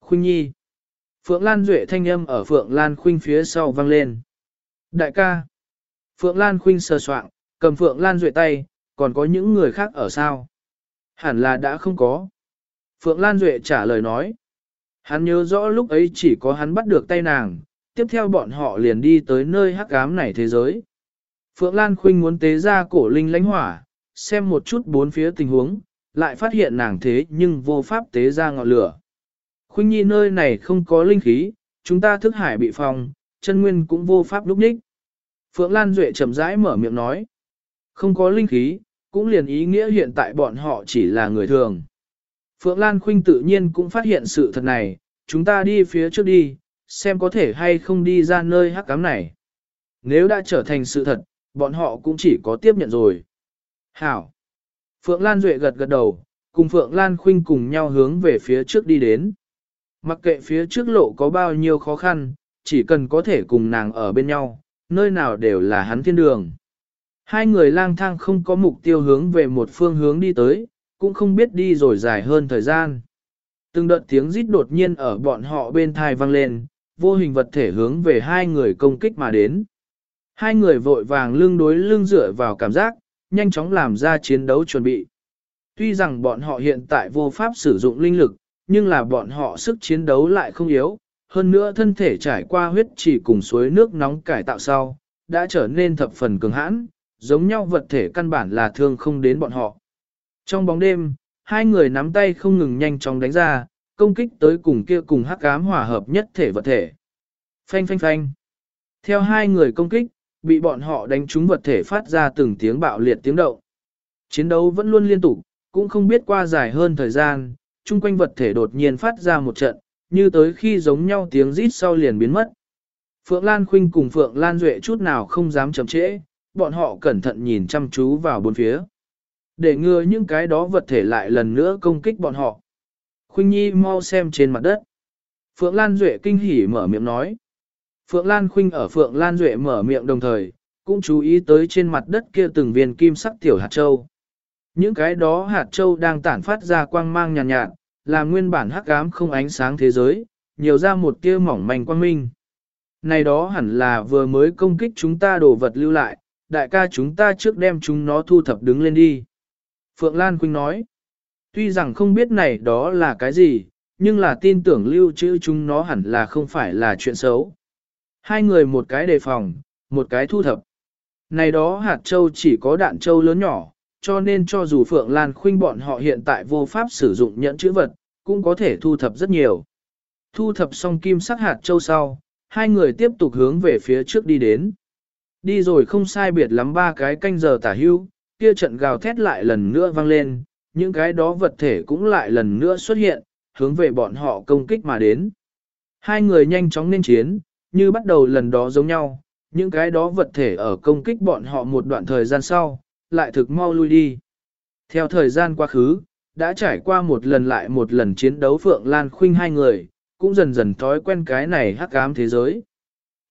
Khuynh Nhi. Phượng Lan Duệ thanh âm ở Phượng Lan Khuynh phía sau vang lên. Đại ca. Phượng Lan Khuynh sờ soạng, cầm Phượng Lan Duệ tay, còn có những người khác ở sao? Hẳn là đã không có. Phượng Lan Duệ trả lời nói. Hắn nhớ rõ lúc ấy chỉ có hắn bắt được tay nàng, tiếp theo bọn họ liền đi tới nơi hắc ám này thế giới. Phượng Lan Khuynh muốn tế ra cổ linh lánh hỏa, xem một chút bốn phía tình huống, lại phát hiện nàng thế nhưng vô pháp tế ra ngọn lửa. Khuynh Nhi nơi này không có linh khí, chúng ta thức hải bị phòng, chân nguyên cũng vô pháp lúc ních. Phượng Lan Duệ chậm rãi mở miệng nói, không có linh khí, cũng liền ý nghĩa hiện tại bọn họ chỉ là người thường. Phượng Lan Khuynh tự nhiên cũng phát hiện sự thật này, chúng ta đi phía trước đi, xem có thể hay không đi ra nơi hắc cám này. Nếu đã trở thành sự thật, bọn họ cũng chỉ có tiếp nhận rồi. Hảo! Phượng Lan Duệ gật gật đầu, cùng Phượng Lan Khuynh cùng nhau hướng về phía trước đi đến. Mặc kệ phía trước lộ có bao nhiêu khó khăn, chỉ cần có thể cùng nàng ở bên nhau, nơi nào đều là hắn thiên đường. Hai người lang thang không có mục tiêu hướng về một phương hướng đi tới, cũng không biết đi rồi dài hơn thời gian. Từng đợt tiếng rít đột nhiên ở bọn họ bên thai vang lên, vô hình vật thể hướng về hai người công kích mà đến. Hai người vội vàng lưng đối lưng dựa vào cảm giác, nhanh chóng làm ra chiến đấu chuẩn bị. Tuy rằng bọn họ hiện tại vô pháp sử dụng linh lực, nhưng là bọn họ sức chiến đấu lại không yếu, hơn nữa thân thể trải qua huyết chỉ cùng suối nước nóng cải tạo sau, đã trở nên thập phần cường hãn, giống nhau vật thể căn bản là thương không đến bọn họ. Trong bóng đêm, hai người nắm tay không ngừng nhanh chóng đánh ra, công kích tới cùng kia cùng hắc ám hòa hợp nhất thể vật thể. Phanh phanh phanh. Theo hai người công kích, bị bọn họ đánh trúng vật thể phát ra từng tiếng bạo liệt tiếng động. Chiến đấu vẫn luôn liên tục, cũng không biết qua dài hơn thời gian, chung quanh vật thể đột nhiên phát ra một trận, như tới khi giống nhau tiếng rít sau liền biến mất. Phượng Lan Khuynh cùng Phượng Lan Duệ chút nào không dám chậm trễ, bọn họ cẩn thận nhìn chăm chú vào bốn phía. Để ngừa những cái đó vật thể lại lần nữa công kích bọn họ. Khuynh Nhi mau xem trên mặt đất. Phượng Lan Duệ kinh hỉ mở miệng nói. Phượng Lan Khuynh ở Phượng Lan Duệ mở miệng đồng thời, cũng chú ý tới trên mặt đất kia từng viên kim sắc tiểu hạt châu. Những cái đó hạt châu đang tản phát ra quang mang nhàn nhạt, nhạt, làm nguyên bản hắc ám không ánh sáng thế giới, nhiều ra một tia mỏng manh quang minh. Này đó hẳn là vừa mới công kích chúng ta đổ vật lưu lại, đại ca chúng ta trước đem chúng nó thu thập đứng lên đi. Phượng Lan Quynh nói, tuy rằng không biết này đó là cái gì, nhưng là tin tưởng lưu trữ chúng nó hẳn là không phải là chuyện xấu. Hai người một cái đề phòng, một cái thu thập. Này đó hạt châu chỉ có đạn châu lớn nhỏ, cho nên cho dù Phượng Lan Khuynh bọn họ hiện tại vô pháp sử dụng nhẫn chữ vật, cũng có thể thu thập rất nhiều. Thu thập xong kim sắc hạt châu sau, hai người tiếp tục hướng về phía trước đi đến. Đi rồi không sai biệt lắm ba cái canh giờ tả hưu, kia trận gào thét lại lần nữa vang lên, những cái đó vật thể cũng lại lần nữa xuất hiện, hướng về bọn họ công kích mà đến. Hai người nhanh chóng nên chiến, như bắt đầu lần đó giống nhau, những cái đó vật thể ở công kích bọn họ một đoạn thời gian sau, lại thực mau lui đi. Theo thời gian quá khứ, đã trải qua một lần lại một lần chiến đấu Phượng Lan Khuynh hai người, cũng dần dần thói quen cái này hắc ám thế giới.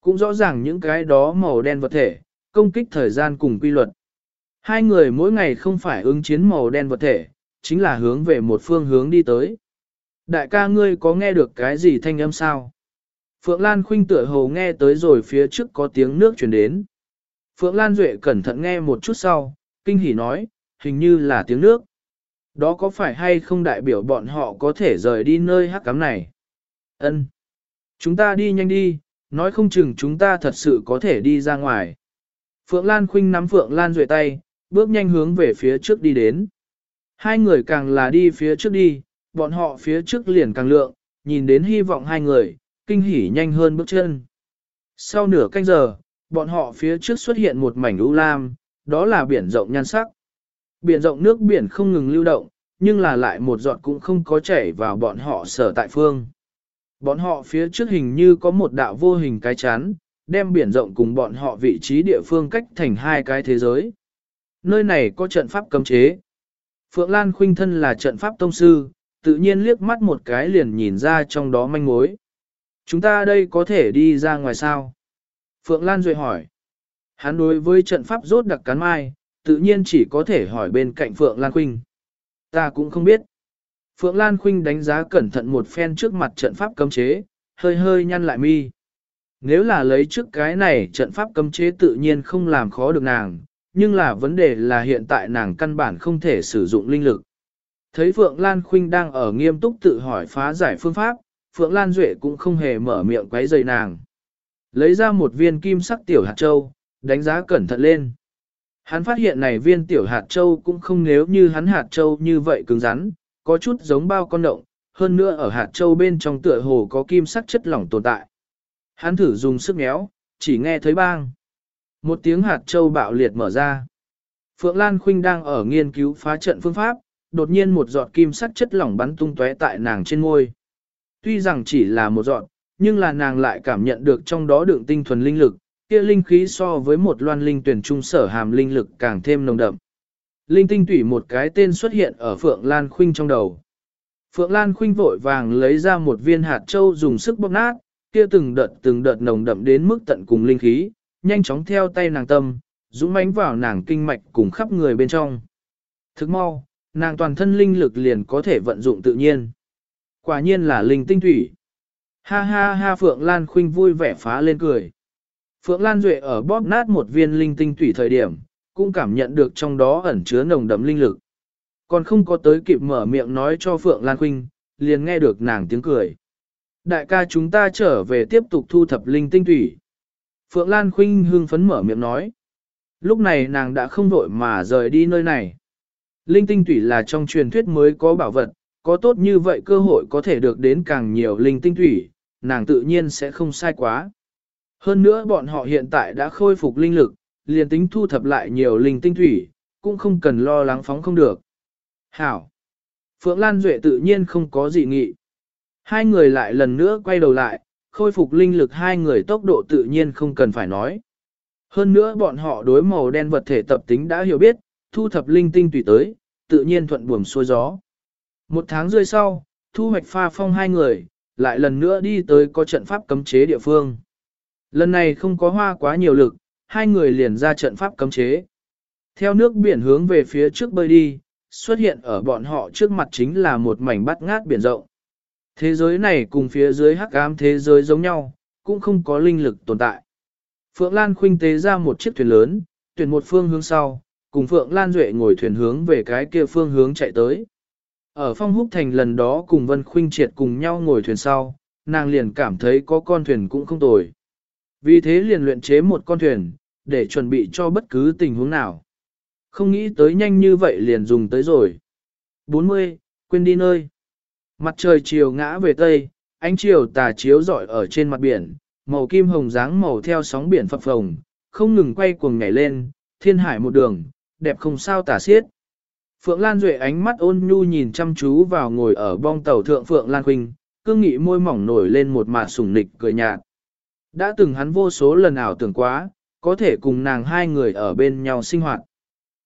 Cũng rõ ràng những cái đó màu đen vật thể, công kích thời gian cùng quy luật. Hai người mỗi ngày không phải ứng chiến màu đen vật thể, chính là hướng về một phương hướng đi tới. Đại ca ngươi có nghe được cái gì thanh âm sao? Phượng Lan khuynh tựa hồ nghe tới rồi phía trước có tiếng nước truyền đến. Phượng Lan Duệ cẩn thận nghe một chút sau, kinh hỉ nói, hình như là tiếng nước. Đó có phải hay không đại biểu bọn họ có thể rời đi nơi hắc cám này? Ân, Chúng ta đi nhanh đi, nói không chừng chúng ta thật sự có thể đi ra ngoài. Phượng Lan Khuynh nắm Phượng Lan Duệ tay, bước nhanh hướng về phía trước đi đến. Hai người càng là đi phía trước đi, bọn họ phía trước liền càng lượng, nhìn đến hy vọng hai người, kinh hỉ nhanh hơn bước chân. Sau nửa canh giờ, bọn họ phía trước xuất hiện một mảnh u lam, đó là biển rộng nhan sắc. Biển rộng nước biển không ngừng lưu động, nhưng là lại một giọt cũng không có chảy vào bọn họ sở tại phương. Bọn họ phía trước hình như có một đạo vô hình cái chán, đem biển rộng cùng bọn họ vị trí địa phương cách thành hai cái thế giới. Nơi này có trận pháp cấm chế. Phượng Lan Khuynh thân là trận pháp tông sư, tự nhiên liếc mắt một cái liền nhìn ra trong đó manh mối. Chúng ta đây có thể đi ra ngoài sao? Phượng Lan Duệ hỏi. Hắn đối với trận pháp rốt đặc cán mai, tự nhiên chỉ có thể hỏi bên cạnh Phượng Lan Khuynh. Ta cũng không biết. Phượng Lan Khuynh đánh giá cẩn thận một phen trước mặt trận pháp cấm chế, hơi hơi nhăn lại mi. Nếu là lấy trước cái này trận pháp cấm chế tự nhiên không làm khó được nàng, nhưng là vấn đề là hiện tại nàng căn bản không thể sử dụng linh lực. Thấy Phượng Lan Khuynh đang ở nghiêm túc tự hỏi phá giải phương pháp, Phượng Lan Duệ cũng không hề mở miệng quấy rầy nàng. Lấy ra một viên kim sắc tiểu hạt châu, đánh giá cẩn thận lên. Hắn phát hiện này viên tiểu hạt châu cũng không nếu như hắn hạt châu như vậy cứng rắn, có chút giống bao con động, hơn nữa ở hạt châu bên trong tựa hồ có kim sắc chất lỏng tồn tại. Hắn thử dùng sức méo, chỉ nghe thấy bang. Một tiếng hạt châu bạo liệt mở ra. Phượng Lan Khuynh đang ở nghiên cứu phá trận phương pháp, đột nhiên một giọt kim sắc chất lỏng bắn tung tóe tại nàng trên ngôi. Tuy rằng chỉ là một giọt, nhưng là nàng lại cảm nhận được trong đó đựng tinh thuần linh lực, kia linh khí so với một loan linh tuyển trung sở hàm linh lực càng thêm nồng đậm. Linh tinh tủy một cái tên xuất hiện ở Phượng Lan Khuynh trong đầu. Phượng Lan Khuynh vội vàng lấy ra một viên hạt châu dùng sức bóp nát, kia từng đợt từng đợt nồng đậm đến mức tận cùng linh khí, nhanh chóng theo tay nàng tâm, dũng mãnh vào nàng kinh mạch cùng khắp người bên trong. Thức mau, nàng toàn thân linh lực liền có thể vận dụng tự nhiên. Quả nhiên là linh tinh thủy. Ha ha ha Phượng Lan Khuynh vui vẻ phá lên cười. Phượng Lan Duệ ở bóp nát một viên linh tinh thủy thời điểm, cũng cảm nhận được trong đó ẩn chứa nồng đậm linh lực. Còn không có tới kịp mở miệng nói cho Phượng Lan Khuynh, liền nghe được nàng tiếng cười. Đại ca chúng ta trở về tiếp tục thu thập linh tinh thủy. Phượng Lan Khuynh hưng phấn mở miệng nói. Lúc này nàng đã không vội mà rời đi nơi này. Linh tinh thủy là trong truyền thuyết mới có bảo vật, có tốt như vậy cơ hội có thể được đến càng nhiều linh tinh thủy, nàng tự nhiên sẽ không sai quá. Hơn nữa bọn họ hiện tại đã khôi phục linh lực, liền tính thu thập lại nhiều linh tinh thủy, cũng không cần lo lắng phóng không được. Hảo! Phượng Lan Duệ tự nhiên không có gì nghị. Hai người lại lần nữa quay đầu lại, khôi phục linh lực hai người tốc độ tự nhiên không cần phải nói. Hơn nữa bọn họ đối màu đen vật thể tập tính đã hiểu biết, thu thập linh tinh tùy tới, tự nhiên thuận buồm xuôi gió. Một tháng rơi sau, thu hoạch pha phong hai người, lại lần nữa đi tới có trận pháp cấm chế địa phương. Lần này không có hoa quá nhiều lực, hai người liền ra trận pháp cấm chế. Theo nước biển hướng về phía trước bơi đi, xuất hiện ở bọn họ trước mặt chính là một mảnh bắt ngát biển rộng. Thế giới này cùng phía dưới hắc ám thế giới giống nhau, cũng không có linh lực tồn tại. Phượng Lan khuynh tế ra một chiếc thuyền lớn, tuyển một phương hướng sau, cùng Phượng Lan Duệ ngồi thuyền hướng về cái kia phương hướng chạy tới. Ở phong húc thành lần đó cùng Vân Khuynh Triệt cùng nhau ngồi thuyền sau, nàng liền cảm thấy có con thuyền cũng không tồi. Vì thế liền luyện chế một con thuyền, để chuẩn bị cho bất cứ tình huống nào. Không nghĩ tới nhanh như vậy liền dùng tới rồi. 40. Quên đi nơi. Mặt trời chiều ngã về tây, ánh chiều tà chiếu rọi ở trên mặt biển, màu kim hồng dáng màu theo sóng biển phập phồng, không ngừng quay cuồng nhảy lên, thiên hải một đường, đẹp không sao tả xiết. Phượng Lan Duệ ánh mắt ôn nhu nhìn chăm chú vào ngồi ở bong tàu thượng Phượng Lan Khuynh, cương nghị môi mỏng nổi lên một mạt sủng nịch cười nhạt. Đã từng hắn vô số lần ảo tưởng quá, có thể cùng nàng hai người ở bên nhau sinh hoạt.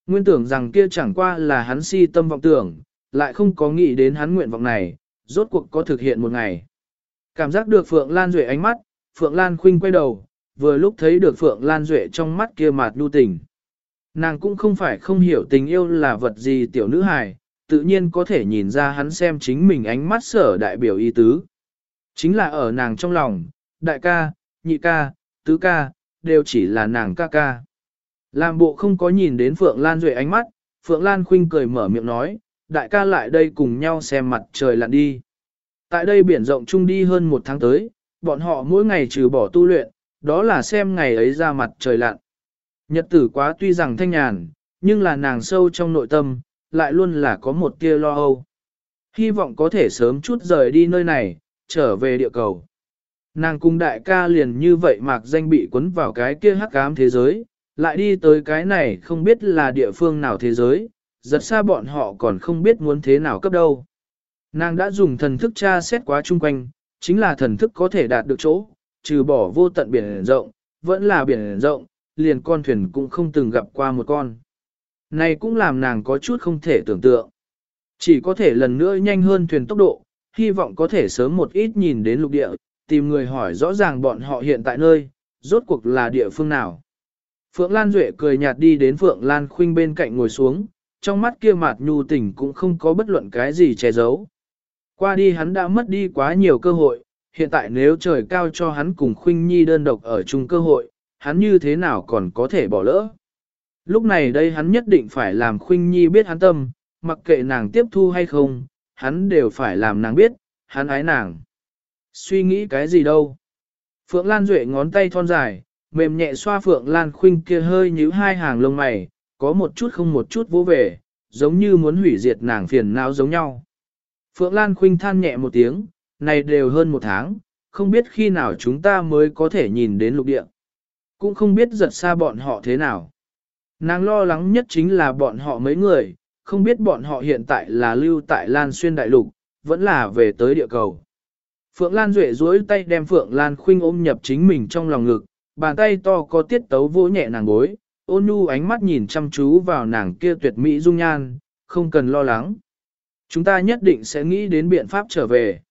Nguyên tưởng rằng kia chẳng qua là hắn si tâm vọng tưởng, lại không có nghĩ đến hắn nguyện vọng này, rốt cuộc có thực hiện một ngày. Cảm giác được Phượng Lan Duệ ánh mắt, Phượng Lan Khuynh quay đầu, vừa lúc thấy được Phượng Lan Duệ trong mắt kia mạt nhu tình. Nàng cũng không phải không hiểu tình yêu là vật gì tiểu nữ hài, tự nhiên có thể nhìn ra hắn xem chính mình ánh mắt sở đại biểu ý tứ. Chính là ở nàng trong lòng, đại ca, nhị ca, tứ ca, đều chỉ là nàng ca ca. Làm bộ không có nhìn đến Phượng Lan Duệ ánh mắt, Phượng Lan khinh cười mở miệng nói, đại ca lại đây cùng nhau xem mặt trời lặn đi. Tại đây biển rộng chung đi hơn một tháng tới, bọn họ mỗi ngày trừ bỏ tu luyện, đó là xem ngày ấy ra mặt trời lặn. Nhật tử quá tuy rằng thanh nhàn, nhưng là nàng sâu trong nội tâm, lại luôn là có một tia lo âu. Hy vọng có thể sớm chút rời đi nơi này, trở về địa cầu. Nàng cung đại ca liền như vậy mạc danh bị cuốn vào cái kia hắc ám thế giới, lại đi tới cái này không biết là địa phương nào thế giới, giật xa bọn họ còn không biết muốn thế nào cấp đâu. Nàng đã dùng thần thức tra xét quá chung quanh, chính là thần thức có thể đạt được chỗ, trừ bỏ vô tận biển rộng, vẫn là biển rộng, liền con thuyền cũng không từng gặp qua một con. Này cũng làm nàng có chút không thể tưởng tượng. Chỉ có thể lần nữa nhanh hơn thuyền tốc độ, hy vọng có thể sớm một ít nhìn đến lục địa, tìm người hỏi rõ ràng bọn họ hiện tại nơi, rốt cuộc là địa phương nào. Phượng Lan Duệ cười nhạt đi đến Phượng Lan Khuynh bên cạnh ngồi xuống, trong mắt kia Mạt nhu tình cũng không có bất luận cái gì che giấu. Qua đi hắn đã mất đi quá nhiều cơ hội, hiện tại nếu trời cao cho hắn cùng Khuynh Nhi đơn độc ở chung cơ hội, hắn như thế nào còn có thể bỏ lỡ. Lúc này đây hắn nhất định phải làm Khuynh Nhi biết hắn tâm, mặc kệ nàng tiếp thu hay không, hắn đều phải làm nàng biết, hắn ái nàng. Suy nghĩ cái gì đâu. Phượng Lan Duệ ngón tay thon dài, mềm nhẹ xoa Phượng Lan Khuynh kia hơi nhíu hai hàng lông mày, có một chút không một chút vô vẻ, giống như muốn hủy diệt nàng phiền não giống nhau. Phượng Lan Khuynh than nhẹ một tiếng, này đều hơn một tháng, không biết khi nào chúng ta mới có thể nhìn đến lục địa. Cũng không biết giật xa bọn họ thế nào. Nàng lo lắng nhất chính là bọn họ mấy người, không biết bọn họ hiện tại là lưu tại Lan Xuyên Đại Lục, vẫn là về tới địa cầu. Phượng Lan Duệ duỗi tay đem Phượng Lan Khuynh ôm nhập chính mình trong lòng ngực, bàn tay to có tiết tấu vỗ nhẹ nàng gối, ôn nhu ánh mắt nhìn chăm chú vào nàng kia tuyệt mỹ dung nhan, không cần lo lắng. Chúng ta nhất định sẽ nghĩ đến biện pháp trở về.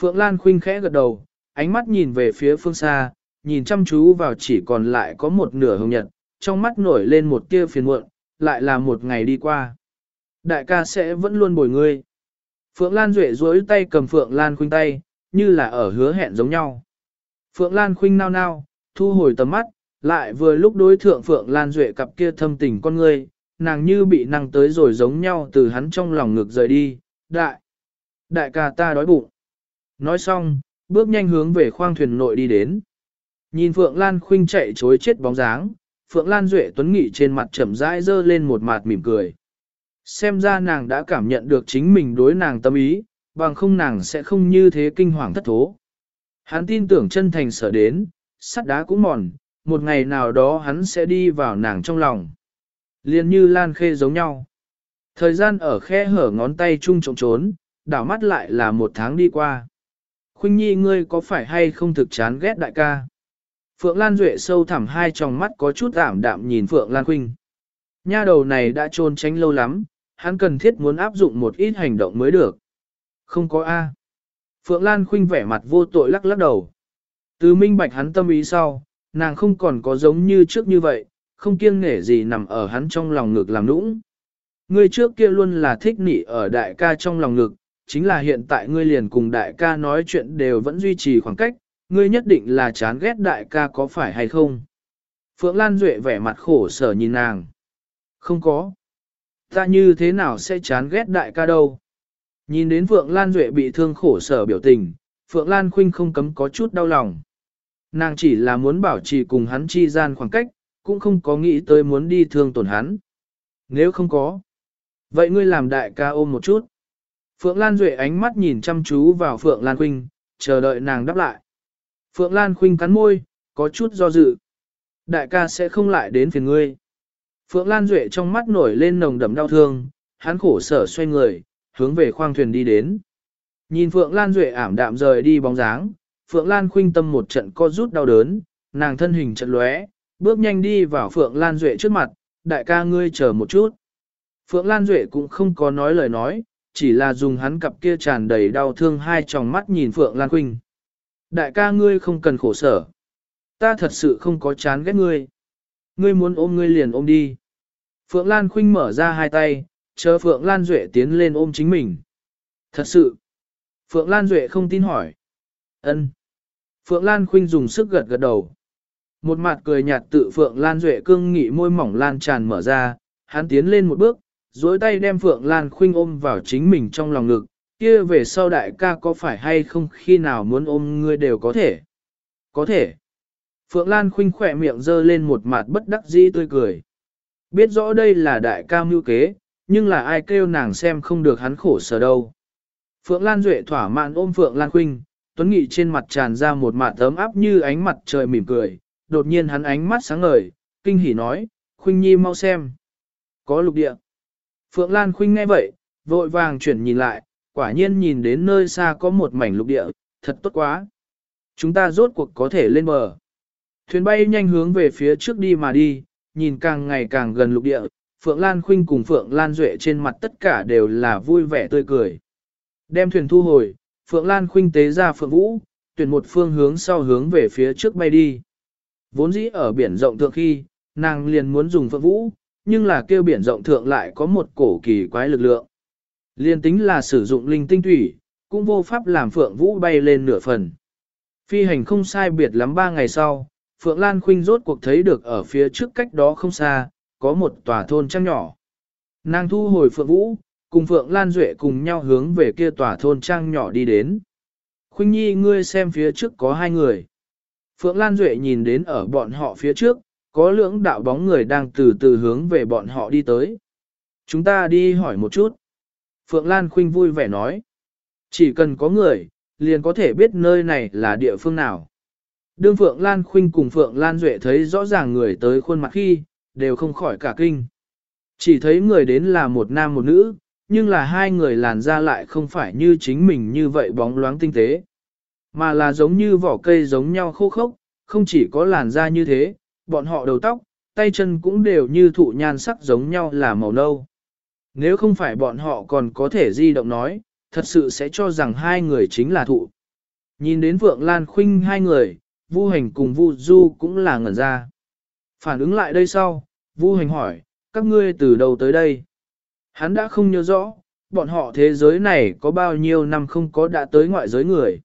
Phượng Lan Khuynh khẽ gật đầu, ánh mắt nhìn về phía phương xa, nhìn chăm chú vào chỉ còn lại có một nửa hồng nhật, trong mắt nổi lên một tia phiền muộn, lại là một ngày đi qua. Đại ca sẽ vẫn luôn bồi ngươi. Phượng Lan Duệ duỗi tay cầm Phượng Lan Khuynh tay, như là ở hứa hẹn giống nhau. Phượng Lan Khuynh nao nao, thu hồi tầm mắt, lại vừa lúc đối thượng Phượng Lan Duệ cặp kia thâm tình con ngươi, nàng như bị năng tới rồi giống nhau từ hắn trong lòng ngực rời đi, đại, đại ca ta đói bụng. Nói xong, bước nhanh hướng về khoang thuyền nội đi đến. Nhìn Phượng Lan Khuynh chạy chối chết bóng dáng, Phượng Lan Duệ Tuấn Nghị trên mặt chậm rãi dơ lên một mặt mỉm cười. Xem ra nàng đã cảm nhận được chính mình đối nàng tâm ý, bằng không nàng sẽ không như thế kinh hoàng thất thố. Hắn tin tưởng chân thành sở đến, sắt đá cũng mòn, một ngày nào đó hắn sẽ đi vào nàng trong lòng. Liên như lan khê giống nhau. Thời gian ở khe hở ngón tay chung trộm trốn, đảo mắt lại là một tháng đi qua. Khuynh nhi ngươi có phải hay không thực chán ghét đại ca? Phượng Lan Duệ sâu thẳm hai tròng mắt có chút ảm đạm nhìn Phượng Lan Khuynh. Nha đầu này đã trôn tránh lâu lắm, hắn cần thiết muốn áp dụng một ít hành động mới được. Không có A. Phượng Lan Khuynh vẻ mặt vô tội lắc lắc đầu. Từ minh bạch hắn tâm ý sau, nàng không còn có giống như trước như vậy, không kiêng nể gì nằm ở hắn trong lòng ngực làm nũng. Ngươi trước kia luôn là thích nị ở đại ca trong lòng ngực, chính là hiện tại ngươi liền cùng đại ca nói chuyện đều vẫn duy trì khoảng cách, ngươi nhất định là chán ghét đại ca có phải hay không? Phượng Lan Duệ vẻ mặt khổ sở nhìn nàng. Không có. Ta như thế nào sẽ chán ghét đại ca đâu? Nhìn đến Phượng Lan Duệ bị thương khổ sở biểu tình, Phượng Lan Khuynh không cấm có chút đau lòng. Nàng chỉ là muốn bảo trì cùng hắn chi gian khoảng cách, cũng không có nghĩ tới muốn đi thương tổn hắn. Nếu không có, vậy ngươi làm đại ca ôm một chút. Phượng Lan Duệ ánh mắt nhìn chăm chú vào Phượng Lan Khuynh, chờ đợi nàng đáp lại. Phượng Lan Khuynh cắn môi, có chút do dự. Đại ca sẽ không lại đến phiền ngươi. Phượng Lan Duệ trong mắt nổi lên nồng đậm đau thương, hắn khổ sở xoay người, hướng về khoang thuyền đi đến. Nhìn Phượng Lan Duệ ảm đạm rời đi bóng dáng, Phượng Lan khuynh tâm một trận co rút đau đớn, nàng thân hình trận lóe, bước nhanh đi vào Phượng Lan Duệ trước mặt, đại ca ngươi chờ một chút. Phượng Lan Duệ cũng không có nói lời nói, chỉ là dùng hắn cặp kia tràn đầy đau thương hai tròng mắt nhìn Phượng Lan Khuynh. Đại ca ngươi không cần khổ sở. Ta thật sự không có chán ghét ngươi. Ngươi muốn ôm ngươi liền ôm đi. Phượng Lan Khuynh mở ra hai tay, chờ Phượng Lan Duệ tiến lên ôm chính mình. Thật sự. Phượng Lan Duệ không tin hỏi. ân. Phượng Lan Khuynh dùng sức gật gật đầu. Một mặt cười nhạt tự Phượng Lan Duệ cương nghị môi mỏng lan tràn mở ra, hắn tiến lên một bước, duỗi tay đem Phượng Lan Khuynh ôm vào chính mình trong lòng ngực, kia về sau đại ca có phải hay không khi nào muốn ôm ngươi đều có thể. Có thể. Phượng Lan khinh khỏe miệng dơ lên một mặt bất đắc dĩ tươi cười. Biết rõ đây là đại ca mưu kế, nhưng là ai kêu nàng xem không được hắn khổ sở đâu. Phượng Lan Duệ thỏa mãn ôm Phượng Lan khinh Tuấn Nghị trên mặt tràn ra một mặt ấm áp như ánh mặt trời mỉm cười, đột nhiên hắn ánh mắt sáng ngời, kinh hỉ nói, khinh Nhi mau xem. Có lục địa. Phượng Lan khinh nghe vậy, vội vàng chuyển nhìn lại, quả nhiên nhìn đến nơi xa có một mảnh lục địa, thật tốt quá. Chúng ta rốt cuộc có thể lên bờ. Thuyền bay nhanh hướng về phía trước đi mà đi, nhìn càng ngày càng gần lục địa, Phượng Lan Khuynh cùng Phượng Lan Duệ trên mặt tất cả đều là vui vẻ tươi cười. Đem thuyền thu hồi, Phượng Lan Khuynh tế ra Phượng Vũ, tuyển một phương hướng sau hướng về phía trước bay đi. Vốn dĩ ở biển rộng thượng khi, nàng liền muốn dùng Phượng Vũ, nhưng là kêu biển rộng thượng lại có một cổ kỳ quái lực lượng. Liên tính là sử dụng linh tinh thủy, cũng vô pháp làm Phượng Vũ bay lên nửa phần. Phi hành không sai biệt lắm ba ngày sau, Phượng Lan Khuynh rốt cuộc thấy được ở phía trước cách đó không xa, có một tòa thôn trang nhỏ. Nàng thu hồi Phượng Vũ, cùng Phượng Lan Duệ cùng nhau hướng về kia tòa thôn trang nhỏ đi đến. Khuynh Nhi ngươi xem phía trước có hai người. Phượng Lan Duệ nhìn đến ở bọn họ phía trước, có lưỡng đạo bóng người đang từ từ hướng về bọn họ đi tới. Chúng ta đi hỏi một chút. Phượng Lan Khuynh vui vẻ nói. Chỉ cần có người, liền có thể biết nơi này là địa phương nào. Đương Phượng Lan Khuynh cùng Phượng Lan Duệ thấy rõ ràng người tới khuôn mặt khi, đều không khỏi cả kinh. Chỉ thấy người đến là một nam một nữ, nhưng là hai người làn da lại không phải như chính mình như vậy bóng loáng tinh tế, mà là giống như vỏ cây giống nhau khô khốc, không chỉ có làn da như thế, bọn họ đầu tóc, tay chân cũng đều như thụ nhan sắc giống nhau là màu nâu. Nếu không phải bọn họ còn có thể di động nói, thật sự sẽ cho rằng hai người chính là thụ. Nhìn đến Vượng Lan Khuynh hai người, Vu Hành cùng Vu Du cũng là ngẩn ra. Phản ứng lại đây sau, Vu Hành hỏi, các ngươi từ đầu tới đây? Hắn đã không nhớ rõ, bọn họ thế giới này có bao nhiêu năm không có đã tới ngoại giới người.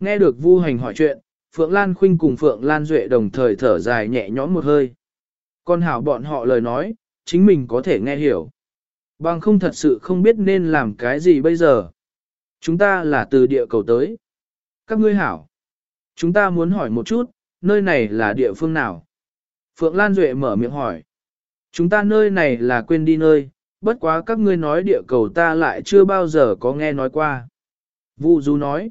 Nghe được Vu Hành hỏi chuyện, Phượng Lan Khuynh cùng Phượng Lan Duệ đồng thời thở dài nhẹ nhõm một hơi. Con hảo bọn họ lời nói, chính mình có thể nghe hiểu. Bằng không thật sự không biết nên làm cái gì bây giờ. Chúng ta là từ địa cầu tới. Các ngươi hảo. Chúng ta muốn hỏi một chút, nơi này là địa phương nào? Phượng Lan Duệ mở miệng hỏi. Chúng ta nơi này là quên đi nơi, bất quá các ngươi nói địa cầu ta lại chưa bao giờ có nghe nói qua. Vu Du nói.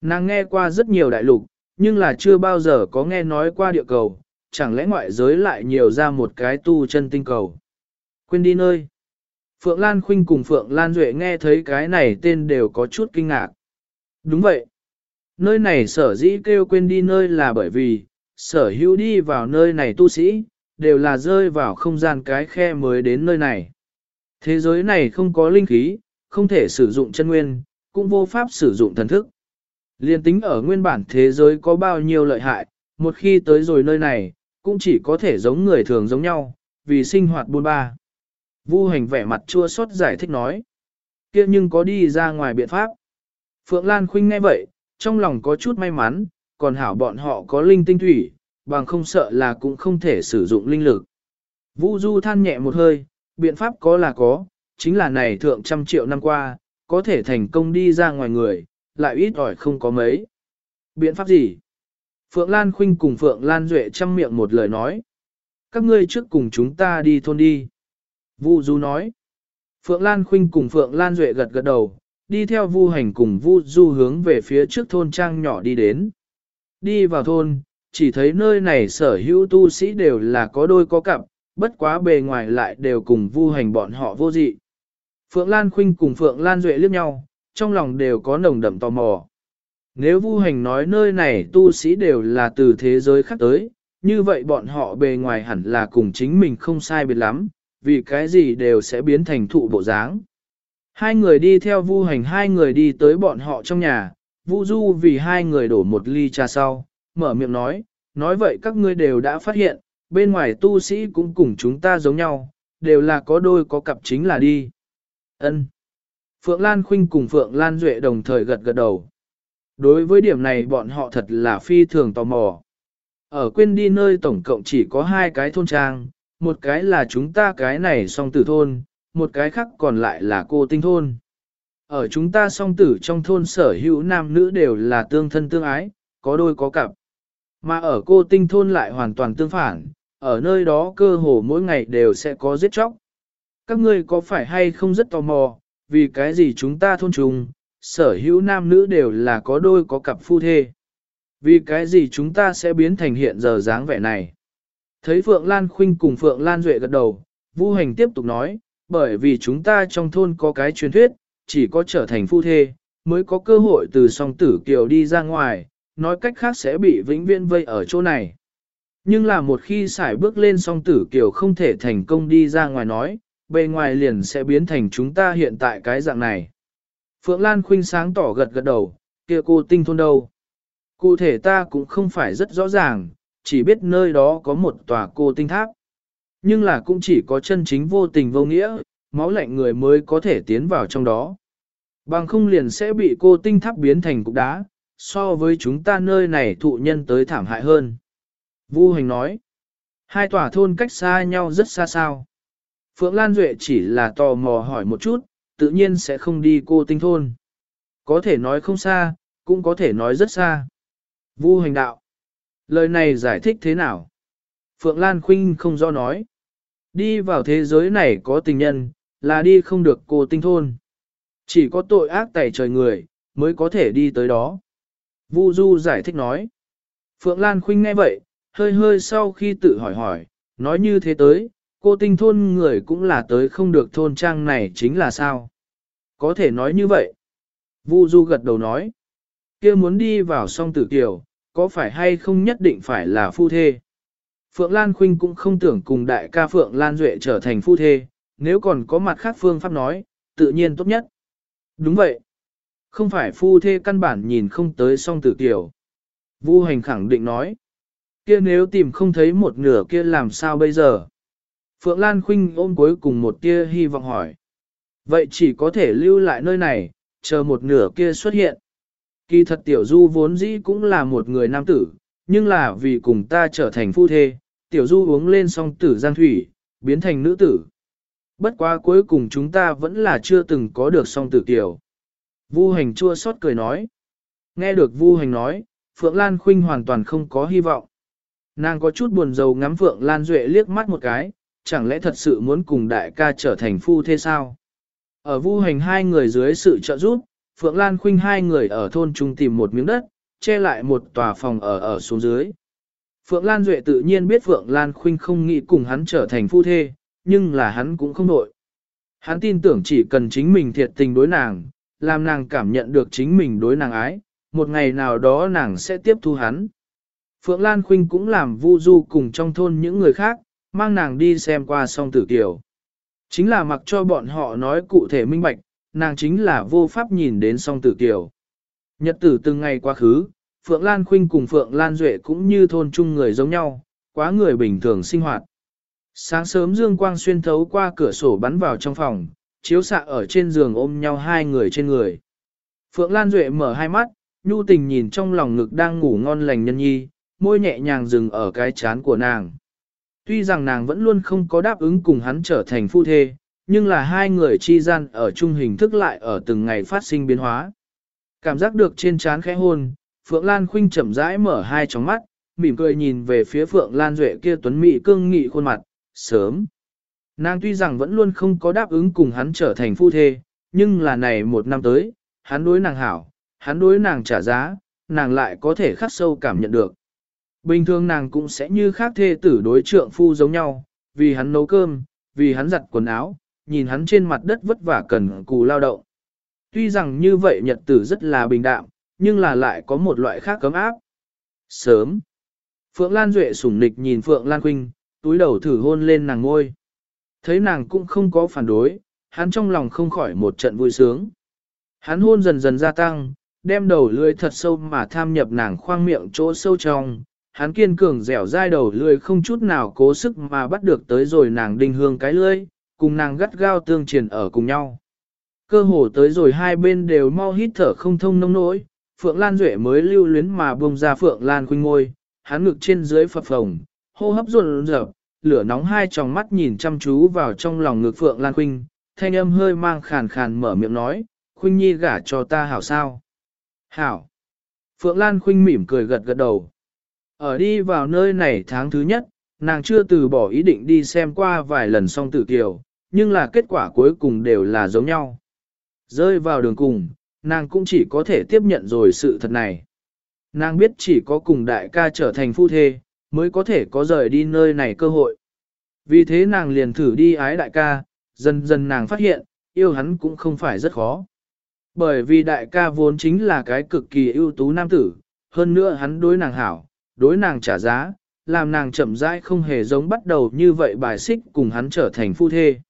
Nàng nghe qua rất nhiều đại lục, nhưng là chưa bao giờ có nghe nói qua địa cầu, chẳng lẽ ngoại giới lại nhiều ra một cái tu chân tinh cầu. Quên đi nơi. Phượng Lan Khuynh cùng Phượng Lan Duệ nghe thấy cái này tên đều có chút kinh ngạc. Đúng vậy. Nơi này sở dĩ kêu quên đi nơi là bởi vì, sở hữu đi vào nơi này tu sĩ, đều là rơi vào không gian cái khe mới đến nơi này. Thế giới này không có linh khí, không thể sử dụng chân nguyên, cũng vô pháp sử dụng thần thức. Liên tính ở nguyên bản thế giới có bao nhiêu lợi hại, một khi tới rồi nơi này, cũng chỉ có thể giống người thường giống nhau, vì sinh hoạt buôn ba. Vu hành vẻ mặt chua xót giải thích nói. kia nhưng có đi ra ngoài biện pháp. Phượng Lan Khuynh nghe vậy, trong lòng có chút may mắn, còn hảo bọn họ có linh tinh thủy, bằng không sợ là cũng không thể sử dụng linh lực. Vu Du than nhẹ một hơi, biện pháp có là có, chính là này thượng trăm triệu năm qua, có thể thành công đi ra ngoài người, lại ít ỏi không có mấy. Biện pháp gì? Phượng Lan Khuynh cùng Phượng Lan Duệ chăm miệng một lời nói. Các ngươi trước cùng chúng ta đi thôn đi. Vu Du nói. Phượng Lan Khuynh cùng Phượng Lan Duệ gật gật đầu, đi theo Vu Hành cùng Vu Du hướng về phía trước thôn trang nhỏ đi đến. Đi vào thôn, chỉ thấy nơi này sở hữu tu sĩ đều là có đôi có cặp, bất quá bề ngoài lại đều cùng Vu Hành bọn họ vô dị. Phượng Lan Khuynh cùng Phượng Lan Duệ liếc nhau, trong lòng đều có nồng đậm tò mò. Nếu Vu Hành nói nơi này tu sĩ đều là từ thế giới khác tới, như vậy bọn họ bề ngoài hẳn là cùng chính mình không sai biệt lắm, vì cái gì đều sẽ biến thành thụ bộ dáng. Hai người đi theo vu hành hai người đi tới bọn họ trong nhà, Vu Du vì hai người đổ một ly trà sau, mở miệng nói, nói vậy các ngươi đều đã phát hiện, bên ngoài tu sĩ cũng cùng chúng ta giống nhau, đều là có đôi có cặp chính là đi. Ân. Phượng Lan Khuynh cùng Phượng Lan Duệ đồng thời gật gật đầu. Đối với điểm này bọn họ thật là phi thường tò mò. Ở quên đi nơi tổng cộng chỉ có hai cái thôn trang, một cái là chúng ta cái này song tử thôn, một cái khác còn lại là cô tinh thôn. Ở chúng ta song tử trong thôn sở hữu nam nữ đều là tương thân tương ái, có đôi có cặp. Mà ở cô tinh thôn lại hoàn toàn tương phản, ở nơi đó cơ hồ mỗi ngày đều sẽ có giết chóc. Các ngươi có phải hay không rất tò mò, vì cái gì chúng ta thôn trùng, sở hữu nam nữ đều là có đôi có cặp phu thê. Vì cái gì chúng ta sẽ biến thành hiện giờ dáng vẻ này. Thấy Phượng Lan Khuynh cùng Phượng Lan Duệ gật đầu, Vu Hành tiếp tục nói, bởi vì chúng ta trong thôn có cái truyền thuyết, chỉ có trở thành phu thê, mới có cơ hội từ song tử kiều đi ra ngoài, nói cách khác sẽ bị vĩnh viễn vây ở chỗ này. Nhưng là một khi xài bước lên song tử kiều không thể thành công đi ra ngoài nói, bề ngoài liền sẽ biến thành chúng ta hiện tại cái dạng này. Phượng Lan khuynh sáng tỏ gật gật đầu, kia cô tinh thôn đâu. Cụ thể ta cũng không phải rất rõ ràng, chỉ biết nơi đó có một tòa cô tinh tháp. Nhưng là cũng chỉ có chân chính vô tình vô nghĩa, máu lạnh người mới có thể tiến vào trong đó. Bằng không liền sẽ bị cô tinh tháp biến thành cục đá, so với chúng ta nơi này thụ nhân tới thảm hại hơn. Vu Hành nói, hai tòa thôn cách xa nhau rất xa sao. Phượng Lan Duệ chỉ là tò mò hỏi một chút, tự nhiên sẽ không đi cô tinh thôn. Có thể nói không xa, cũng có thể nói rất xa. Vu Hành đạo, lời này giải thích thế nào? Phượng Lan Khuynh không do nói. Đi vào thế giới này có tình nhân, là đi không được cô tinh thôn. Chỉ có tội ác tẩy trời người, mới có thể đi tới đó. Vu Du giải thích nói. Phượng Lan Khuynh nghe vậy, hơi hơi sau khi tự hỏi hỏi, nói như thế tới, cô tinh thôn người cũng là tới không được thôn trang này chính là sao? Có thể nói như vậy. Vu Du gật đầu nói, kia muốn đi vào song tử kiều, có phải hay không nhất định phải là phu thê? Phượng Lan Khuynh cũng không tưởng cùng đại ca Phượng Lan Duệ trở thành phu thê, nếu còn có mặt khác phương pháp nói, tự nhiên tốt nhất. Đúng vậy. Không phải phu thê căn bản nhìn không tới song tử tiểu Vu hành khẳng định nói. Kia nếu tìm không thấy một nửa kia làm sao bây giờ? Phượng Lan Khuynh ôm cuối cùng một tia hy vọng hỏi. Vậy chỉ có thể lưu lại nơi này, chờ một nửa kia xuất hiện. Kỳ thật tiểu du vốn dĩ cũng là một người nam tử, nhưng là vì cùng ta trở thành phu thê, tiểu du uống lên song tử giang thủy, biến thành nữ tử. Bất quá cuối cùng chúng ta vẫn là chưa từng có được song tử tiểu. Vu hành chua xót cười nói. Nghe được Vu hành nói, Phượng Lan Khuynh hoàn toàn không có hy vọng. Nàng có chút buồn rầu ngắm Phượng Lan Duệ liếc mắt một cái, chẳng lẽ thật sự muốn cùng đại ca trở thành phu thế sao? Ở Vu hành hai người dưới sự trợ giúp, Phượng Lan Khuynh hai người ở thôn trung tìm một miếng đất, che lại một tòa phòng ở ở xuống dưới. Phượng Lan Duệ tự nhiên biết Phượng Lan Khuynh không nghĩ cùng hắn trở thành phu thê, nhưng là hắn cũng không nội. Hắn tin tưởng chỉ cần chính mình thiệt tình đối nàng, làm nàng cảm nhận được chính mình đối nàng ái, một ngày nào đó nàng sẽ tiếp thu hắn. Phượng Lan Khuynh cũng làm vu du cùng trong thôn những người khác, mang nàng đi xem qua song tử tiểu, Chính là mặc cho bọn họ nói cụ thể minh bạch, nàng chính là vô pháp nhìn đến song tử kiều. Nhật tử từng ngày quá khứ, Phượng Lan Khuynh cùng Phượng Lan Duệ cũng như thôn chung người giống nhau, quá người bình thường sinh hoạt. Sáng sớm dương quang xuyên thấu qua cửa sổ bắn vào trong phòng, chiếu xạ ở trên giường ôm nhau hai người trên người. Phượng Lan Duệ mở hai mắt, nhu tình nhìn trong lòng ngực đang ngủ ngon lành nhân nhi, môi nhẹ nhàng dừng ở cái chán của nàng. Tuy rằng nàng vẫn luôn không có đáp ứng cùng hắn trở thành phu thê, nhưng là hai người chi gian ở chung hình thức lại ở từng ngày phát sinh biến hóa. Cảm giác được trên chán khẽ hôn, Phượng Lan Khuynh chậm rãi mở hai tròng mắt, mỉm cười nhìn về phía Phượng Lan Duệ kia tuấn mỹ cương nghị khuôn mặt, sớm. Nàng tuy rằng vẫn luôn không có đáp ứng cùng hắn trở thành phu thê, nhưng là này một năm tới, hắn đối nàng hảo, hắn đối nàng trả giá, nàng lại có thể khắc sâu cảm nhận được. Bình thường nàng cũng sẽ như khác thê tử đối trượng phu giống nhau, vì hắn nấu cơm, vì hắn giặt quần áo, nhìn hắn trên mặt đất vất vả cần cù lao động. Tuy rằng như vậy nhật tử rất là bình đạm, nhưng là lại có một loại khác cấm áp. Sớm, Phượng Lan Duệ sủng nịch nhìn Phượng Lan Quynh, túi đầu thử hôn lên nàng ngôi. Thấy nàng cũng không có phản đối, hắn trong lòng không khỏi một trận vui sướng. Hắn hôn dần dần gia tăng, đem đầu lưỡi thật sâu mà tham nhập nàng khoang miệng chỗ sâu trong. Hắn kiên cường dẻo dai đầu lưỡi không chút nào cố sức mà bắt được tới rồi nàng đinh hương cái lưỡi, cùng nàng gắt gao tương truyền ở cùng nhau. Cơ hồ tới rồi hai bên đều mau hít thở không thông nông nỗi, Phượng Lan Duệ mới lưu luyến mà bông ra Phượng Lan khuynh ngôi, hắn ngực trên dưới phập phồng, hô hấp ruột rợp, lửa nóng hai tròng mắt nhìn chăm chú vào trong lòng ngực Phượng Lan khuynh, thanh âm hơi mang khàn khàn mở miệng nói, khuynh nhi gả cho ta hảo sao. Hảo. Phượng Lan khuynh mỉm cười gật gật đầu. Ở đi vào nơi này tháng thứ nhất, nàng chưa từ bỏ ý định đi xem qua vài lần song tử kiều, nhưng là kết quả cuối cùng đều là giống nhau. Rơi vào đường cùng, nàng cũng chỉ có thể tiếp nhận rồi sự thật này. Nàng biết chỉ có cùng đại ca trở thành phu thê, mới có thể có rời đi nơi này cơ hội. Vì thế nàng liền thử đi ái đại ca, dần dần nàng phát hiện, yêu hắn cũng không phải rất khó. Bởi vì đại ca vốn chính là cái cực kỳ ưu tú nam tử, hơn nữa hắn đối nàng hảo, đối nàng trả giá, làm nàng chậm rãi không hề giống bắt đầu như vậy bài xích cùng hắn trở thành phu thê.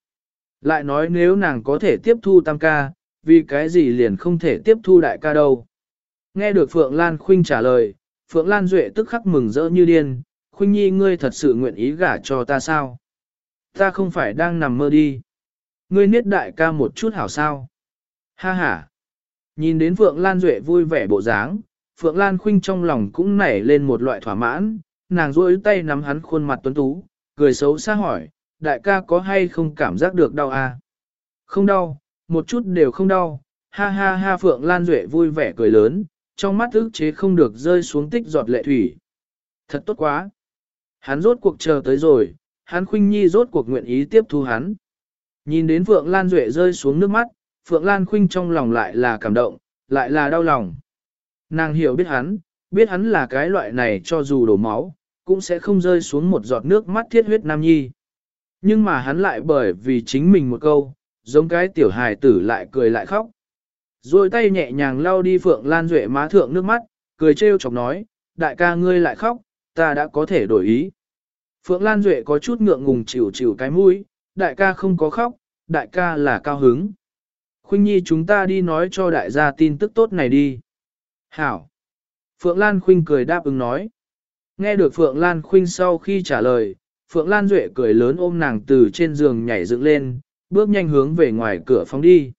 Lại nói nếu nàng có thể tiếp thu tam ca, vì cái gì liền không thể tiếp thu đại ca đâu. Nghe được Phượng Lan Khuynh trả lời, Phượng Lan Duệ tức khắc mừng rỡ như điên, Khuynh Nhi ngươi thật sự nguyện ý gả cho ta sao? Ta không phải đang nằm mơ đi. Ngươi niết đại ca một chút hảo sao? Ha ha! Nhìn đến Phượng Lan Duệ vui vẻ bộ dáng, Phượng Lan Khuynh trong lòng cũng nảy lên một loại thỏa mãn, nàng duỗi tay nắm hắn khuôn mặt tuấn tú, cười xấu xa hỏi, đại ca có hay không cảm giác được đau à? Không đau, một chút đều không đau, ha ha ha Phượng Lan Duệ vui vẻ cười lớn, trong mắt ức chế không được rơi xuống tích giọt lệ thủy. Thật tốt quá. Hắn rốt cuộc chờ tới rồi, hắn khuynh nhi rốt cuộc nguyện ý tiếp thu hắn. Nhìn đến Phượng Lan Duệ rơi xuống nước mắt, Phượng Lan khuynh trong lòng lại là cảm động, lại là đau lòng. Nàng hiểu biết hắn, biết hắn là cái loại này cho dù đổ máu, cũng sẽ không rơi xuống một giọt nước mắt thiết huyết nam nhi. Nhưng mà hắn lại bởi vì chính mình một câu, giống cái tiểu hài tử lại cười lại khóc. Rồi tay nhẹ nhàng lau đi Phượng Lan Duệ má thượng nước mắt, cười trêu chọc nói, đại ca ngươi lại khóc, ta đã có thể đổi ý. Phượng Lan Duệ có chút ngượng ngùng chịu chịu cái mũi, đại ca không có khóc, đại ca là cao hứng. Khuynh Nhi chúng ta đi nói cho đại gia tin tức tốt này đi. Hảo. Phượng Lan Khuynh cười đáp ứng nói. Nghe được Phượng Lan Khuynh sau khi trả lời, Phượng Lan Duệ cười lớn ôm nàng từ trên giường nhảy dựng lên, bước nhanh hướng về ngoài cửa phóng đi.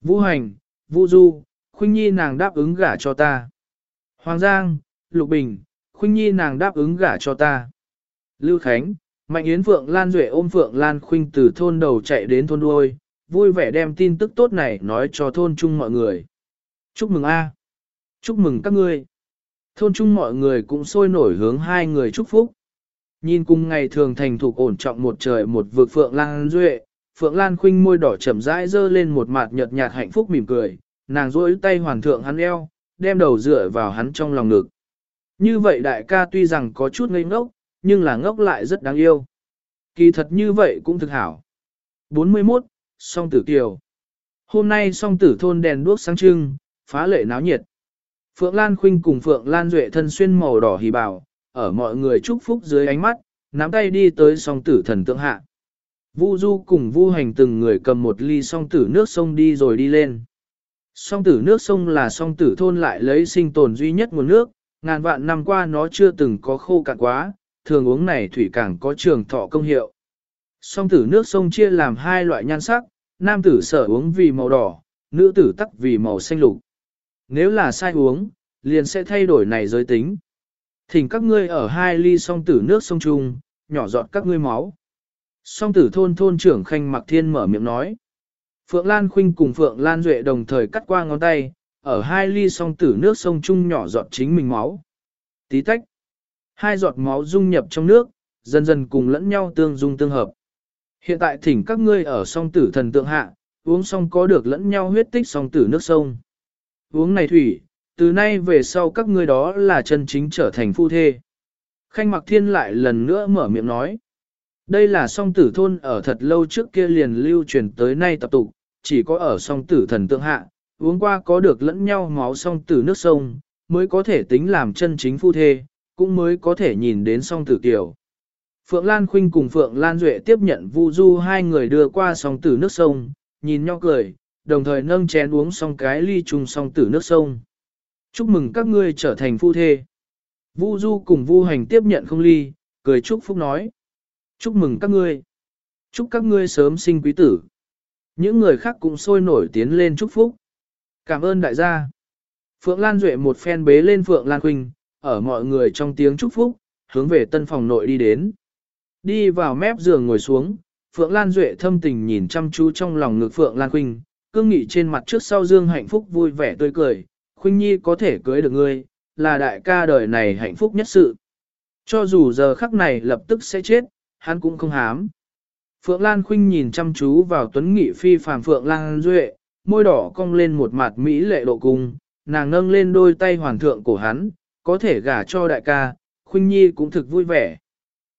Vũ Hành, Vũ Du, Khuynh Nhi nàng đáp ứng gả cho ta. Hoàng Giang, Lục Bình, Khuynh Nhi nàng đáp ứng gả cho ta. Lưu Khánh, Mạnh Yến Phượng Lan Duệ ôm Phượng Lan Khuynh từ thôn đầu chạy đến thôn đuôi, vui vẻ đem tin tức tốt này nói cho thôn chung mọi người. Chúc mừng A. Chúc mừng các ngươi. Thôn chung mọi người cũng sôi nổi hướng hai người chúc phúc. Nhìn cùng ngày thường thành thục ổn trọng một trời một vực Phượng Lan Duệ, Phượng Lan Khuynh môi đỏ chậm rãi dơ lên một mặt nhợt nhạt hạnh phúc mỉm cười, nàng duỗi tay hoàn thượng hắn eo, đem đầu dựa vào hắn trong lòng ngực. Như vậy đại ca tuy rằng có chút ngây ngốc, nhưng là ngốc lại rất đáng yêu. Kỳ thật như vậy cũng thực hảo. 41. Song tử kiều. Hôm nay song tử thôn đèn đuốc sáng trưng, phá lệ náo nhiệt. Phượng Lan Khuynh cùng Phượng Lan Duệ thân xuyên màu đỏ hỉ bảo, ở mọi người chúc phúc dưới ánh mắt, nắm tay đi tới song tử thần tượng hạ. Vu Du cùng Vu Hành từng người cầm một ly song tử nước sông đi rồi đi lên. Song tử nước sông là song tử thôn lại lấy sinh tồn duy nhất nguồn nước, ngàn vạn năm qua nó chưa từng có khô cạn quá, thường uống này thủy càng có trường thọ công hiệu. Song tử nước sông chia làm hai loại nhan sắc, nam tử sở uống vì màu đỏ, nữ tử tắc vì màu xanh lục. Nếu là sai uống, liền sẽ thay đổi này giới tính. Thỉnh các ngươi ở hai ly song tử nước sông chung, nhỏ giọt các ngươi máu. Song tử thôn thôn trưởng Khanh Mặc Thiên mở miệng nói. Phượng Lan Khuynh cùng Phượng Lan Duệ đồng thời cắt qua ngón tay, ở hai ly song tử nước sông chung nhỏ giọt chính mình máu. Tí tách. Hai giọt máu dung nhập trong nước, dần dần cùng lẫn nhau tương dung tương hợp. Hiện tại thỉnh các ngươi ở song tử thần tượng hạ, uống xong có được lẫn nhau huyết tích song tử nước sông. Uống này thủy, từ nay về sau các ngươi đó là chân chính trở thành phu thê. Khanh Mặc Thiên lại lần nữa mở miệng nói. Đây là song tử thôn ở thật lâu trước kia liền lưu truyền tới nay tập tục, chỉ có ở song tử thần tượng hạ, uống qua có được lẫn nhau máu song tử nước sông, mới có thể tính làm chân chính phu thê, cũng mới có thể nhìn đến song tử tiểu. Phượng Lan Khuynh cùng Phượng Lan Duệ tiếp nhận Vu Du hai người đưa qua song tử nước sông, nhìn nhau cười, đồng thời nâng chén uống xong cái ly chung song tử nước sông. Chúc mừng các ngươi trở thành phu thê. Vu Du cùng Vu Hành tiếp nhận không ly, cười chúc phúc nói. Chúc mừng các ngươi. Chúc các ngươi sớm sinh quý tử. Những người khác cũng sôi nổi tiến lên chúc phúc. Cảm ơn đại gia. Phượng Lan Duệ một phen bế lên Phượng Lan Quỳnh, ở mọi người trong tiếng chúc phúc, hướng về tân phòng nội đi đến. Đi vào mép giường ngồi xuống, Phượng Lan Duệ thâm tình nhìn chăm chú trong lòng ngực Phượng Lan Quỳnh, cương nghị trên mặt trước sau dương hạnh phúc vui vẻ tươi cười, Khuynh Nhi có thể cưới được ngươi, là đại ca đời này hạnh phúc nhất sự. Cho dù giờ khắc này lập tức sẽ chết, hắn cũng không hám. Phượng Lan Khuynh nhìn chăm chú vào tuấn nghị phi phàm Phượng Lan Duệ, môi đỏ cong lên một mặt mỹ lệ độ cung, nàng nâng lên đôi tay hoàn thượng của hắn, có thể gả cho đại ca, Khuynh Nhi cũng thực vui vẻ.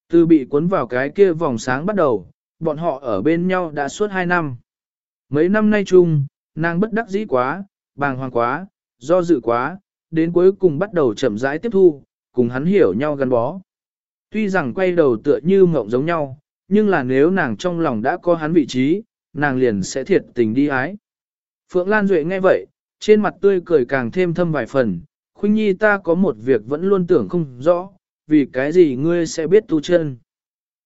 Từ bị cuốn vào cái kia vòng sáng bắt đầu, bọn họ ở bên nhau đã suốt hai năm. Mấy năm nay chung, nàng bất đắc dĩ quá, bàng hoàng quá, do dự quá, đến cuối cùng bắt đầu chậm rãi tiếp thu, cùng hắn hiểu nhau gắn bó. Tuy rằng quay đầu tựa như mộng giống nhau, nhưng là nếu nàng trong lòng đã có hắn vị trí, nàng liền sẽ thiệt tình đi ái. Phượng Lan Duệ nghe vậy, trên mặt tươi cười càng thêm thâm vài phần, Khuynh Nhi ta có một việc vẫn luôn tưởng không rõ, vì cái gì ngươi sẽ biết tu chân.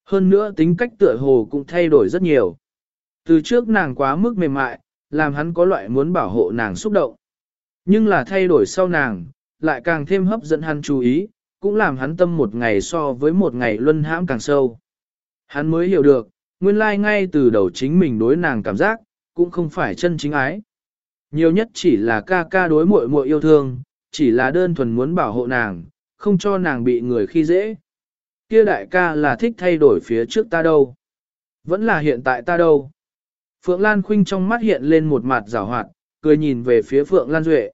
Hơn nữa tính cách tựa hồ cũng thay đổi rất nhiều. Từ trước nàng quá mức mềm mại, làm hắn có loại muốn bảo hộ nàng xúc động. Nhưng là thay đổi sau nàng, lại càng thêm hấp dẫn hắn chú ý, cũng làm hắn tâm một ngày so với một ngày luân hãm càng sâu. Hắn mới hiểu được, nguyên lai ngay từ đầu chính mình đối nàng cảm giác, cũng không phải chân chính ái. Nhiều nhất chỉ là ca ca đối muội muội yêu thương, chỉ là đơn thuần muốn bảo hộ nàng, không cho nàng bị người khi dễ. Kia đại ca là thích thay đổi phía trước ta đâu. Vẫn là hiện tại ta đâu. Phượng Lan Khuynh trong mắt hiện lên một mặt rào hoạt, cười nhìn về phía Phượng Lan Duệ.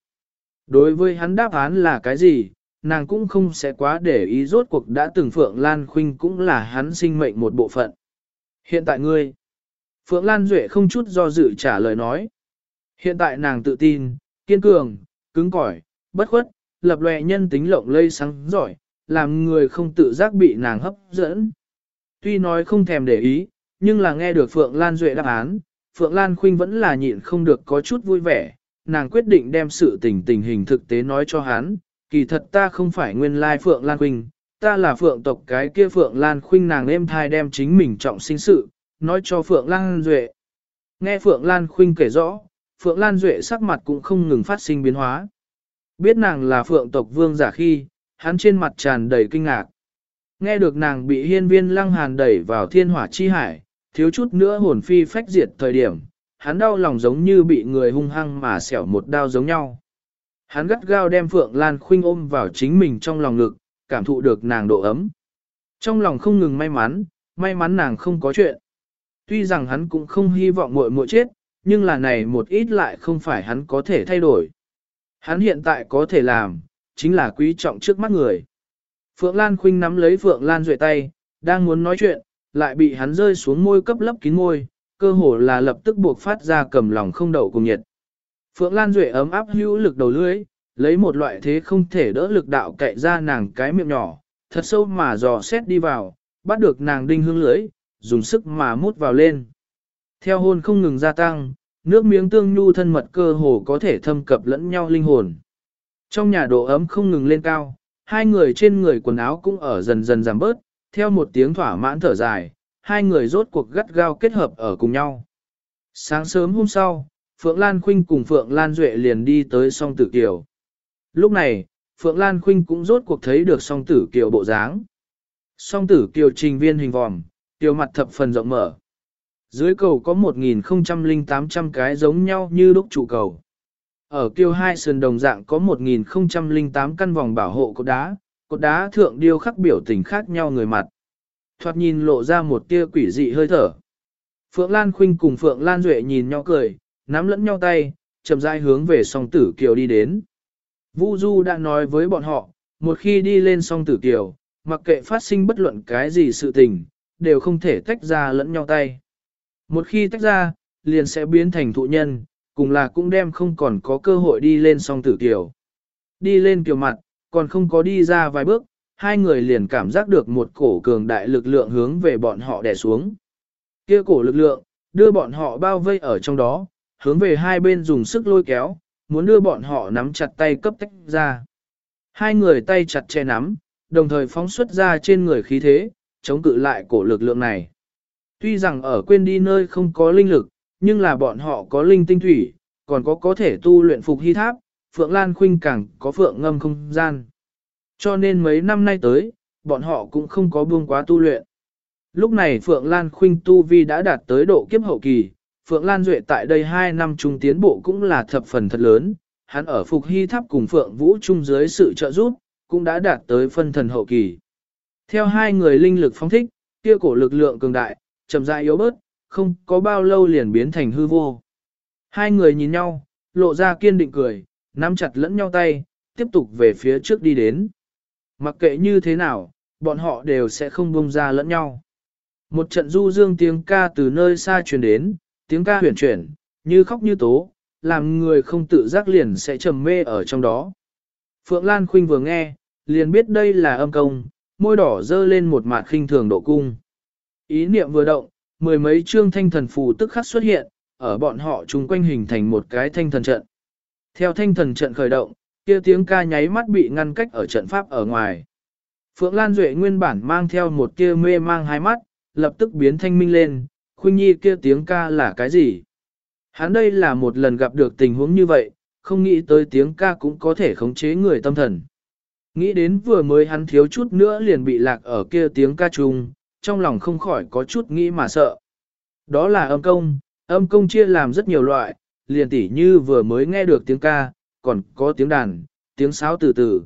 Đối với hắn đáp án là cái gì, nàng cũng không sẽ quá để ý rốt cuộc đã từng Phượng Lan Khuynh cũng là hắn sinh mệnh một bộ phận. Hiện tại ngươi, Phượng Lan Duệ không chút do dự trả lời nói. Hiện tại nàng tự tin, kiên cường, cứng cỏi, bất khuất, lập lòe nhân tính lộng lây sáng giỏi, làm người không tự giác bị nàng hấp dẫn. Tuy nói không thèm để ý, nhưng là nghe được Phượng Lan Duệ đáp án, Phượng Lan Khuynh vẫn là nhịn không được có chút vui vẻ, nàng quyết định đem sự tình tình hình thực tế nói cho hắn, kỳ thật ta không phải nguyên lai Phượng Lan Khuynh, ta là Phượng tộc cái kia Phượng Lan Khuynh nàng êm thai đem chính mình trọng sinh sự, nói cho Phượng Lan Duệ. Nghe Phượng Lan Khuynh kể rõ, Phượng Lan Duệ sắc mặt cũng không ngừng phát sinh biến hóa. Biết nàng là Phượng tộc vương giả khi, hắn trên mặt tràn đầy kinh ngạc. Nghe được nàng bị hiên viên lăng hàn đẩy vào thiên hỏa chi hải, thiếu chút nữa hồn phi phách diệt thời điểm, hắn đau lòng giống như bị người hung hăng mà xẻo một đao giống nhau. Hắn gắt gao đem Phượng Lan Khuynh ôm vào chính mình trong lòng ngực, cảm thụ được nàng độ ấm. Trong lòng không ngừng may mắn, may mắn nàng không có chuyện. Tuy rằng hắn cũng không hy vọng muội muội chết, nhưng là này một ít lại không phải hắn có thể thay đổi. Hắn hiện tại có thể làm, chính là quý trọng trước mắt người. Phượng Lan Khuynh nắm lấy Phượng Lan Duệ tay, đang muốn nói chuyện, lại bị hắn rơi xuống môi cấp lấp kín môi, cơ hồ là lập tức buộc phát ra cầm lòng không đậu cùng nhiệt. Phượng Lan Duệ ấm áp hữu lực đầu lưỡi, lấy một loại thế không thể đỡ lực đạo cậy ra nàng cái miệng nhỏ, thật sâu mà dò xét đi vào, bắt được nàng đinh hương lưỡi, dùng sức mà mút vào lên. Theo hôn không ngừng gia tăng, nước miếng tương nhu thân mật cơ hồ có thể thâm cập lẫn nhau linh hồn. Trong nhà độ ấm không ngừng lên cao, hai người trên người quần áo cũng ở dần dần giảm bớt, theo một tiếng thỏa mãn thở dài, hai người rốt cuộc gắt gao kết hợp ở cùng nhau. Sáng sớm hôm sau, Phượng Lan Khuynh cùng Phượng Lan Duệ liền đi tới song tử kiều. Lúc này, Phượng Lan Khuynh cũng rốt cuộc thấy được song tử kiều bộ dáng. Song tử kiều trình viên hình vòm, kiều mặt thập phần rộng mở. Dưới cầu có 1.0800 cái giống nhau như đúc trụ cầu. Ở kiều hai sườn đồng dạng có 1.008 căn vòng bảo hộ cột đá, cột đá thượng điêu khắc biểu tình khác nhau người mặt. Thoạt nhìn lộ ra một tia quỷ dị hơi thở. Phượng Lan Khuynh cùng Phượng Lan Duệ nhìn nhau cười, nắm lẫn nhau tay, chậm rãi hướng về song tử kiều đi đến. Vu Du đã nói với bọn họ, một khi đi lên song tử kiều, mặc kệ phát sinh bất luận cái gì sự tình, đều không thể tách ra lẫn nhau tay. Một khi tách ra, liền sẽ biến thành thụ nhân, cùng là cũng đem không còn có cơ hội đi lên song tử kiều. Đi lên kiều mặt, còn không có đi ra vài bước, hai người liền cảm giác được một cổ cường đại lực lượng hướng về bọn họ đè xuống. Kia cổ lực lượng, đưa bọn họ bao vây ở trong đó, hướng về hai bên dùng sức lôi kéo, muốn đưa bọn họ nắm chặt tay cấp tách ra. Hai người tay chặt che nắm, đồng thời phóng xuất ra trên người khí thế, chống cự lại cổ lực lượng này. Tuy rằng ở quên đi nơi không có linh lực, nhưng là bọn họ có linh tinh thủy, còn có có thể tu luyện phục hy tháp, Phượng Lan Khuynh càng có phượng ngâm không gian. Cho nên mấy năm nay tới, bọn họ cũng không có buông quá tu luyện. Lúc này Phượng Lan Khuynh tu vi đã đạt tới độ kiếp hậu kỳ, Phượng Lan Duệ tại đây 2 năm trung tiến bộ cũng là thập phần thật lớn, hắn ở Phục Hy Tháp cùng Phượng Vũ Trung dưới sự trợ giúp, cũng đã đạt tới phân thần hậu kỳ. Theo hai người linh lực phóng thích, kia cổ lực lượng cường đại, chậm rãi yếu bớt, không có bao lâu liền biến thành hư vô. Hai người nhìn nhau, lộ ra kiên định cười, nắm chặt lẫn nhau tay, tiếp tục về phía trước đi đến. Mặc kệ như thế nào, bọn họ đều sẽ không bông ra lẫn nhau. Một trận du dương tiếng ca từ nơi xa truyền đến, tiếng ca huyền chuyển, như khóc như tố, làm người không tự giác liền sẽ trầm mê ở trong đó. Phượng Lan Khuynh vừa nghe, liền biết đây là âm công, môi đỏ dơ lên một mặt khinh thường độ cung. Ý niệm vừa động, mười mấy chương thanh thần phù tức khắc xuất hiện, ở bọn họ chung quanh hình thành một cái thanh thần trận. Theo thanh thần trận khởi động, kia tiếng ca nháy mắt bị ngăn cách ở trận pháp ở ngoài. Phượng Lan Duệ nguyên bản mang theo một tia mê mang hai mắt, lập tức biến thanh minh lên, khuynh nhi kia tiếng ca là cái gì? Hắn đây là một lần gặp được tình huống như vậy, không nghĩ tới tiếng ca cũng có thể khống chế người tâm thần. Nghĩ đến vừa mới hắn thiếu chút nữa liền bị lạc ở kia tiếng ca trùng, trong lòng không khỏi có chút nghĩ mà sợ. Đó là âm công, âm công chia làm rất nhiều loại, liền tỉ như vừa mới nghe được tiếng ca, còn có tiếng đàn, tiếng sáo từ từ.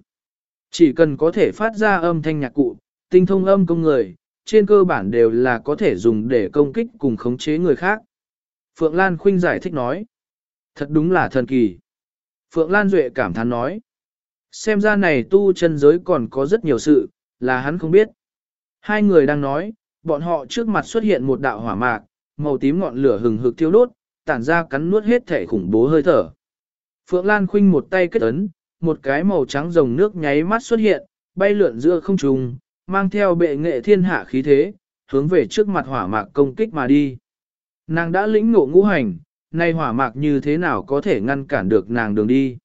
Chỉ cần có thể phát ra âm thanh nhạc cụ, tinh thông âm công người, trên cơ bản đều là có thể dùng để công kích cùng khống chế người khác. Phượng Lan Khuynh giải thích nói. Thật đúng là thần kỳ. Phượng Lan Duệ cảm thán nói. Xem ra này tu chân giới còn có rất nhiều sự, là hắn không biết. Hai người đang nói, bọn họ trước mặt xuất hiện một đạo hỏa mạc, màu tím ngọn lửa hừng hực thiêu đốt, tản ra cắn nuốt hết thể khủng bố hơi thở. Phượng Lan Khuynh một tay kết ấn, một cái màu trắng rồng nước nháy mắt xuất hiện, bay lượn giữa không trung, mang theo bệ nghệ thiên hạ khí thế, hướng về trước mặt hỏa mạc công kích mà đi. Nàng đã lĩnh ngộ ngũ hành, nay hỏa mạc như thế nào có thể ngăn cản được nàng đường đi.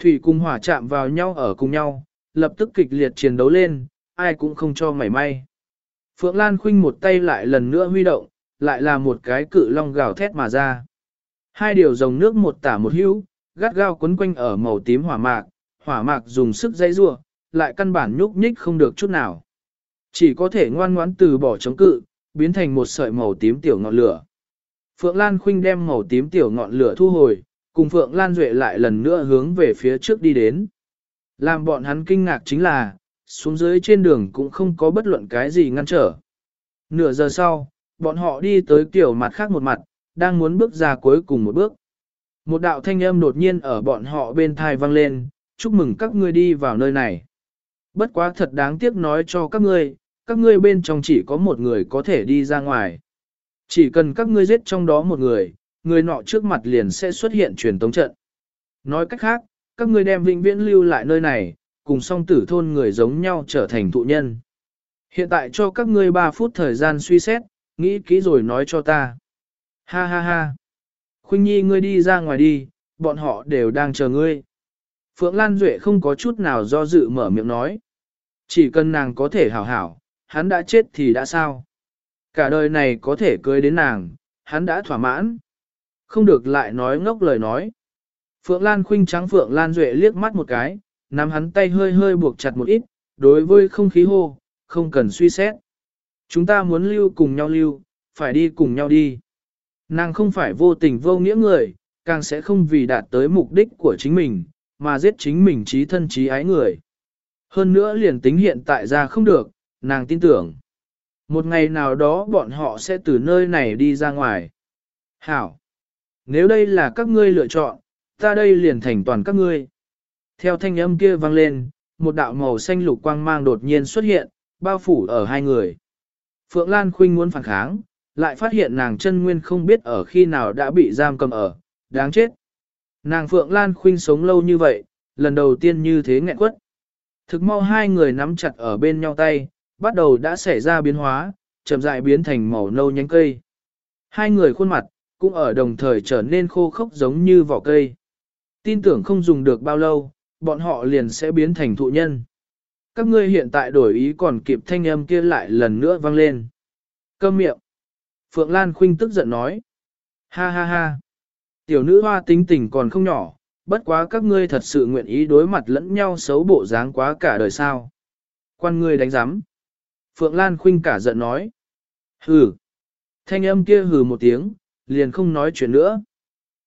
Thủy cùng hỏa chạm vào nhau ở cùng nhau, lập tức kịch liệt chiến đấu lên, ai cũng không cho mảy may. Phượng Lan Khuynh một tay lại lần nữa huy động, lại là một cái cự long gào thét mà ra. Hai điều dòng nước một tả một hữu, gắt gao quấn quanh ở màu tím hỏa mạc, hỏa mạc dùng sức dây rua, lại căn bản nhúc nhích không được chút nào. Chỉ có thể ngoan ngoãn từ bỏ chống cự, biến thành một sợi màu tím tiểu ngọn lửa. Phượng Lan Khuynh đem màu tím tiểu ngọn lửa thu hồi, cùng Phượng Lan Duệ lại lần nữa hướng về phía trước đi đến. Làm bọn hắn kinh ngạc chính là, xuống dưới trên đường cũng không có bất luận cái gì ngăn trở. Nửa giờ sau, bọn họ đi tới kiểu mặt khác một mặt, đang muốn bước ra cuối cùng một bước. Một đạo thanh âm đột nhiên ở bọn họ bên thai vang lên, chúc mừng các ngươi đi vào nơi này. Bất quá thật đáng tiếc nói cho các ngươi, các ngươi bên trong chỉ có một người có thể đi ra ngoài. Chỉ cần các ngươi giết trong đó một người, người nọ trước mặt liền sẽ xuất hiện truyền tống trận. Nói cách khác, các ngươi đem vĩnh viễn lưu lại nơi này, cùng song tử thôn người giống nhau trở thành thụ nhân. Hiện tại cho các ngươi 3 phút thời gian suy xét, nghĩ kỹ rồi nói cho ta. Ha ha ha. Khuynh Nhi ngươi đi ra ngoài đi, bọn họ đều đang chờ ngươi. Phượng Lan Duệ không có chút nào do dự mở miệng nói. Chỉ cần nàng có thể hảo hảo, hắn đã chết thì đã sao. Cả đời này có thể cưới đến nàng, hắn đã thỏa mãn. Không được lại nói ngốc lời nói. Phượng Lan khuynh trắng Phượng Lan Duệ liếc mắt một cái, nắm hắn tay hơi hơi buộc chặt một ít, đối với không khí hô, không cần suy xét. Chúng ta muốn lưu cùng nhau lưu, phải đi cùng nhau đi. Nàng không phải vô tình vô nghĩa người, càng sẽ không vì đạt tới mục đích của chính mình, mà giết chính mình trí thân trí ái người. Hơn nữa liền tính hiện tại ra không được, nàng tin tưởng. Một ngày nào đó bọn họ sẽ từ nơi này đi ra ngoài. Hảo! Nếu đây là các ngươi lựa chọn, ta đây liền thành toàn các ngươi. Theo thanh âm kia vang lên, một đạo màu xanh lục quang mang đột nhiên xuất hiện, bao phủ ở hai người. Phượng Lan Khuynh muốn phản kháng, lại phát hiện nàng chân nguyên không biết ở khi nào đã bị giam cầm ở, đáng chết. Nàng Phượng Lan Khuynh sống lâu như vậy, lần đầu tiên như thế nghẹn quất. Thực mau hai người nắm chặt ở bên nhau tay, bắt đầu đã xảy ra biến hóa, chậm rãi biến thành màu nâu nhánh cây. Hai người khuôn mặt, cũng ở đồng thời trở nên khô khốc giống như vỏ cây. Tin tưởng không dùng được bao lâu, bọn họ liền sẽ biến thành thụ nhân. Các ngươi hiện tại đổi ý còn kịp thanh âm kia lại lần nữa vang lên. Câm miệng. Phượng Lan Khuynh tức giận nói. Ha ha ha. Tiểu nữ hoa tính tình còn không nhỏ, bất quá các ngươi thật sự nguyện ý đối mặt lẫn nhau xấu bộ dáng quá cả đời sao. Quan ngươi đánh giám. Phượng Lan Khuynh cả giận nói. Hừ. Thanh âm kia hừ một tiếng, liền không nói chuyện nữa.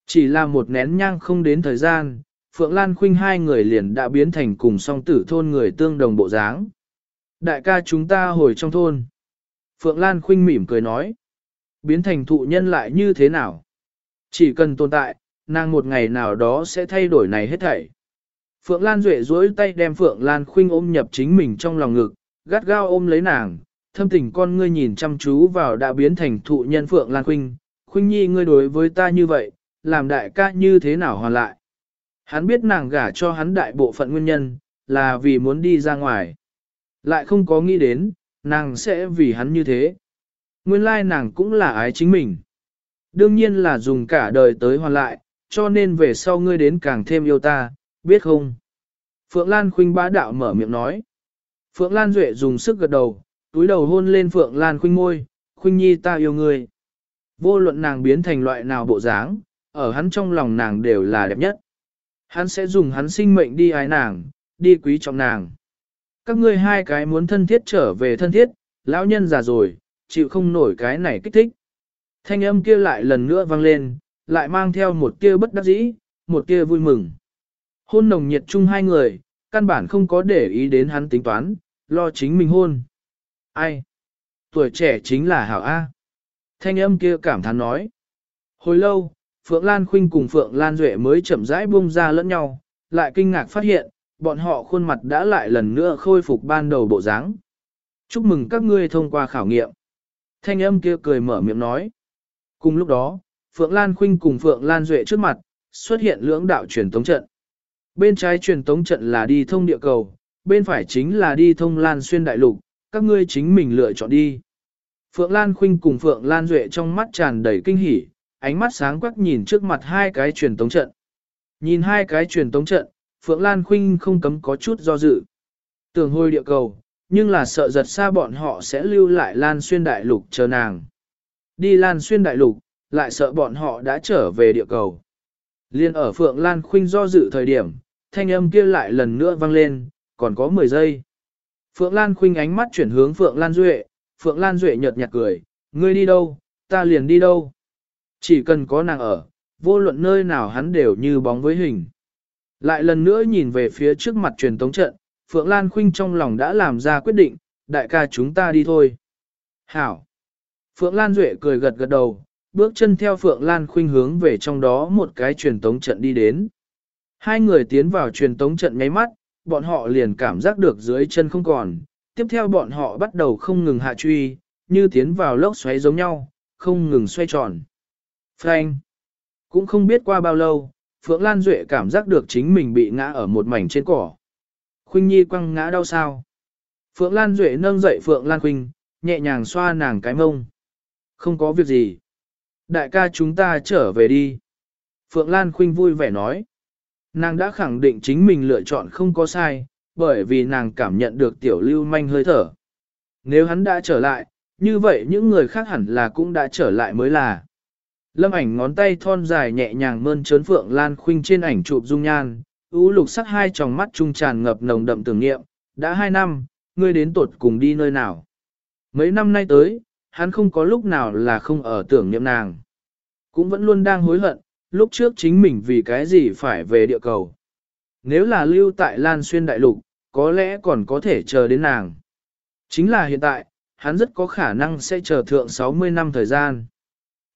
Chỉ là một nén nhang không đến thời gian, Phượng Lan Khuynh hai người liền đã biến thành cùng song tử thôn người tương đồng bộ dáng. Đại ca chúng ta hồi trong thôn. Phượng Lan Khuynh mỉm cười nói. Biến thành thụ nhân lại như thế nào? Chỉ cần tồn tại, nàng một ngày nào đó sẽ thay đổi này hết thảy. Phượng Lan Duệ duỗi tay đem Phượng Lan Khuynh ôm nhập chính mình trong lòng ngực, gắt gao ôm lấy nàng, thâm tình con ngươi nhìn chăm chú vào đã biến thành thụ nhân Phượng Lan Khuynh, Khuynh Nhi ngươi đối với ta như vậy, làm đại ca như thế nào hoàn lại. Hắn biết nàng gả cho hắn đại bộ phận nguyên nhân, là vì muốn đi ra ngoài. Lại không có nghĩ đến, nàng sẽ vì hắn như thế. Nguyên lai nàng cũng là ái chính mình. Đương nhiên là dùng cả đời tới hoàn lại, cho nên về sau ngươi đến càng thêm yêu ta, biết không? Phượng Lan Khuynh bá đạo mở miệng nói. Phượng Lan Duệ dùng sức gật đầu, túi đầu hôn lên Phượng Lan Khuynh môi, Khuynh Nhi ta yêu ngươi. Vô luận nàng biến thành loại nào bộ dáng, ở hắn trong lòng nàng đều là đẹp nhất. Hắn sẽ dùng hắn sinh mệnh đi ái nàng, đi quý trọng nàng. Các ngươi hai cái muốn thân thiết trở về thân thiết, lão nhân già rồi, chịu không nổi cái này kích thích. Thanh âm kia lại lần nữa vang lên, lại mang theo một kia bất đắc dĩ, một kia vui mừng. Hôn nồng nhiệt chung hai người, căn bản không có để ý đến hắn tính toán, lo chính mình hôn. Ai? Tuổi trẻ chính là Hảo A. Thanh âm kia cảm thán nói. Hồi lâu, Phượng Lan Khuynh cùng Phượng Lan Duệ mới chậm rãi buông ra lẫn nhau, lại kinh ngạc phát hiện, bọn họ khuôn mặt đã lại lần nữa khôi phục ban đầu bộ dáng. Chúc mừng các ngươi thông qua khảo nghiệm. Thanh âm kia cười mở miệng nói. Cùng lúc đó, Phượng Lan Khuynh cùng Phượng Lan Duệ trước mặt, xuất hiện lưỡng đạo truyền tống trận. Bên trái truyền tống trận là đi thông địa cầu, bên phải chính là đi thông Lan xuyên đại lục, các ngươi chính mình lựa chọn đi. Phượng Lan Khuynh cùng Phượng Lan Duệ trong mắt tràn đầy kinh hỉ, ánh mắt sáng quắc nhìn trước mặt hai cái truyền tống trận. Nhìn hai cái truyền tống trận, Phượng Lan Khuynh không cấm có chút do dự. Tưởng hôi địa cầu, nhưng là sợ giật xa bọn họ sẽ lưu lại Lan xuyên đại lục chờ nàng. Đi Lan xuyên đại lục, lại sợ bọn họ đã trở về địa cầu. Liên ở Phượng Lan Khuynh do dự thời điểm, thanh âm kia lại lần nữa vang lên, còn có 10 giây. Phượng Lan Khuynh ánh mắt chuyển hướng Phượng Lan Duệ, Phượng Lan Duệ nhợt nhạt cười, ngươi đi đâu, ta liền đi đâu. Chỉ cần có nàng ở, vô luận nơi nào hắn đều như bóng với hình. Lại lần nữa nhìn về phía trước mặt truyền tống trận, Phượng Lan Khuynh trong lòng đã làm ra quyết định, đại ca chúng ta đi thôi. Hảo. Phượng Lan Duệ cười gật gật đầu, bước chân theo Phượng Lan Khuynh hướng về trong đó một cái truyền tống trận đi đến. Hai người tiến vào truyền tống trận nháy mắt, bọn họ liền cảm giác được dưới chân không còn, tiếp theo bọn họ bắt đầu không ngừng hạ truy, như tiến vào lốc xoáy giống nhau, không ngừng xoay tròn. Frank! Cũng không biết qua bao lâu, Phượng Lan Duệ cảm giác được chính mình bị ngã ở một mảnh trên cỏ. Khuynh Nhi quăng ngã đau sao? Phượng Lan Duệ nâng dậy Phượng Lan Khuynh, nhẹ nhàng xoa nàng cái mông. Không có việc gì. Đại ca chúng ta trở về đi. Phượng Lan Khuynh vui vẻ nói. Nàng đã khẳng định chính mình lựa chọn không có sai, bởi vì nàng cảm nhận được tiểu lưu manh hơi thở. Nếu hắn đã trở lại, như vậy những người khác hẳn là cũng đã trở lại mới là. Lâm ảnh ngón tay thon dài nhẹ nhàng mơn trớn Phượng Lan Khuynh trên ảnh chụp dung nhan, ú lục sắc hai tròng mắt trung tràn ngập nồng đậm tưởng niệm, đã hai năm, ngươi đến tuột cùng đi nơi nào. Mấy năm nay tới, hắn không có lúc nào là không ở tưởng niệm nàng. Cũng vẫn luôn đang hối hận, lúc trước chính mình vì cái gì phải về địa cầu. Nếu là lưu tại Lan Xuyên Đại Lục, có lẽ còn có thể chờ đến nàng. Chính là hiện tại, hắn rất có khả năng sẽ chờ thượng 60 năm thời gian.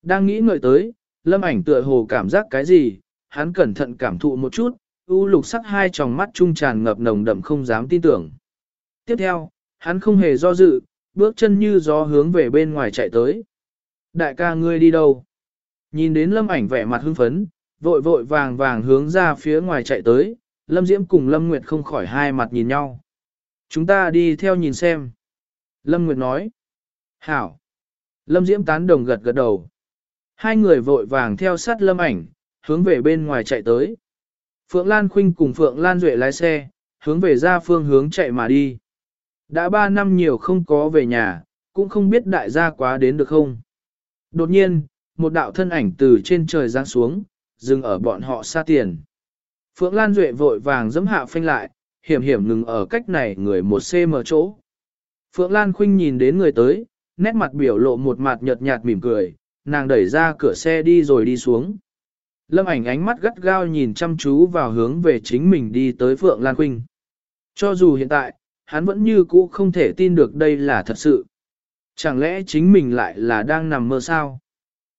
Đang nghĩ ngợi tới, lâm ảnh tựa hồ cảm giác cái gì, hắn cẩn thận cảm thụ một chút, u lục sắc hai tròng mắt trung tràn ngập nồng đậm không dám tin tưởng. Tiếp theo, hắn không hề do dự, bước chân như gió hướng về bên ngoài chạy tới. Đại ca ngươi đi đâu? Nhìn đến lâm ảnh vẻ mặt hưng phấn, vội vội vàng vàng hướng ra phía ngoài chạy tới, lâm diễm cùng lâm nguyệt không khỏi hai mặt nhìn nhau. Chúng ta đi theo nhìn xem. Lâm Nguyệt nói. Hảo. Lâm Diễm tán đồng gật gật đầu. Hai người vội vàng theo sát lâm ảnh, hướng về bên ngoài chạy tới. Phượng Lan Khuynh cùng Phượng Lan Duệ lái xe, hướng về ra phương hướng chạy mà đi. Đã ba năm nhiều không có về nhà, cũng không biết đại gia quá đến được không. Đột nhiên, một đạo thân ảnh từ trên trời giáng xuống, dừng ở bọn họ xa tiền. Phượng Lan Duệ vội vàng dẫm hạ phanh lại, hiểm hiểm ngừng ở cách này người một cm chỗ. Phượng Lan Khuynh nhìn đến người tới, nét mặt biểu lộ một mặt nhợt nhạt mỉm cười, nàng đẩy ra cửa xe đi rồi đi xuống. Lâm ảnh ánh mắt gắt gao nhìn chăm chú vào hướng về chính mình đi tới Phượng Lan Khuynh. Cho dù hiện tại, hắn vẫn như cũ không thể tin được đây là thật sự. Chẳng lẽ chính mình lại là đang nằm mơ sao?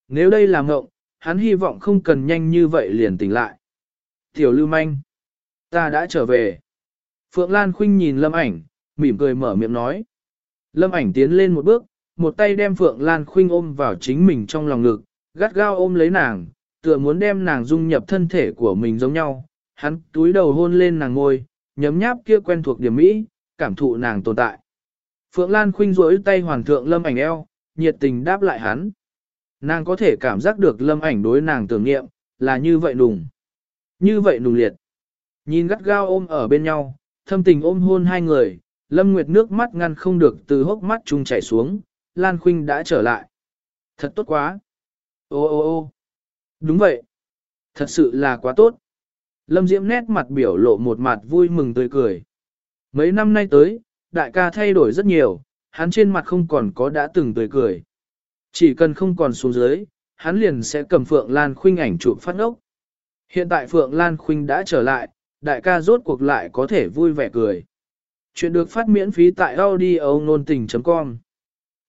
Nếu đây là mộng, hắn hy vọng không cần nhanh như vậy liền tỉnh lại. Tiểu lưu manh, ta đã trở về. Phượng Lan Khuynh nhìn lâm ảnh, mỉm cười mở miệng nói. Lâm ảnh tiến lên một bước, một tay đem Phượng Lan Khuynh ôm vào chính mình trong lòng ngực, gắt gao ôm lấy nàng, tựa muốn đem nàng dung nhập thân thể của mình giống nhau. Hắn túi đầu hôn lên nàng ngôi, nhấm nháp kia quen thuộc điểm mỹ, cảm thụ nàng tồn tại. Phượng Lan khinh rỗi tay hoàn thượng lâm ảnh eo, nhiệt tình đáp lại hắn. Nàng có thể cảm giác được lâm ảnh đối nàng tưởng niệm, là như vậy nùng. Như vậy nùng liệt. Nhìn gắt gao ôm ở bên nhau, thâm tình ôm hôn hai người, lâm nguyệt nước mắt ngăn không được từ hốc mắt chung chảy xuống, Lan khinh đã trở lại. Thật tốt quá. Ô ô ô đúng vậy. Thật sự là quá tốt. Lâm Diễm nét mặt biểu lộ một mặt vui mừng tươi cười. Mấy năm nay tới, đại ca thay đổi rất nhiều, hắn trên mặt không còn có đã từng tươi cười. Chỉ cần không còn xuống dưới, hắn liền sẽ cầm Phượng Lan Khuynh ảnh chụp phát ốc. Hiện tại Phượng Lan Khuynh đã trở lại, đại ca rốt cuộc lại có thể vui vẻ cười. Chuyện được phát miễn phí tại audio nôn tình.com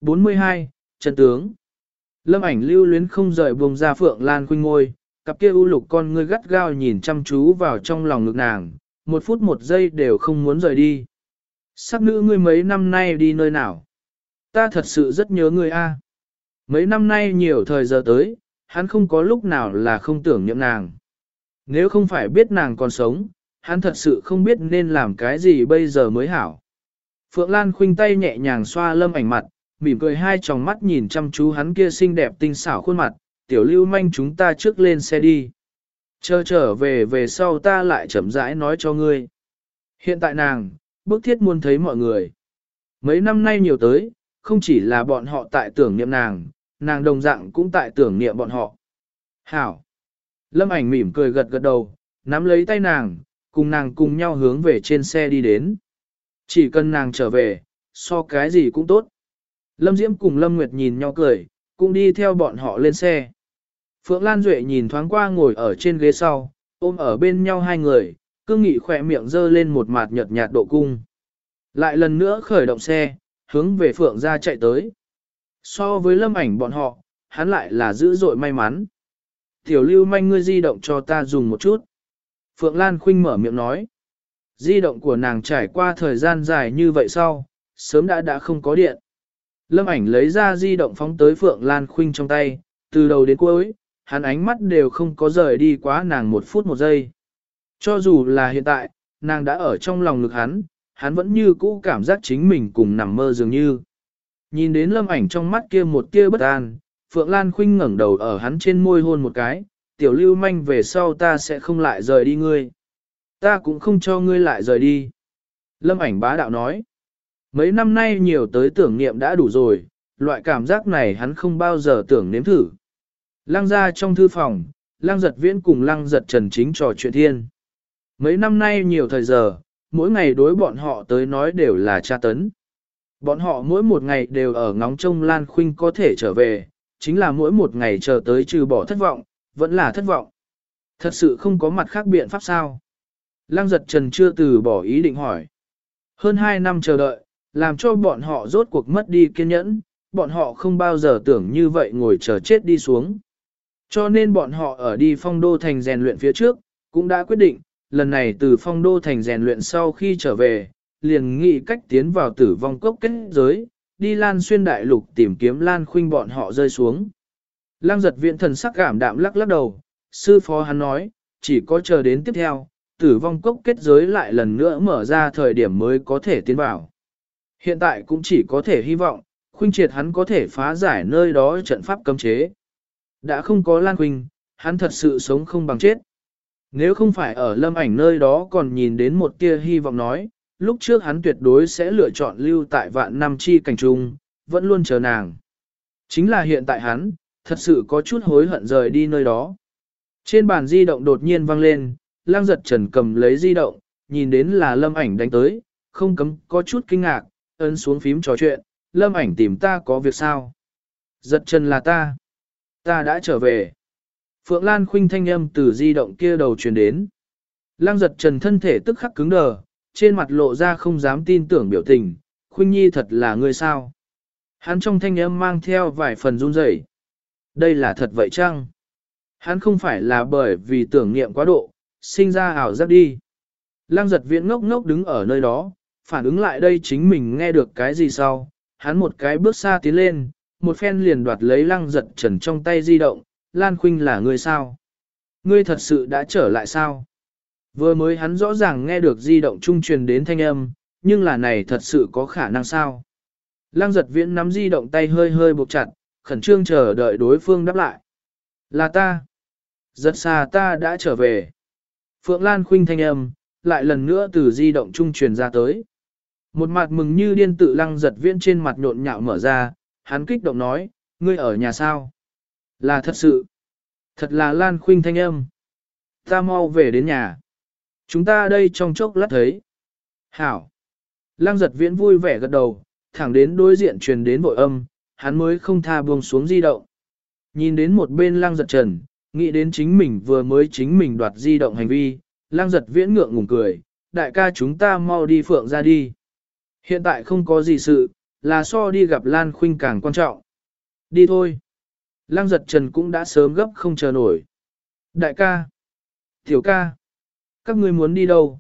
42. Trần tướng Lâm ảnh lưu luyến không rời buông ra Phượng Lan Khuynh ngôi, cặp kia u lục con ngươi gắt gao nhìn chăm chú vào trong lòng ngực nàng, một phút một giây đều không muốn rời đi. Sắc nữ ngươi mấy năm nay đi nơi nào? Ta thật sự rất nhớ ngươi a. Mấy năm nay nhiều thời giờ tới, hắn không có lúc nào là không tưởng niệm nàng. Nếu không phải biết nàng còn sống, hắn thật sự không biết nên làm cái gì bây giờ mới hảo. Phượng Lan khuynh tay nhẹ nhàng xoa lâm ảnh mặt, mỉm cười hai tròng mắt nhìn chăm chú hắn kia xinh đẹp tinh xảo khuôn mặt, tiểu lưu manh chúng ta trước lên xe đi. Chờ trở về về sau ta lại chậm rãi nói cho ngươi. Hiện tại nàng, bức thiết muốn thấy mọi người. Mấy năm nay nhiều tới, không chỉ là bọn họ tại tưởng niệm nàng, nàng đồng dạng cũng tại tưởng niệm bọn họ. Hảo! Lâm ảnh mỉm cười gật gật đầu, nắm lấy tay nàng, cùng nàng cùng nhau hướng về trên xe đi đến. Chỉ cần nàng trở về, so cái gì cũng tốt. Lâm Diễm cùng Lâm Nguyệt nhìn nhau cười, cũng đi theo bọn họ lên xe. Phượng Lan Duệ nhìn thoáng qua ngồi ở trên ghế sau, ôm ở bên nhau hai người, cương nghị khỏe miệng dơ lên một mặt nhợt nhạt độ cung. Lại lần nữa khởi động xe, hướng về Phượng ra chạy tới. So với lâm ảnh bọn họ, hắn lại là dữ dội may mắn. Tiểu lưu manh ngươi di động cho ta dùng một chút. Phượng Lan khinh mở miệng nói. Di động của nàng trải qua thời gian dài như vậy sau, sớm đã đã không có điện. Lâm ảnh lấy ra di động phóng tới Phượng Lan Khuynh trong tay, từ đầu đến cuối, hắn ánh mắt đều không có rời đi quá nàng một phút một giây. Cho dù là hiện tại, nàng đã ở trong lòng ngực hắn, hắn vẫn như cũ cảm giác chính mình cùng nằm mơ dường như. Nhìn đến lâm ảnh trong mắt kia một tia bất an, Phượng Lan Khuynh ngẩng đầu ở hắn trên môi hôn một cái, tiểu lưu manh về sau ta sẽ không lại rời đi ngươi. Ta cũng không cho ngươi lại rời đi. Lâm ảnh bá đạo nói. Mấy năm nay nhiều tới tưởng niệm đã đủ rồi, loại cảm giác này hắn không bao giờ tưởng nếm thử. Lăng ra trong thư phòng, lăng giật viễn cùng lăng giật trần chính trò chuyện thiên. Mấy năm nay nhiều thời giờ, mỗi ngày đối bọn họ tới nói đều là tra tấn. Bọn họ mỗi một ngày đều ở ngóng trông Lan Khuynh có thể trở về, chính là mỗi một ngày chờ tới trừ bỏ thất vọng, vẫn là thất vọng. Thật sự không có mặt khác biện pháp sao? Lăng giật trần chưa từ bỏ ý định hỏi. Hơn hai năm chờ đợi, làm cho bọn họ rốt cuộc mất đi kiên nhẫn, bọn họ không bao giờ tưởng như vậy ngồi chờ chết đi xuống. Cho nên bọn họ ở đi phong đô thành rèn luyện phía trước, cũng đã quyết định, lần này từ phong đô thành rèn luyện sau khi trở về, liền nghĩ cách tiến vào tử vong cốc kết giới, đi lan xuyên đại lục tìm kiếm lan khuynh bọn họ rơi xuống. Lăng giật viện thần sắc cảm đạm lắc lắc đầu, sư phó hắn nói, chỉ có chờ đến tiếp theo, tử vong cốc kết giới lại lần nữa mở ra thời điểm mới có thể tiến vào. Hiện tại cũng chỉ có thể hy vọng, khuynh triệt hắn có thể phá giải nơi đó trận pháp cấm chế. Đã không có Lan Khuynh, hắn thật sự sống không bằng chết. Nếu không phải ở lâm ảnh nơi đó còn nhìn đến một tia hy vọng nói, lúc trước hắn tuyệt đối sẽ lựa chọn lưu tại vạn năm chi cảnh trung, vẫn luôn chờ nàng. Chính là hiện tại hắn, thật sự có chút hối hận rời đi nơi đó. Trên bàn di động đột nhiên vang lên, lang giật trần cầm lấy di động, nhìn đến là lâm ảnh đánh tới, không cấm có chút kinh ngạc, ấn xuống phím trò chuyện, lâm ảnh tìm ta có việc sao? Giật chân là ta. Ta đã trở về. Phượng Lan khuynh thanh âm từ di động kia đầu truyền đến. Lang giật trần thân thể tức khắc cứng đờ, trên mặt lộ ra không dám tin tưởng biểu tình, khuynh nhi thật là người sao. Hắn trong thanh âm mang theo vài phần run rẩy. Đây là thật vậy chăng? Hắn không phải là bởi vì tưởng niệm quá độ, sinh ra ảo giác đi. Lăng giật viễn ngốc ngốc đứng ở nơi đó, phản ứng lại đây chính mình nghe được cái gì sau. Hắn một cái bước xa tiến lên, một phen liền đoạt lấy lăng giật trần trong tay di động, Lan Khuynh là người sao? Ngươi thật sự đã trở lại sao? Vừa mới hắn rõ ràng nghe được di động trung truyền đến thanh âm, nhưng là này thật sự có khả năng sao? Lăng giật viễn nắm di động tay hơi hơi buộc chặt, khẩn trương chờ đợi đối phương đáp lại. Là ta. Rất xa ta đã trở về. Phượng Lan khuynh thanh âm, lại lần nữa từ di động trung truyền ra tới. Một mặt mừng như điên tự lăng giật viễn trên mặt nhộn nhạo mở ra, hắn kích động nói, ngươi ở nhà sao? Là thật sự. Thật là Lan khuynh thanh âm. Ta mau về đến nhà. Chúng ta đây trong chốc lát thấy. Hảo. Lăng giật viễn vui vẻ gật đầu, thẳng đến đối diện truyền đến vội âm, hắn mới không tha buông xuống di động. Nhìn đến một bên lăng giật trần, nghĩ đến chính mình vừa mới chính mình đoạt di động hành vi, lăng giật viễn ngượng ngùng cười, đại ca chúng ta mau đi phượng ra đi. Hiện tại không có gì sự, là so đi gặp Lan Khuynh càng quan trọng. Đi thôi. Lăng giật trần cũng đã sớm gấp không chờ nổi. Đại ca. Tiểu ca. Các ngươi muốn đi đâu?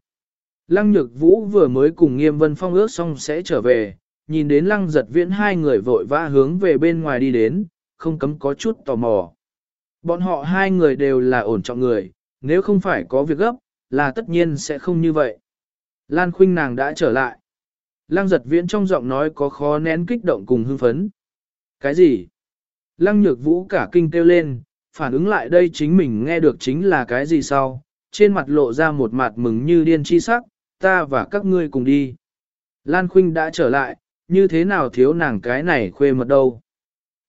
Lăng nhược vũ vừa mới cùng nghiêm vân phong ước xong sẽ trở về, nhìn đến lăng giật viễn hai người vội vã hướng về bên ngoài đi đến, không cấm có chút tò mò. Bọn họ hai người đều là ổn trọng người, nếu không phải có việc gấp, là tất nhiên sẽ không như vậy. Lan khuynh nàng đã trở lại. Lăng giật viễn trong giọng nói có khó nén kích động cùng hưng phấn. Cái gì? Lăng nhược vũ cả kinh kêu lên, phản ứng lại đây chính mình nghe được chính là cái gì sau, trên mặt lộ ra một mặt mừng như điên chi sắc, ta và các ngươi cùng đi. Lan Khuynh đã trở lại, như thế nào thiếu nàng cái này khuê mật đâu.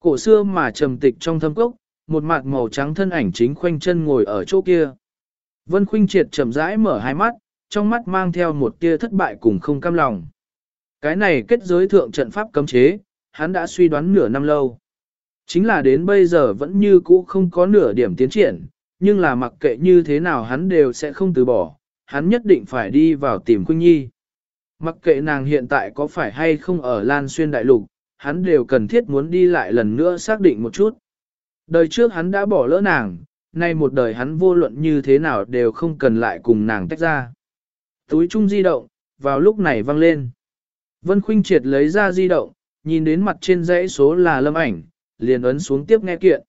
Cổ xưa mà trầm tịch trong thâm cốc, một mặt màu trắng thân ảnh chính khoanh chân ngồi ở chỗ kia. Vân Khuynh triệt chậm rãi mở hai mắt, trong mắt mang theo một tia thất bại cùng không cam lòng. Cái này kết giới thượng trận pháp cấm chế, hắn đã suy đoán nửa năm lâu. Chính là đến bây giờ vẫn như cũ không có nửa điểm tiến triển, nhưng là mặc kệ như thế nào hắn đều sẽ không từ bỏ, hắn nhất định phải đi vào tìm Khuynh Nhi. Mặc kệ nàng hiện tại có phải hay không ở Lan Xuyên Đại Lục, hắn đều cần thiết muốn đi lại lần nữa xác định một chút. Đời trước hắn đã bỏ lỡ nàng, nay một đời hắn vô luận như thế nào đều không cần lại cùng nàng tách ra. Túi chung di động, vào lúc này vang lên. Vân Khuynh triệt lấy ra di động, nhìn đến mặt trên dãy số là lâm ảnh, liền ấn xuống tiếp nghe kiện.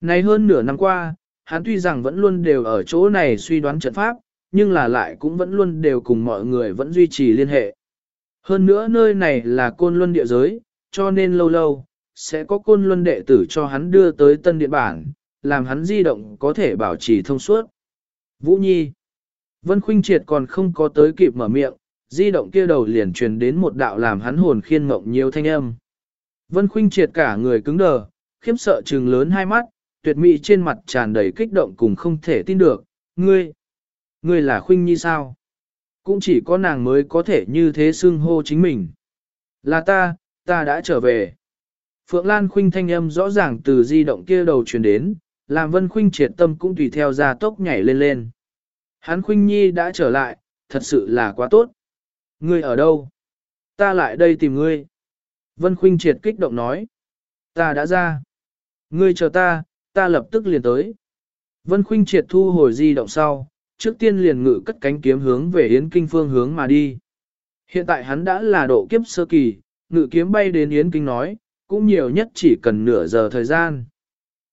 Này hơn nửa năm qua, hắn tuy rằng vẫn luôn đều ở chỗ này suy đoán trận pháp, nhưng là lại cũng vẫn luôn đều cùng mọi người vẫn duy trì liên hệ. Hơn nữa nơi này là côn luân địa giới, cho nên lâu lâu, sẽ có côn luân đệ tử cho hắn đưa tới tân điện bản, làm hắn di động có thể bảo trì thông suốt. Vũ Nhi Vân Khuynh Triệt còn không có tới kịp mở miệng, di động kia đầu liền truyền đến một đạo làm hắn hồn khiên mộng nhiều thanh âm. Vân Khuynh Triệt cả người cứng đờ, khiếp sợ trừng lớn hai mắt, tuyệt mỹ trên mặt tràn đầy kích động cùng không thể tin được, ngươi, ngươi là Khuynh Nhi sao? Cũng chỉ có nàng mới có thể như thế xưng hô chính mình. Là ta, ta đã trở về. Phượng Lan Khuynh thanh âm rõ ràng từ di động kia đầu truyền đến, làm Vân Khuynh triệt tâm cũng tùy theo ra tốc nhảy lên lên. Hắn Khuynh Nhi đã trở lại, thật sự là quá tốt. Ngươi ở đâu? Ta lại đây tìm ngươi. Vân Khuynh triệt kích động nói. Ta đã ra. Ngươi chờ ta, ta lập tức liền tới. Vân Khuynh triệt thu hồi di động sau, trước tiên liền ngự cất cánh kiếm hướng về Yến Kinh phương hướng mà đi. Hiện tại hắn đã là độ kiếp sơ kỳ, ngự kiếm bay đến Yến Kinh nói, cũng nhiều nhất chỉ cần nửa giờ thời gian.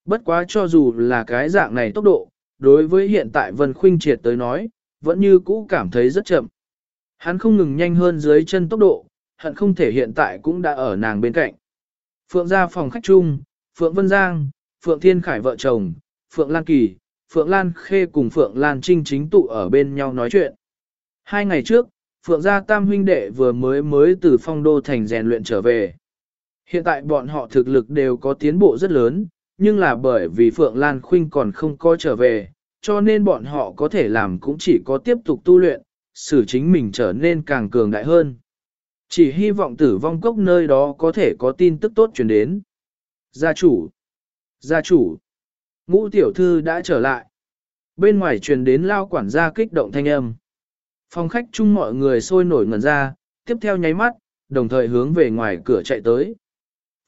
Bất quá cho dù là cái dạng này tốc độ, đối với hiện tại Vân Khuynh Triệt tới nói, vẫn như cũ cảm thấy rất chậm. Hắn không ngừng nhanh hơn dưới chân tốc độ, hận không thể hiện tại cũng đã ở nàng bên cạnh. Phượng ra phòng khách chung, Phượng Vân Giang, Phượng Thiên Khải vợ chồng, Phượng Lan Kỳ, Phượng Lan Khê cùng Phượng Lan Trinh chính tụ ở bên nhau nói chuyện. Hai ngày trước, Phượng gia tam huynh đệ vừa mới mới từ phong đô thành rèn luyện trở về. Hiện tại bọn họ thực lực đều có tiến bộ rất lớn, nhưng là bởi vì Phượng Lan Khuynh còn không có trở về, cho nên bọn họ có thể làm cũng chỉ có tiếp tục tu luyện, xử chính mình trở nên càng cường đại hơn. Chỉ hy vọng tử vong cốc nơi đó có thể có tin tức tốt chuyển đến. Gia chủ! Gia chủ! Ngũ tiểu thư đã trở lại. Bên ngoài truyền đến lao quản gia kích động thanh âm. Phòng khách chung mọi người sôi nổi ngẩn ra, tiếp theo nháy mắt, đồng thời hướng về ngoài cửa chạy tới.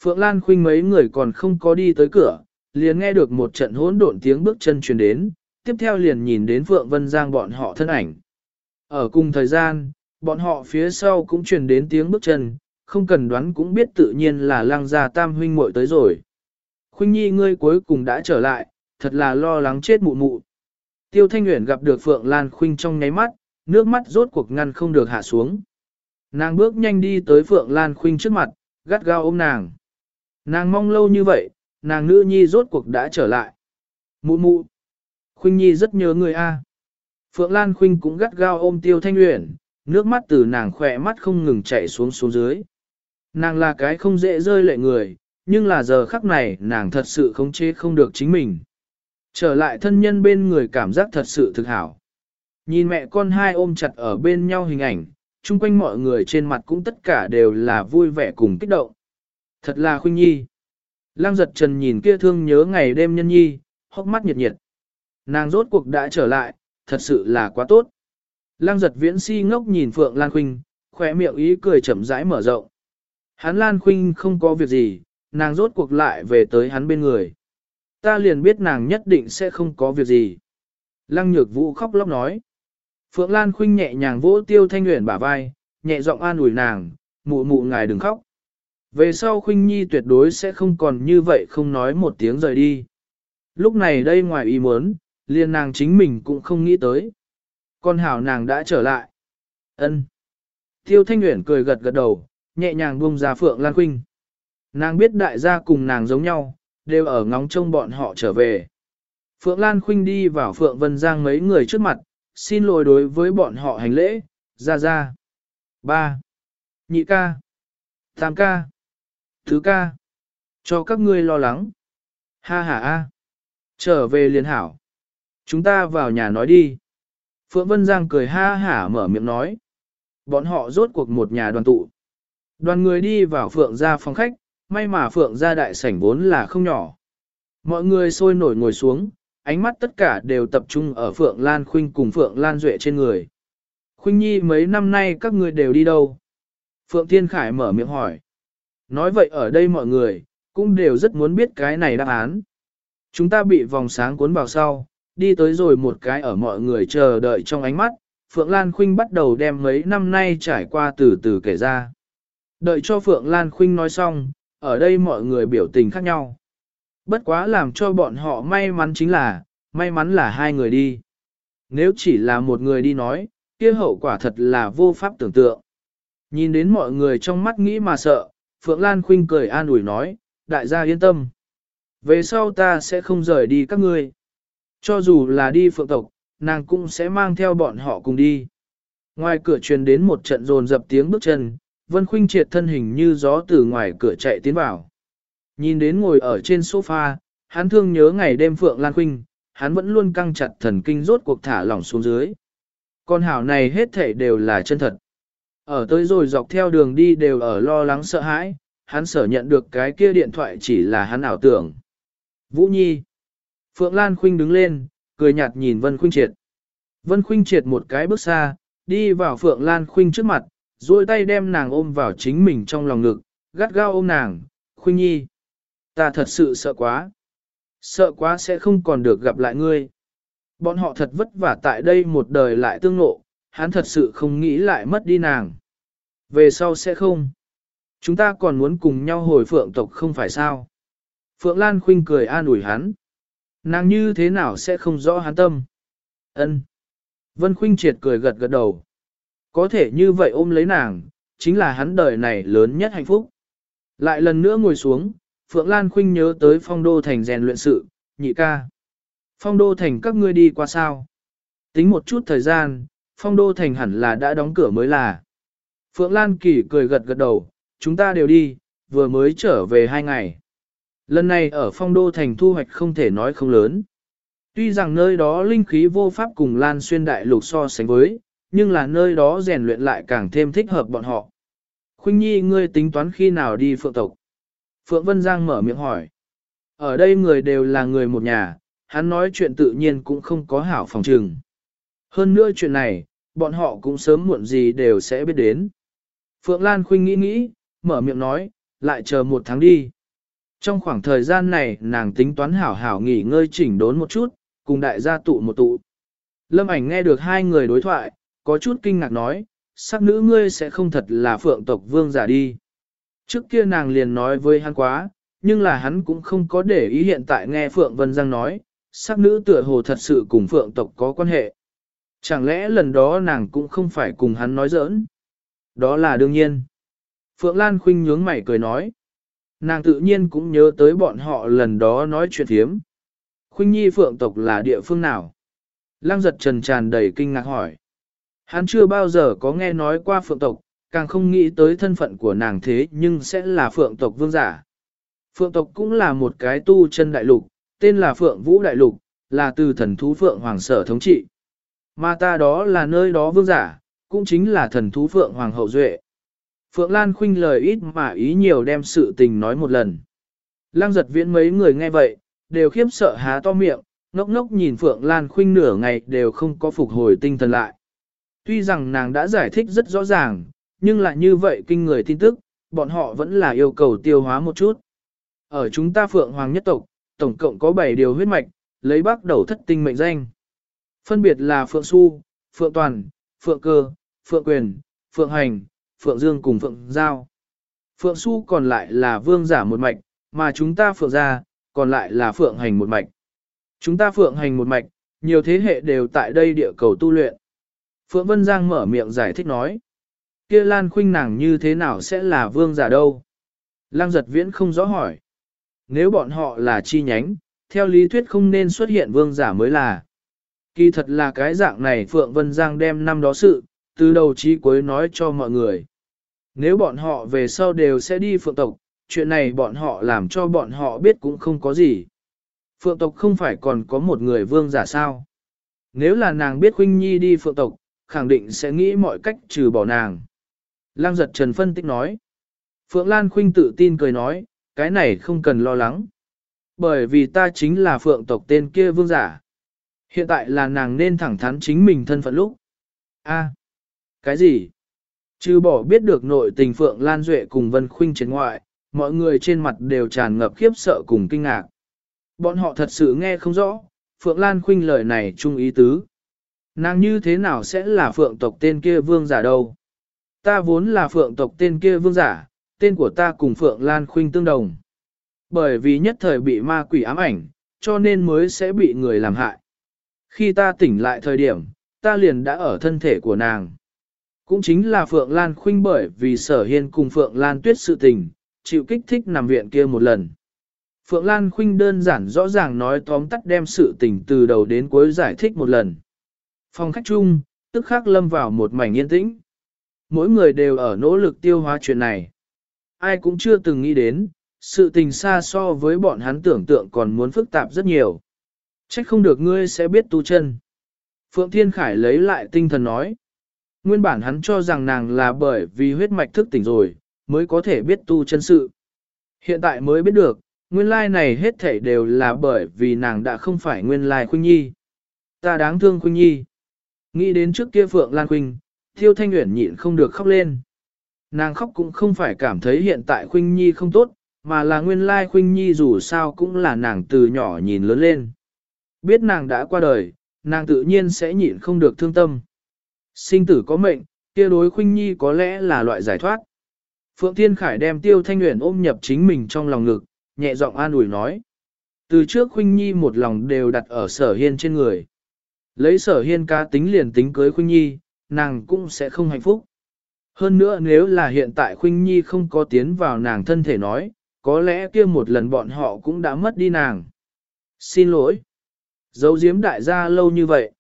Phượng Lan Khuynh mấy người còn không có đi tới cửa, liền nghe được một trận hỗn độn tiếng bước chân truyền đến, tiếp theo liền nhìn đến Phượng Vân Giang bọn họ thân ảnh. Ở cùng thời gian, bọn họ phía sau cũng truyền đến tiếng bước chân, không cần đoán cũng biết tự nhiên là lăng gia tam huynh muội tới rồi. Khuynh nhi ngươi cuối cùng đã trở lại, thật là lo lắng chết mụ mụ. Tiêu Thanh Nguyễn gặp được Phượng Lan Khuynh trong nháy mắt, nước mắt rốt cuộc ngăn không được hạ xuống. Nàng bước nhanh đi tới Phượng Lan Khuynh trước mặt, gắt gao ôm nàng. Nàng mong lâu như vậy, nàng nữ nhi rốt cuộc đã trở lại. Mụ mụ. Khuynh nhi rất nhớ người a. Phượng Lan Khuynh cũng gắt gao ôm Tiêu Thanh Uyển, nước mắt từ nàng khỏe mắt không ngừng chảy xuống xuống dưới. Nàng là cái không dễ rơi lệ người, nhưng là giờ khắc này nàng thật sự không chế không được chính mình. Trở lại thân nhân bên người cảm giác thật sự thực hảo. Nhìn mẹ con hai ôm chặt ở bên nhau hình ảnh, chung quanh mọi người trên mặt cũng tất cả đều là vui vẻ cùng kích động. Thật là khuynh nhi. Lăng giật trần nhìn kia thương nhớ ngày đêm nhân nhi, hốc mắt nhiệt nhiệt. Nàng rốt cuộc đã trở lại, thật sự là quá tốt. Lăng giật viễn si ngốc nhìn Phượng Lan Khuynh, khỏe miệng ý cười chậm rãi mở rộng. Hắn Lan Khuynh không có việc gì, nàng rốt cuộc lại về tới hắn bên người. Ta liền biết nàng nhất định sẽ không có việc gì. Lăng nhược vũ khóc lóc nói. Phượng Lan Khuynh nhẹ nhàng vỗ tiêu thanh nguyện bả vai, nhẹ giọng an ủi nàng, mụ mụ ngài đừng khóc. Về sau Khuynh Nhi tuyệt đối sẽ không còn như vậy không nói một tiếng rời đi. Lúc này đây ngoài ý muốn, liền nàng chính mình cũng không nghĩ tới. Con hảo nàng đã trở lại. ân Tiêu Thanh Nguyễn cười gật gật đầu, nhẹ nhàng buông ra Phượng Lan Khuynh. Nàng biết đại gia cùng nàng giống nhau, đều ở ngóng trông bọn họ trở về. Phượng Lan Khuynh đi vào Phượng Vân Giang mấy người trước mặt, xin lỗi đối với bọn họ hành lễ, ra ra. Ba. Nhị ca. Tam ca. Thứ ca. Cho các ngươi lo lắng. Ha ha a. Trở về liền hảo. Chúng ta vào nhà nói đi. Phượng Vân Giang cười ha hả mở miệng nói. Bọn họ rốt cuộc một nhà đoàn tụ. Đoàn người đi vào Phượng ra phòng khách, may mà Phượng ra đại sảnh vốn là không nhỏ. Mọi người sôi nổi ngồi xuống, ánh mắt tất cả đều tập trung ở Phượng Lan Khuynh cùng Phượng Lan Duệ trên người. Khuynh Nhi mấy năm nay các người đều đi đâu? Phượng Thiên Khải mở miệng hỏi. Nói vậy ở đây mọi người, cũng đều rất muốn biết cái này đáp án. Chúng ta bị vòng sáng cuốn vào sau, đi tới rồi một cái ở mọi người chờ đợi trong ánh mắt, Phượng Lan Khuynh bắt đầu đem mấy năm nay trải qua từ từ kể ra. Đợi cho Phượng Lan Khuynh nói xong, ở đây mọi người biểu tình khác nhau. Bất quá làm cho bọn họ may mắn chính là, may mắn là hai người đi. Nếu chỉ là một người đi nói, kia hậu quả thật là vô pháp tưởng tượng. Nhìn đến mọi người trong mắt nghĩ mà sợ, Phượng Lan Khuynh cười an ủi nói, đại gia yên tâm. Về sau ta sẽ không rời đi các ngươi. Cho dù là đi phượng tộc, nàng cũng sẽ mang theo bọn họ cùng đi. Ngoài cửa truyền đến một trận rồn dập tiếng bước chân, Vân Khuynh triệt thân hình như gió từ ngoài cửa chạy tiến vào. Nhìn đến ngồi ở trên sofa, hắn thương nhớ ngày đêm Phượng Lan Khuynh, hắn vẫn luôn căng chặt thần kinh rốt cuộc thả lỏng xuống dưới. Con hảo này hết thảy đều là chân thật. Ở tới rồi dọc theo đường đi đều ở lo lắng sợ hãi, hắn sở nhận được cái kia điện thoại chỉ là hắn ảo tưởng. Vũ Nhi. Phượng Lan Khuynh đứng lên, cười nhạt nhìn Vân Khuynh Triệt. Vân Khuynh Triệt một cái bước xa, đi vào Phượng Lan Khuynh trước mặt, duỗi tay đem nàng ôm vào chính mình trong lòng ngực, gắt gao ôm nàng, Khuynh Nhi. Ta thật sự sợ quá. Sợ quá sẽ không còn được gặp lại ngươi. Bọn họ thật vất vả tại đây một đời lại tương ngộ, hắn thật sự không nghĩ lại mất đi nàng. Về sau sẽ không. Chúng ta còn muốn cùng nhau hồi phượng tộc không phải sao. Phượng Lan Khuynh cười an ủi hắn. Nàng như thế nào sẽ không rõ hắn tâm. Ân. Vân Khuynh triệt cười gật gật đầu. Có thể như vậy ôm lấy nàng, chính là hắn đời này lớn nhất hạnh phúc. Lại lần nữa ngồi xuống, Phượng Lan Khuynh nhớ tới phong đô thành rèn luyện sự, nhị ca. Phong đô thành các ngươi đi qua sao? Tính một chút thời gian, phong đô thành hẳn là đã đóng cửa mới là. Phượng Lan Kỳ cười gật gật đầu, chúng ta đều đi, vừa mới trở về hai ngày. Lần này ở phong đô thành thu hoạch không thể nói không lớn. Tuy rằng nơi đó linh khí vô pháp cùng Lan xuyên đại lục so sánh với, nhưng là nơi đó rèn luyện lại càng thêm thích hợp bọn họ. Khuynh Nhi ngươi tính toán khi nào đi phượng tộc? Phượng Vân Giang mở miệng hỏi. Ở đây người đều là người một nhà, hắn nói chuyện tự nhiên cũng không có hảo phòng trừng. Hơn nữa chuyện này, bọn họ cũng sớm muộn gì đều sẽ biết đến. Phượng Lan Khuynh nghĩ nghĩ, mở miệng nói, lại chờ một tháng đi. Trong khoảng thời gian này nàng tính toán hảo hảo nghỉ ngơi chỉnh đốn một chút, cùng đại gia tụ một tụ. Lâm ảnh nghe được hai người đối thoại, có chút kinh ngạc nói, sắc nữ ngươi sẽ không thật là phượng tộc vương giả đi. Trước kia nàng liền nói với hắn quá, nhưng là hắn cũng không có để ý hiện tại nghe Phượng Vân Giang nói, sắc nữ tựa hồ thật sự cùng Phượng tộc có quan hệ. Chẳng lẽ lần đó nàng cũng không phải cùng hắn nói giỡn? Đó là đương nhiên. Phượng Lan Khuynh nhướng mày cười nói. Nàng tự nhiên cũng nhớ tới bọn họ lần đó nói chuyện thiếm. Khuynh Nhi Phượng tộc là địa phương nào? Lăng giật trần tràn đầy kinh ngạc hỏi. Hắn chưa bao giờ có nghe nói qua Phượng tộc, càng không nghĩ tới thân phận của nàng thế nhưng sẽ là Phượng tộc vương giả. Phượng tộc cũng là một cái tu chân đại lục, tên là Phượng Vũ Đại Lục, là từ thần thú Phượng Hoàng sở thống trị. Mà ta đó là nơi đó vương giả, cũng chính là thần thú Phượng Hoàng hậu duệ. Phượng Lan khuynh lời ít mà ý nhiều đem sự tình nói một lần. Lăng giật viễn mấy người nghe vậy, đều khiếp sợ há to miệng, ngốc ngốc nhìn Phượng Lan khuynh nửa ngày đều không có phục hồi tinh thần lại. Tuy rằng nàng đã giải thích rất rõ ràng, nhưng lại như vậy kinh người tin tức, bọn họ vẫn là yêu cầu tiêu hóa một chút. Ở chúng ta Phượng Hoàng nhất tộc, tổng cộng có 7 điều huyết mạch, lấy bắt đầu thất tinh mệnh danh. Phân biệt là Phượng Xu, Phượng Toàn, Phượng Cơ, Phượng Quyền, Phượng Hành, Phượng Dương cùng Phượng Giao. Phượng Xu còn lại là vương giả một mạch, mà chúng ta Phượng gia còn lại là Phượng Hành một mạch. Chúng ta Phượng Hành một mạch, nhiều thế hệ đều tại đây địa cầu tu luyện. Phượng Vân Giang mở miệng giải thích nói. kia Lan Khuynh nàng như thế nào sẽ là vương giả đâu? Lăng giật viễn không rõ hỏi. Nếu bọn họ là chi nhánh, theo lý thuyết không nên xuất hiện vương giả mới là. Kỳ thật là cái dạng này Phượng Vân Giang đem năm đó sự, từ đầu chí cuối nói cho mọi người. Nếu bọn họ về sau đều sẽ đi phượng tộc, chuyện này bọn họ làm cho bọn họ biết cũng không có gì. Phượng tộc không phải còn có một người vương giả sao. Nếu là nàng biết Khuynh Nhi đi phượng tộc, khẳng định sẽ nghĩ mọi cách trừ bỏ nàng. Lăng giật trần phân tích nói. Phượng Lan Khuynh tự tin cười nói, cái này không cần lo lắng. Bởi vì ta chính là phượng tộc tên kia vương giả. Hiện tại là nàng nên thẳng thắn chính mình thân phận lúc. A, cái gì? Chứ bỏ biết được nội tình Phượng Lan Duệ cùng Vân Khuynh trên ngoại, mọi người trên mặt đều tràn ngập khiếp sợ cùng kinh ngạc. Bọn họ thật sự nghe không rõ, Phượng Lan Khuynh lời này chung ý tứ. Nàng như thế nào sẽ là Phượng tộc tên kia vương giả đâu? Ta vốn là Phượng tộc tên kia vương giả, tên của ta cùng Phượng Lan Khuynh tương đồng. Bởi vì nhất thời bị ma quỷ ám ảnh, cho nên mới sẽ bị người làm hại. Khi ta tỉnh lại thời điểm, ta liền đã ở thân thể của nàng. Cũng chính là Phượng Lan Khuynh bởi vì sở hiên cùng Phượng Lan tuyết sự tình, chịu kích thích nằm viện kia một lần. Phượng Lan Khuynh đơn giản rõ ràng nói tóm tắt đem sự tình từ đầu đến cuối giải thích một lần. Phòng khách chung, tức khắc lâm vào một mảnh yên tĩnh. Mỗi người đều ở nỗ lực tiêu hóa chuyện này. Ai cũng chưa từng nghĩ đến, sự tình xa so với bọn hắn tưởng tượng còn muốn phức tạp rất nhiều. Trách không được ngươi sẽ biết tu chân. Phượng Thiên Khải lấy lại tinh thần nói. Nguyên bản hắn cho rằng nàng là bởi vì huyết mạch thức tỉnh rồi, mới có thể biết tu chân sự. Hiện tại mới biết được, nguyên lai này hết thảy đều là bởi vì nàng đã không phải nguyên lai Khuynh Nhi. Ta đáng thương Khuynh Nhi. Nghĩ đến trước kia Phượng Lan Khuynh, Thiêu Thanh Uyển nhịn không được khóc lên. Nàng khóc cũng không phải cảm thấy hiện tại Khuynh Nhi không tốt, mà là nguyên lai Khuynh Nhi dù sao cũng là nàng từ nhỏ nhìn lớn lên. Biết nàng đã qua đời, nàng tự nhiên sẽ nhịn không được thương tâm. Sinh tử có mệnh, kia đối Khuynh Nhi có lẽ là loại giải thoát. Phượng Thiên Khải đem Tiêu Thanh Uyển ôm nhập chính mình trong lòng ngực, nhẹ giọng an ủi nói. Từ trước Khuynh Nhi một lòng đều đặt ở sở hiên trên người. Lấy sở hiên ca tính liền tính cưới Khuynh Nhi, nàng cũng sẽ không hạnh phúc. Hơn nữa nếu là hiện tại Khuynh Nhi không có tiến vào nàng thân thể nói, có lẽ kia một lần bọn họ cũng đã mất đi nàng. Xin lỗi. Giấu giếm đại gia lâu như vậy.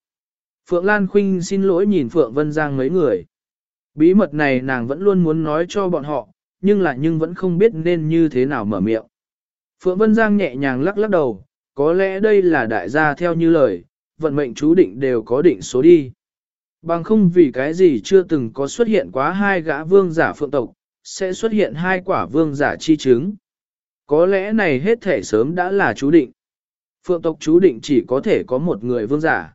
Phượng Lan Khuynh xin lỗi nhìn Phượng Vân Giang mấy người. Bí mật này nàng vẫn luôn muốn nói cho bọn họ, nhưng lại nhưng vẫn không biết nên như thế nào mở miệng. Phượng Vân Giang nhẹ nhàng lắc lắc đầu, có lẽ đây là đại gia theo như lời, vận mệnh chú định đều có định số đi. Bằng không vì cái gì chưa từng có xuất hiện quá hai gã vương giả phượng tộc, sẽ xuất hiện hai quả vương giả chi chứng. Có lẽ này hết thể sớm đã là chú định. Phượng tộc chú định chỉ có thể có một người vương giả.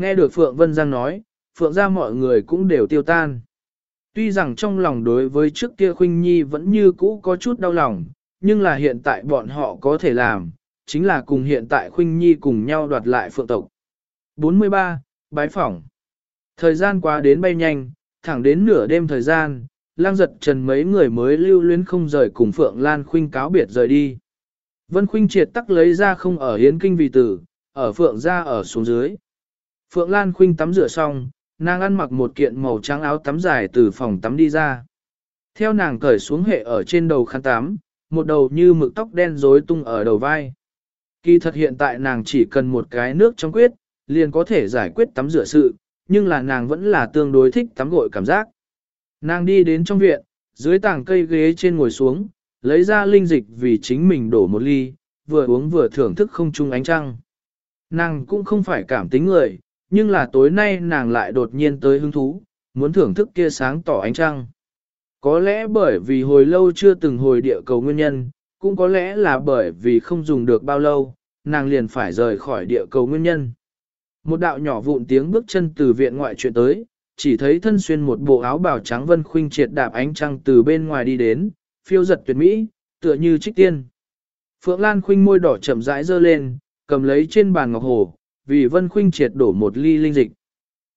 Nghe được Phượng Vân Giang nói, Phượng ra mọi người cũng đều tiêu tan. Tuy rằng trong lòng đối với trước kia Khuynh Nhi vẫn như cũ có chút đau lòng, nhưng là hiện tại bọn họ có thể làm, chính là cùng hiện tại Khuynh Nhi cùng nhau đoạt lại Phượng tộc. 43. Bái phỏng Thời gian qua đến bay nhanh, thẳng đến nửa đêm thời gian, lang giật trần mấy người mới lưu luyến không rời cùng Phượng Lan Khuynh cáo biệt rời đi. Vân Khuynh triệt tắc lấy ra không ở hiến kinh vì tử, ở Phượng ra ở xuống dưới. Phượng Lan Khuynh tắm rửa xong, nàng ăn mặc một kiện màu trắng áo tắm dài từ phòng tắm đi ra. Theo nàng cởi xuống hệ ở trên đầu khăn tắm, một đầu như mực tóc đen rối tung ở đầu vai. Kỳ thật hiện tại nàng chỉ cần một cái nước trong quyết, liền có thể giải quyết tắm rửa sự, nhưng là nàng vẫn là tương đối thích tắm gội cảm giác. Nàng đi đến trong viện, dưới tảng cây ghế trên ngồi xuống, lấy ra linh dịch vì chính mình đổ một ly, vừa uống vừa thưởng thức không chung ánh trăng. Nàng cũng không phải cảm tính người, nhưng là tối nay nàng lại đột nhiên tới hứng thú, muốn thưởng thức kia sáng tỏ ánh trăng. Có lẽ bởi vì hồi lâu chưa từng hồi địa cầu nguyên nhân, cũng có lẽ là bởi vì không dùng được bao lâu, nàng liền phải rời khỏi địa cầu nguyên nhân. Một đạo nhỏ vụn tiếng bước chân từ viện ngoại chuyện tới, chỉ thấy thân xuyên một bộ áo bào trắng vân khuynh triệt đạp ánh trăng từ bên ngoài đi đến, phiêu giật tuyệt mỹ, tựa như trích tiên. Phượng Lan khuynh môi đỏ chậm rãi dơ lên, cầm lấy trên bàn ngọc hồ, vì vân khuynh triệt đổ một ly linh dịch.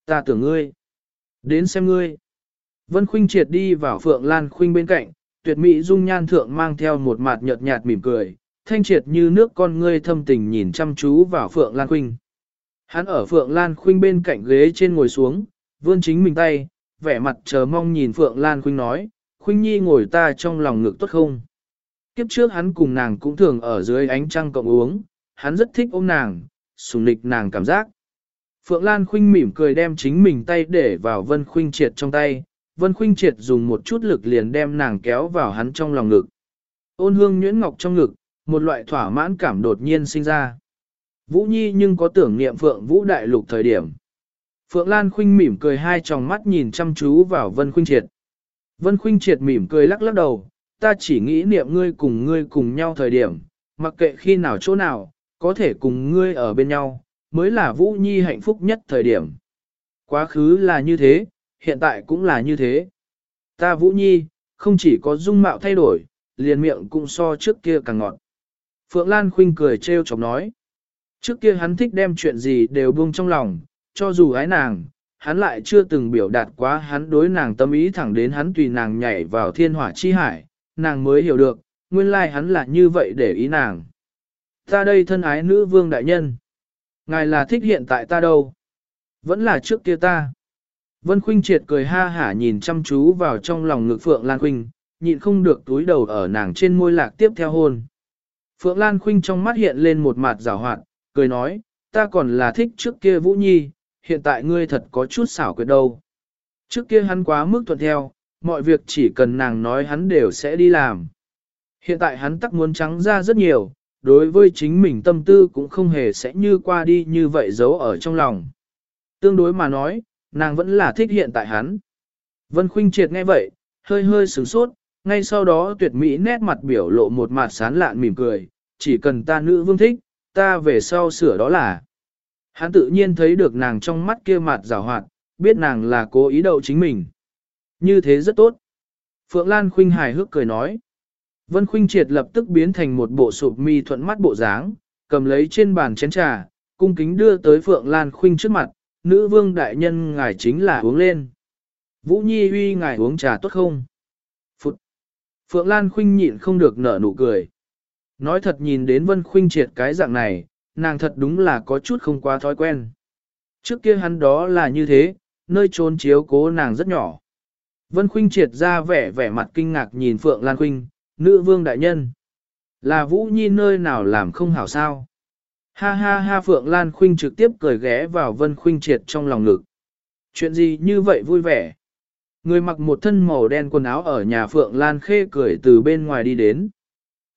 Ta tưởng ngươi. Đến xem ngươi. Vân khuynh triệt đi vào Phượng Lan khuynh bên cạnh, tuyệt mỹ dung nhan thượng mang theo một mặt nhợt nhạt mỉm cười, thanh triệt như nước con ngươi thâm tình nhìn chăm chú vào Phượng Lan khuynh. Hắn ở Phượng Lan Khuynh bên cạnh ghế trên ngồi xuống, vươn chính mình tay, vẻ mặt chờ mong nhìn Phượng Lan Khuynh nói, Khuynh Nhi ngồi ta trong lòng ngực tốt không? Kiếp trước hắn cùng nàng cũng thường ở dưới ánh trăng cộng uống, hắn rất thích ôm nàng, sùng nịch nàng cảm giác. Phượng Lan Khuynh mỉm cười đem chính mình tay để vào Vân Khuynh Triệt trong tay, Vân Khuynh Triệt dùng một chút lực liền đem nàng kéo vào hắn trong lòng ngực. Ôn hương nhuyễn ngọc trong ngực, một loại thỏa mãn cảm đột nhiên sinh ra. Vũ Nhi nhưng có tưởng niệm Phượng Vũ Đại Lục thời điểm. Phượng Lan Khuynh mỉm cười hai tròng mắt nhìn chăm chú vào Vân Khuynh Triệt. Vân Khuynh Triệt mỉm cười lắc lắc đầu, ta chỉ nghĩ niệm ngươi cùng ngươi cùng nhau thời điểm, mặc kệ khi nào chỗ nào, có thể cùng ngươi ở bên nhau, mới là Vũ Nhi hạnh phúc nhất thời điểm. Quá khứ là như thế, hiện tại cũng là như thế. Ta Vũ Nhi, không chỉ có dung mạo thay đổi, liền miệng cũng so trước kia càng ngọt. Phượng Lan khinh cười trêu chọc nói. Trước kia hắn thích đem chuyện gì đều buông trong lòng, cho dù ái nàng, hắn lại chưa từng biểu đạt quá hắn đối nàng tâm ý thẳng đến hắn tùy nàng nhảy vào thiên hỏa chi hải, nàng mới hiểu được, nguyên lai hắn là như vậy để ý nàng. Ta đây thân ái nữ vương đại nhân. Ngài là thích hiện tại ta đâu? Vẫn là trước kia ta. Vân Khuynh triệt cười ha hả nhìn chăm chú vào trong lòng ngực Phượng Lan Khuynh, nhịn không được túi đầu ở nàng trên môi lạc tiếp theo hôn. Phượng Lan Khuynh trong mắt hiện lên một mặt rào hoạt, cười nói, ta còn là thích trước kia Vũ Nhi, hiện tại ngươi thật có chút xảo quyệt đâu. Trước kia hắn quá mức thuận theo, mọi việc chỉ cần nàng nói hắn đều sẽ đi làm. Hiện tại hắn tắc muốn trắng ra rất nhiều, đối với chính mình tâm tư cũng không hề sẽ như qua đi như vậy giấu ở trong lòng. Tương đối mà nói, nàng vẫn là thích hiện tại hắn. Vân Khuynh Triệt nghe vậy, hơi hơi sửng sốt, ngay sau đó tuyệt mỹ nét mặt biểu lộ một mặt sán lạn mỉm cười, chỉ cần ta nữ vương thích, ta về sau sửa đó là. Hắn tự nhiên thấy được nàng trong mắt kia mặt rào hoạt, biết nàng là cố ý đậu chính mình. Như thế rất tốt. Phượng Lan Khuynh hài hước cười nói. Vân Khuynh triệt lập tức biến thành một bộ sụp mi thuận mắt bộ dáng, cầm lấy trên bàn chén trà, cung kính đưa tới Phượng Lan Khuynh trước mặt, nữ vương đại nhân ngài chính là uống lên. Vũ Nhi huy ngài uống trà tốt không? Phụt! Phượng Lan Khuynh nhịn không được nở nụ cười. Nói thật nhìn đến Vân Khuynh triệt cái dạng này, nàng thật đúng là có chút không quá thói quen. Trước kia hắn đó là như thế, nơi trốn chiếu cố nàng rất nhỏ. Vân Khuynh triệt ra vẻ vẻ mặt kinh ngạc nhìn Phượng Lan Khuynh, nữ vương đại nhân. Là Vũ Nhi nơi nào làm không hảo sao? Ha ha ha Phượng Lan Khuynh trực tiếp cười ghé vào Vân Khuynh triệt trong lòng ngực. Chuyện gì như vậy vui vẻ? Người mặc một thân màu đen quần áo ở nhà Phượng Lan khê cười từ bên ngoài đi đến.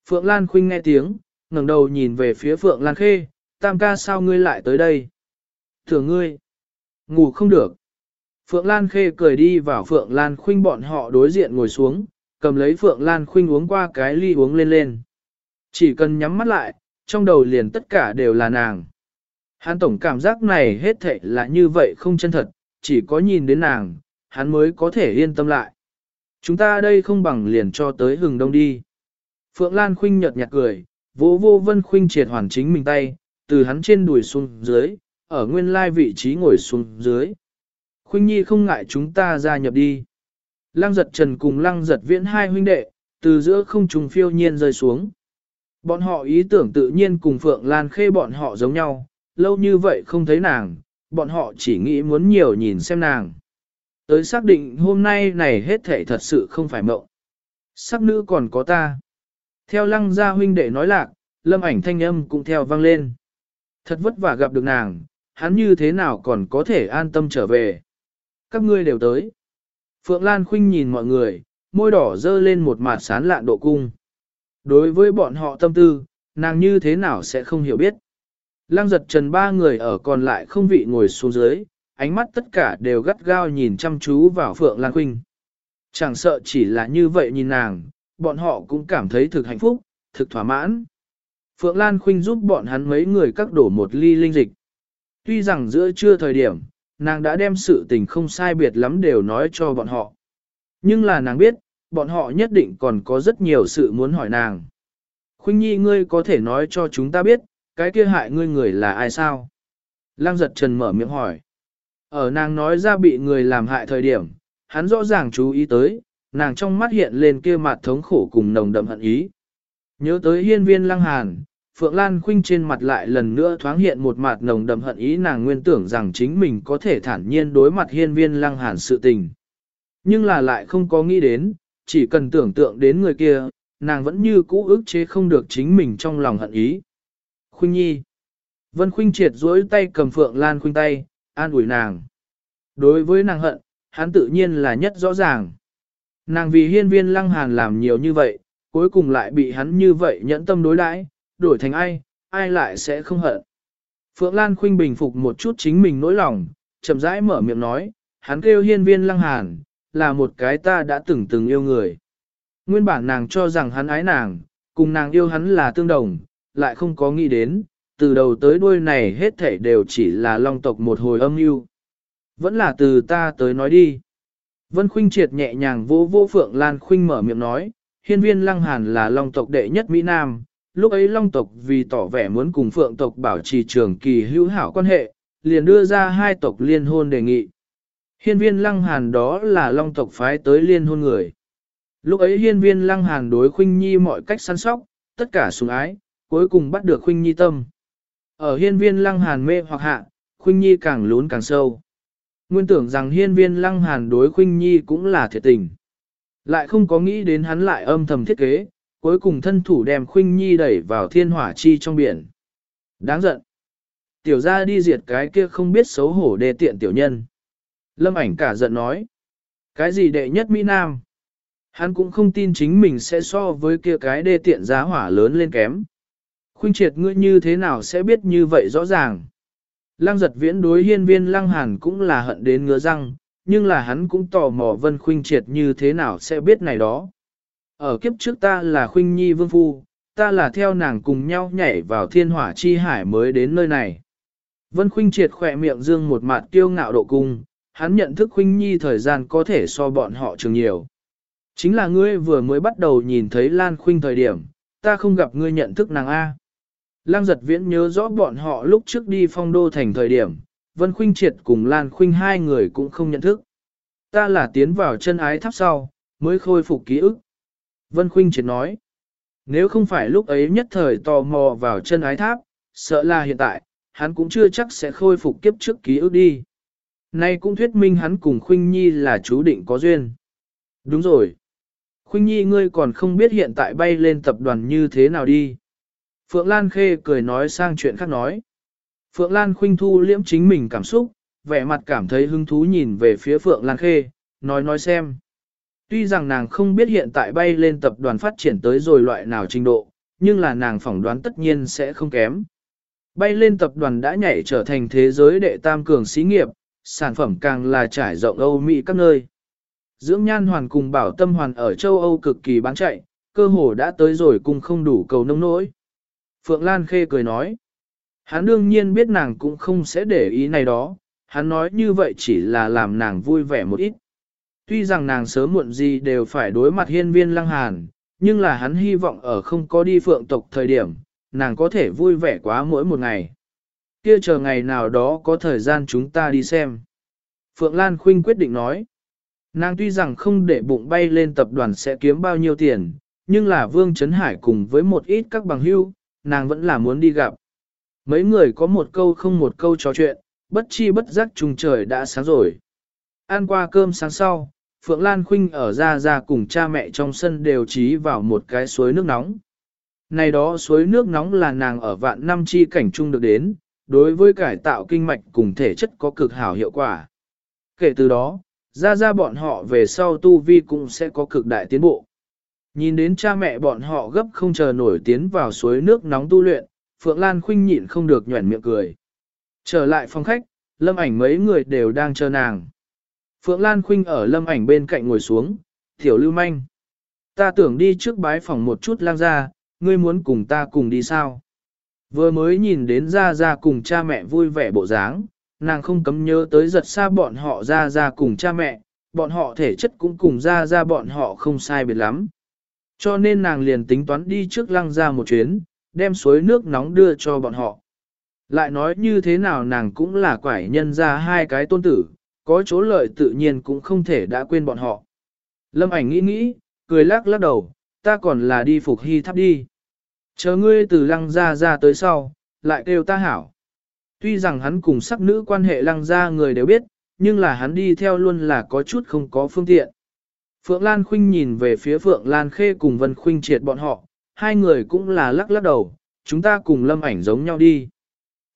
Phượng Lan Khuynh nghe tiếng, ngẩng đầu nhìn về phía Phượng Lan khê, tam ca sao ngươi lại tới đây? Thưởng ngươi, ngủ không được. Phượng Lan khê cười đi vào Phượng Lan Khuynh bọn họ đối diện ngồi xuống, cầm lấy Phượng Lan Khuynh uống qua cái ly uống lên lên. Chỉ cần nhắm mắt lại, trong đầu liền tất cả đều là nàng. Hắn tổng cảm giác này hết thệ là như vậy không chân thật, chỉ có nhìn đến nàng, hắn mới có thể yên tâm lại. Chúng ta đây không bằng liền cho tới hừng đông đi. Phượng Lan Khuynh nhợt nhạt cười, vỗ vô vân Khuynh triệt hoàn chính mình tay, từ hắn trên đùi xuống dưới, ở nguyên lai vị trí ngồi xuống dưới. Khuynh Nhi không ngại chúng ta gia nhập đi. Lăng giật trần cùng lăng giật viễn hai huynh đệ, từ giữa không trùng phiêu nhiên rơi xuống. Bọn họ ý tưởng tự nhiên cùng Phượng Lan Khê bọn họ giống nhau, lâu như vậy không thấy nàng, bọn họ chỉ nghĩ muốn nhiều nhìn xem nàng. Tới xác định hôm nay này hết thể thật sự không phải mộng. Sắc nữ còn có ta. Theo lăng gia huynh đệ nói lạc, lâm ảnh thanh âm cũng theo vang lên. Thật vất vả gặp được nàng, hắn như thế nào còn có thể an tâm trở về. Các ngươi đều tới. Phượng Lan Khuynh nhìn mọi người, môi đỏ dơ lên một mặt sán lạn độ cung. Đối với bọn họ tâm tư, nàng như thế nào sẽ không hiểu biết. Lăng giật trần ba người ở còn lại không vị ngồi xuống dưới, ánh mắt tất cả đều gắt gao nhìn chăm chú vào Phượng Lan Khuynh. Chẳng sợ chỉ là như vậy nhìn nàng, bọn họ cũng cảm thấy thực hạnh phúc, thực thỏa mãn. Phượng Lan Khuynh giúp bọn hắn mấy người các đổ một ly linh dịch. Tuy rằng giữa trưa thời điểm, nàng đã đem sự tình không sai biệt lắm đều nói cho bọn họ. Nhưng là nàng biết, bọn họ nhất định còn có rất nhiều sự muốn hỏi nàng. Khuynh Nhi ngươi có thể nói cho chúng ta biết, cái kia hại ngươi người là ai sao? Lăng giật trần mở miệng hỏi. Ở nàng nói ra bị người làm hại thời điểm, hắn rõ ràng chú ý tới, nàng trong mắt hiện lên kia mặt thống khổ cùng nồng đậm hận ý. Nhớ tới hiên viên lăng hàn, Phượng Lan Khuynh trên mặt lại lần nữa thoáng hiện một mặt nồng đậm hận ý nàng nguyên tưởng rằng chính mình có thể thản nhiên đối mặt hiên viên lăng hàn sự tình. Nhưng là lại không có nghĩ đến, chỉ cần tưởng tượng đến người kia, nàng vẫn như cũ ức chế không được chính mình trong lòng hận ý. Khuynh Nhi Vân Khuynh triệt duỗi tay cầm Phượng Lan Khuynh tay, an ủi nàng. Đối với nàng hận, hắn tự nhiên là nhất rõ ràng. Nàng vì hiên viên lăng hàn làm nhiều như vậy, cuối cùng lại bị hắn như vậy nhẫn tâm đối đãi, đổi thành ai, ai lại sẽ không hận. Phượng Lan Khuynh bình phục một chút chính mình nỗi lòng, chậm rãi mở miệng nói, hắn kêu hiên viên lăng hàn, là một cái ta đã từng từng yêu người. Nguyên bản nàng cho rằng hắn ái nàng, cùng nàng yêu hắn là tương đồng, lại không có nghĩ đến, từ đầu tới đuôi này hết thảy đều chỉ là long tộc một hồi âm mưu. Vẫn là từ ta tới nói đi. Vân Khuynh triệt nhẹ nhàng vô vô Phượng Lan Khuynh mở miệng nói, hiên viên lăng hàn là long tộc đệ nhất Mỹ Nam. Lúc ấy long tộc vì tỏ vẻ muốn cùng Phượng tộc bảo trì trường kỳ hữu hảo quan hệ, liền đưa ra hai tộc liên hôn đề nghị. Hiên viên lăng hàn đó là long tộc phái tới liên hôn người. Lúc ấy hiên viên lăng hàn đối Khuynh Nhi mọi cách săn sóc, tất cả sủng ái, cuối cùng bắt được Khuynh Nhi tâm. Ở hiên viên lăng hàn mê hoặc hạ, Khuynh Nhi càng lún càng sâu. Nguyên tưởng rằng hiên viên lăng hàn đối Khuynh Nhi cũng là thiệt tình. Lại không có nghĩ đến hắn lại âm thầm thiết kế, cuối cùng thân thủ đem Khuynh Nhi đẩy vào thiên hỏa chi trong biển. Đáng giận. Tiểu ra đi diệt cái kia không biết xấu hổ đề tiện tiểu nhân. Lâm ảnh cả giận nói. Cái gì đệ nhất Mỹ Nam? Hắn cũng không tin chính mình sẽ so với kia cái đê tiện giá hỏa lớn lên kém. Khuynh triệt ngươi như thế nào sẽ biết như vậy rõ ràng. Lăng giật viễn đối hiên viên lăng hàn cũng là hận đến ngứa răng, nhưng là hắn cũng tò mò vân khuynh triệt như thế nào sẽ biết này đó. Ở kiếp trước ta là khuynh nhi vương phu, ta là theo nàng cùng nhau nhảy vào thiên hỏa chi hải mới đến nơi này. Vân khuynh triệt khỏe miệng dương một mặt kiêu ngạo độ cung, hắn nhận thức khuynh nhi thời gian có thể so bọn họ trường nhiều. Chính là ngươi vừa mới bắt đầu nhìn thấy Lan Khuynh thời điểm, ta không gặp ngươi nhận thức nàng A. Lăng giật viễn nhớ rõ bọn họ lúc trước đi phong đô thành thời điểm, Vân Khuynh Triệt cùng Lan Khuynh hai người cũng không nhận thức. Ta là tiến vào chân ái tháp sau, mới khôi phục ký ức. Vân Khuynh Triệt nói, nếu không phải lúc ấy nhất thời tò mò vào chân ái tháp, sợ là hiện tại, hắn cũng chưa chắc sẽ khôi phục kiếp trước ký ức đi. Nay cũng thuyết minh hắn cùng Khuynh Nhi là chú định có duyên. Đúng rồi. Khuynh Nhi ngươi còn không biết hiện tại bay lên tập đoàn như thế nào đi. Phượng Lan Khê cười nói sang chuyện khác nói. Phượng Lan khuynh thu liễm chính mình cảm xúc, vẻ mặt cảm thấy hứng thú nhìn về phía Phượng Lan Khê, nói nói xem. Tuy rằng nàng không biết hiện tại bay lên tập đoàn phát triển tới rồi loại nào trình độ, nhưng là nàng phỏng đoán tất nhiên sẽ không kém. Bay lên tập đoàn đã nhảy trở thành thế giới đệ tam cường xí nghiệp, sản phẩm càng là trải rộng Âu Mỹ các nơi. Dưỡng nhan hoàn cùng bảo tâm hoàn ở châu Âu cực kỳ bán chạy, cơ hồ đã tới rồi cùng không đủ cầu nông nỗi. Phượng Lan Khê cười nói, hắn đương nhiên biết nàng cũng không sẽ để ý này đó, hắn nói như vậy chỉ là làm nàng vui vẻ một ít. Tuy rằng nàng sớm muộn gì đều phải đối mặt hiên viên lăng hàn, nhưng là hắn hy vọng ở không có đi phượng tộc thời điểm, nàng có thể vui vẻ quá mỗi một ngày. Kia chờ ngày nào đó có thời gian chúng ta đi xem. Phượng Lan Khuynh quyết định nói. Nàng tuy rằng không để bụng bay lên tập đoàn sẽ kiếm bao nhiêu tiền, nhưng là Vương Trấn Hải cùng với một ít các bằng hưu, nàng vẫn là muốn đi gặp. Mấy người có một câu không một câu trò chuyện, bất chi bất giác trùng trời đã sáng rồi. Ăn qua cơm sáng sau, Phượng Lan Khuynh ở ra ra cùng cha mẹ trong sân đều trí vào một cái suối nước nóng. Này đó suối nước nóng là nàng ở vạn năm chi cảnh trung được đến, đối với cải tạo kinh mạch cùng thể chất có cực hảo hiệu quả. Kể từ đó, ra ra bọn họ về sau tu vi cũng sẽ có cực đại tiến bộ. Nhìn đến cha mẹ bọn họ gấp không chờ nổi tiến vào suối nước nóng tu luyện, Phượng Lan Khuynh nhịn không được nhuẩn miệng cười. Trở lại phòng khách, lâm ảnh mấy người đều đang chờ nàng. Phượng Lan Khuynh ở lâm ảnh bên cạnh ngồi xuống, tiểu lưu manh. Ta tưởng đi trước bái phòng một chút lang ra, ngươi muốn cùng ta cùng đi sao? Vừa mới nhìn đến ra ra cùng cha mẹ vui vẻ bộ dáng, nàng không cấm nhớ tới giật xa bọn họ ra ra cùng cha mẹ, bọn họ thể chất cũng cùng ra ra bọn họ không sai biệt lắm. Cho nên nàng liền tính toán đi trước lăng ra một chuyến, đem suối nước nóng đưa cho bọn họ. Lại nói như thế nào nàng cũng là quải nhân ra hai cái tôn tử, có chỗ lợi tự nhiên cũng không thể đã quên bọn họ. Lâm ảnh nghĩ nghĩ, cười lắc lắc đầu, ta còn là đi phục hy tháp đi. Chờ ngươi từ lăng ra ra tới sau, lại kêu ta hảo. Tuy rằng hắn cùng sắc nữ quan hệ lăng ra người đều biết, nhưng là hắn đi theo luôn là có chút không có phương tiện. Phượng Lan Khuynh nhìn về phía Phượng Lan Khê cùng Vân Khuynh triệt bọn họ, hai người cũng là lắc lắc đầu, chúng ta cùng lâm ảnh giống nhau đi.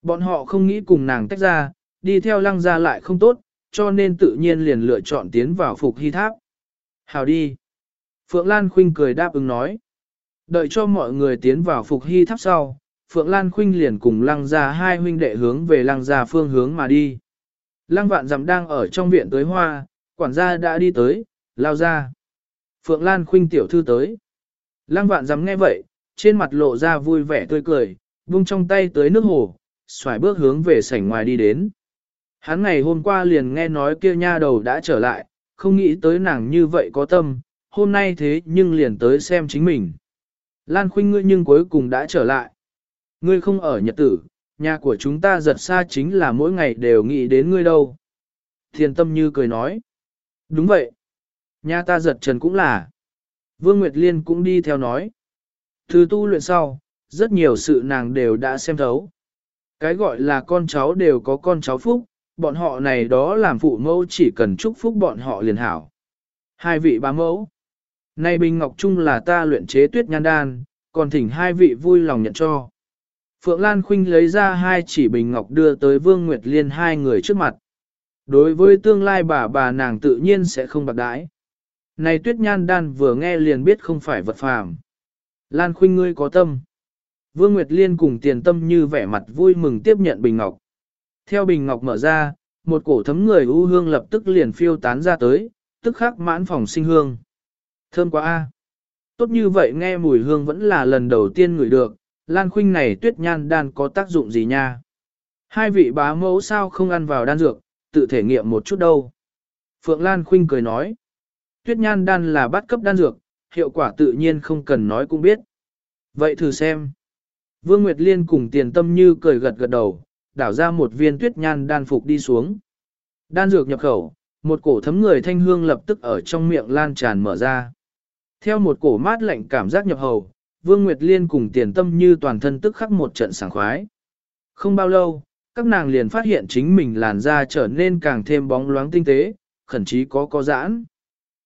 Bọn họ không nghĩ cùng nàng tách ra, đi theo lăng ra lại không tốt, cho nên tự nhiên liền lựa chọn tiến vào phục hy tháp. Hào đi. Phượng Lan Khuynh cười đáp ứng nói. Đợi cho mọi người tiến vào phục hy tháp sau, Phượng Lan Khuynh liền cùng lăng ra hai huynh đệ hướng về lăng ra phương hướng mà đi. Lăng vạn dặm đang ở trong viện tới hoa, quản gia đã đi tới, lao ra. Phượng Lan Khuynh tiểu thư tới. Lăng vạn dặm nghe vậy, trên mặt lộ ra vui vẻ tươi cười, vung trong tay tới nước hồ, xoài bước hướng về sảnh ngoài đi đến. Hắn ngày hôm qua liền nghe nói kia nha đầu đã trở lại, không nghĩ tới nàng như vậy có tâm, hôm nay thế nhưng liền tới xem chính mình. Lan Khuynh ngươi nhưng cuối cùng đã trở lại. Ngươi không ở Nhật tử, nhà của chúng ta giật xa chính là mỗi ngày đều nghĩ đến ngươi đâu. Thiền tâm như cười nói. Đúng vậy. Nhà ta giật trần cũng là. Vương Nguyệt Liên cũng đi theo nói. Từ tu luyện sau, rất nhiều sự nàng đều đã xem thấu. Cái gọi là con cháu đều có con cháu phúc, bọn họ này đó làm phụ mẫu chỉ cần chúc phúc bọn họ liền hảo. Hai vị bá mẫu. Nay Bình Ngọc Trung là ta luyện chế tuyết nhan đan, còn thỉnh hai vị vui lòng nhận cho. Phượng Lan Khuynh lấy ra hai chỉ Bình Ngọc đưa tới Vương Nguyệt Liên hai người trước mặt. Đối với tương lai bà bà nàng tự nhiên sẽ không bạc đãi. Này tuyết nhan đan vừa nghe liền biết không phải vật phàm. Lan Khuynh ngươi có tâm. Vương Nguyệt Liên cùng tiền tâm như vẻ mặt vui mừng tiếp nhận Bình Ngọc. Theo Bình Ngọc mở ra, một cổ thấm người u hương lập tức liền phiêu tán ra tới, tức khắc mãn phòng sinh hương. Thơm quá a. Tốt như vậy nghe mùi hương vẫn là lần đầu tiên ngửi được, Lan Khuynh này tuyết nhan đan có tác dụng gì nha? Hai vị bá mẫu sao không ăn vào đan dược, tự thể nghiệm một chút đâu. Phượng Lan Khuynh cười nói, tuyết nhan đan là bắt cấp đan dược, hiệu quả tự nhiên không cần nói cũng biết. Vậy thử xem. Vương Nguyệt Liên cùng tiền tâm như cười gật gật đầu, đảo ra một viên tuyết nhan đan phục đi xuống. Đan dược nhập khẩu, một cổ thấm người thanh hương lập tức ở trong miệng lan tràn mở ra. Theo một cổ mát lạnh cảm giác nhập hầu, Vương Nguyệt Liên cùng tiền tâm như toàn thân tức khắc một trận sảng khoái. Không bao lâu, các nàng liền phát hiện chính mình làn da trở nên càng thêm bóng loáng tinh tế, khẩn chí có có giãn.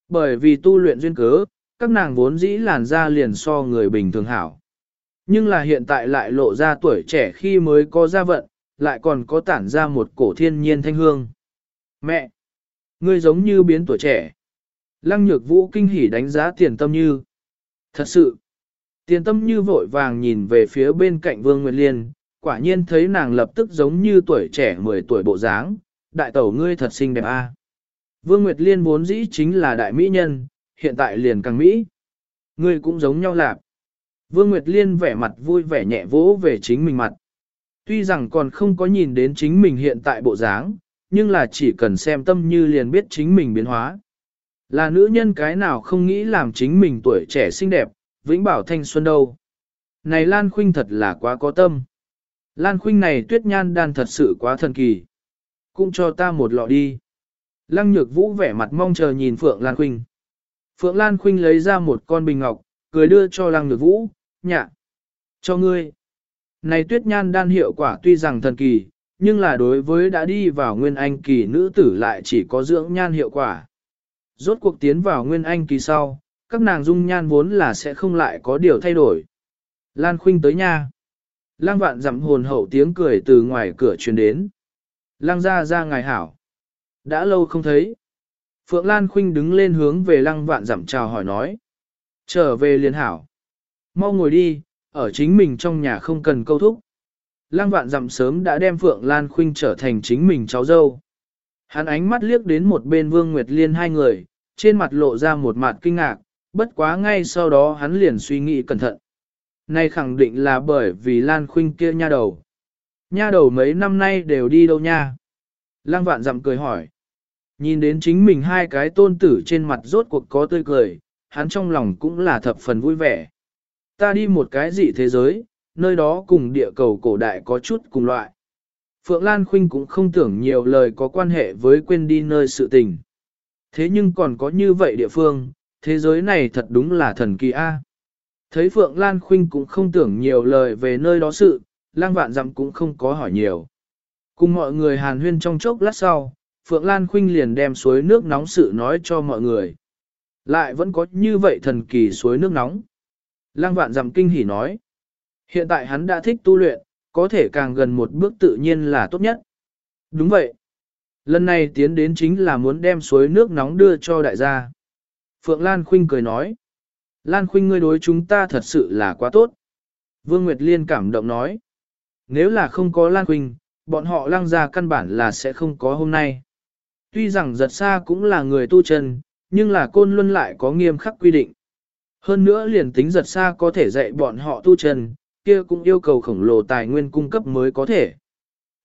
Bởi vì tu luyện duyên cớ, các nàng vốn dĩ làn da liền so người bình thường hảo. Nhưng là hiện tại lại lộ ra tuổi trẻ khi mới có gia vận, lại còn có tản ra một cổ thiên nhiên thanh hương. Mẹ! Ngươi giống như biến tuổi trẻ. Lăng nhược vũ kinh hỉ đánh giá tiền tâm như. Thật sự! Tiền tâm như vội vàng nhìn về phía bên cạnh Vương Nguyệt Liên, quả nhiên thấy nàng lập tức giống như tuổi trẻ 10 tuổi bộ dáng, đại tẩu ngươi thật xinh đẹp a. Vương Nguyệt Liên vốn dĩ chính là đại mỹ nhân, hiện tại liền càng mỹ. Ngươi cũng giống nhau lạc. Vương Nguyệt Liên vẻ mặt vui vẻ nhẹ vỗ về chính mình mặt. Tuy rằng còn không có nhìn đến chính mình hiện tại bộ dáng, nhưng là chỉ cần xem tâm như liền biết chính mình biến hóa. Là nữ nhân cái nào không nghĩ làm chính mình tuổi trẻ xinh đẹp, vĩnh bảo thanh xuân đâu. Này Lan Khuynh thật là quá có tâm. Lan Khuynh này tuyết nhan đan thật sự quá thần kỳ. Cũng cho ta một lọ đi. Lăng nhược vũ vẻ mặt mong chờ nhìn Phượng Lan Khuynh. Phượng Lan Khuynh lấy ra một con bình ngọc, cười đưa cho Lăng nhược vũ, nhạ. Cho ngươi. Này tuyết nhan đan hiệu quả tuy rằng thần kỳ, nhưng là đối với đã đi vào nguyên anh kỳ nữ tử lại chỉ có dưỡng nhan hiệu quả. Rốt cuộc tiến vào nguyên anh kỳ sau, các nàng dung nhan vốn là sẽ không lại có điều thay đổi. Lan Khuynh tới nha. Lăng vạn dặm hồn hậu tiếng cười từ ngoài cửa truyền đến. Lăng ra ra ngài hảo. Đã lâu không thấy. Phượng Lan Khuynh đứng lên hướng về lăng vạn dặm chào hỏi nói. Trở về liền hảo. Mau ngồi đi, ở chính mình trong nhà không cần câu thúc. Lăng vạn dặm sớm đã đem Phượng Lan Khuynh trở thành chính mình cháu dâu. Hắn ánh mắt liếc đến một bên Vương Nguyệt Liên hai người, trên mặt lộ ra một mặt kinh ngạc, bất quá ngay sau đó hắn liền suy nghĩ cẩn thận. nay khẳng định là bởi vì Lan Khuynh kia nha đầu. Nha đầu mấy năm nay đều đi đâu nha? Lăng vạn dặm cười hỏi. Nhìn đến chính mình hai cái tôn tử trên mặt rốt cuộc có tươi cười, hắn trong lòng cũng là thập phần vui vẻ. Ta đi một cái dị thế giới, nơi đó cùng địa cầu cổ đại có chút cùng loại. Phượng Lan Khuynh cũng không tưởng nhiều lời có quan hệ với quên đi nơi sự tình. Thế nhưng còn có như vậy địa phương, thế giới này thật đúng là thần kỳ a. Thấy Phượng Lan Khuynh cũng không tưởng nhiều lời về nơi đó sự, lang vạn dặm cũng không có hỏi nhiều. Cùng mọi người hàn huyên trong chốc lát sau, Phượng Lan Khuynh liền đem suối nước nóng sự nói cho mọi người. Lại vẫn có như vậy thần kỳ suối nước nóng. Lăng vạn dặm kinh hỉ nói. Hiện tại hắn đã thích tu luyện, có thể càng gần một bước tự nhiên là tốt nhất. Đúng vậy. Lần này tiến đến chính là muốn đem suối nước nóng đưa cho đại gia. Phượng Lan Khuynh cười nói. Lan Khuynh ngươi đối chúng ta thật sự là quá tốt. Vương Nguyệt Liên cảm động nói. Nếu là không có Lan Khuynh, bọn họ lăng ra căn bản là sẽ không có hôm nay. Tuy rằng giật xa cũng là người tu chân, nhưng là côn luân lại có nghiêm khắc quy định. Hơn nữa liền tính giật xa có thể dạy bọn họ tu chân, kia cũng yêu cầu khổng lồ tài nguyên cung cấp mới có thể.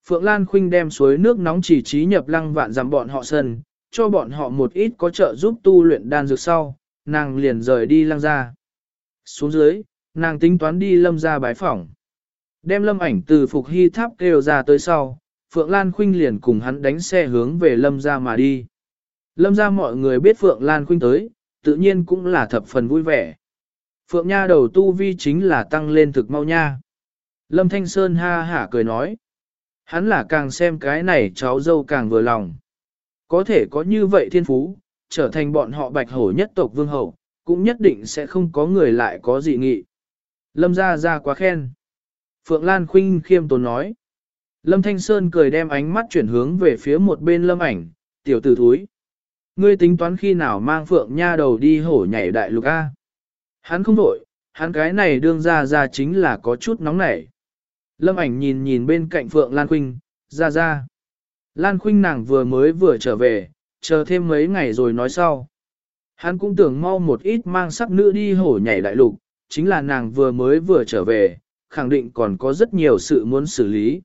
Phượng Lan Khuynh đem suối nước nóng chỉ trí nhập lăng vạn giảm bọn họ sân, cho bọn họ một ít có trợ giúp tu luyện đan dược sau, nàng liền rời đi lăng ra. Xuống dưới, nàng tính toán đi lâm ra bái phỏng. Đem lâm ảnh từ phục hy tháp kêu ra tới sau, Phượng Lan Khuynh liền cùng hắn đánh xe hướng về lâm ra mà đi. Lâm ra mọi người biết Phượng Lan Khuynh tới, tự nhiên cũng là thập phần vui vẻ. Phượng Nha đầu tu vi chính là tăng lên thực mau nha. Lâm Thanh Sơn ha hả cười nói. Hắn là càng xem cái này cháu dâu càng vừa lòng. Có thể có như vậy thiên phú, trở thành bọn họ bạch hổ nhất tộc vương hậu, cũng nhất định sẽ không có người lại có dị nghị. Lâm ra ra quá khen. Phượng Lan Khuynh khiêm tốn nói. Lâm Thanh Sơn cười đem ánh mắt chuyển hướng về phía một bên lâm ảnh, tiểu tử thúi. Ngươi tính toán khi nào mang Phượng Nha đầu đi hổ nhảy đại lục A. Hắn không đổi, hắn cái này đương ra ra chính là có chút nóng nảy. Lâm ảnh nhìn nhìn bên cạnh Phượng Lan Khuynh, ra ra. Lan Khuynh nàng vừa mới vừa trở về, chờ thêm mấy ngày rồi nói sau. Hắn cũng tưởng mau một ít mang sắc nữ đi hổ nhảy đại lục, chính là nàng vừa mới vừa trở về, khẳng định còn có rất nhiều sự muốn xử lý.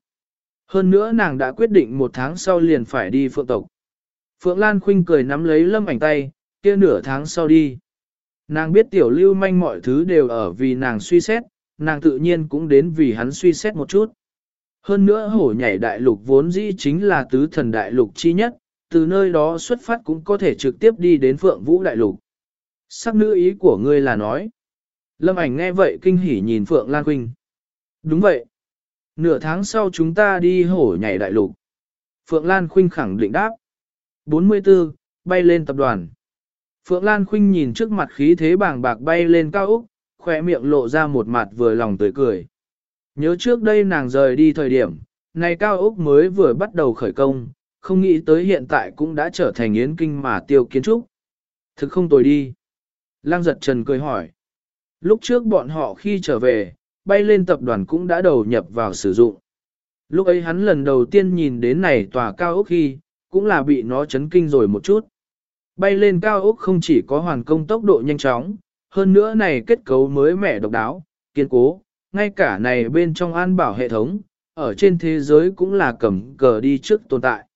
Hơn nữa nàng đã quyết định một tháng sau liền phải đi phượng tộc. Phượng Lan Khuynh cười nắm lấy lâm ảnh tay, kia nửa tháng sau đi. Nàng biết tiểu lưu manh mọi thứ đều ở vì nàng suy xét, nàng tự nhiên cũng đến vì hắn suy xét một chút. Hơn nữa hổ nhảy đại lục vốn dĩ chính là tứ thần đại lục chi nhất, từ nơi đó xuất phát cũng có thể trực tiếp đi đến phượng vũ đại lục. Sắc nữ ý của ngươi là nói. Lâm ảnh nghe vậy kinh hỉ nhìn Phượng Lan Khuynh. Đúng vậy. Nửa tháng sau chúng ta đi hổ nhảy đại lục. Phượng Lan Khuynh khẳng định đáp. 44. Bay lên tập đoàn. Phượng Lan Khuynh nhìn trước mặt khí thế bàng bạc bay lên cao Úc, khỏe miệng lộ ra một mặt vừa lòng tươi cười. Nhớ trước đây nàng rời đi thời điểm, này cao úc mới vừa bắt đầu khởi công, không nghĩ tới hiện tại cũng đã trở thành yến kinh mà tiêu kiến trúc. Thực không tồi đi. Lăng giật trần cười hỏi. Lúc trước bọn họ khi trở về, bay lên tập đoàn cũng đã đầu nhập vào sử dụng. Lúc ấy hắn lần đầu tiên nhìn đến này tòa cao ốc khi, cũng là bị nó chấn kinh rồi một chút. Bay lên cao ốc không chỉ có hoàn công tốc độ nhanh chóng, hơn nữa này kết cấu mới mẻ độc đáo, kiên cố, ngay cả này bên trong an bảo hệ thống, ở trên thế giới cũng là cầm cờ đi trước tồn tại.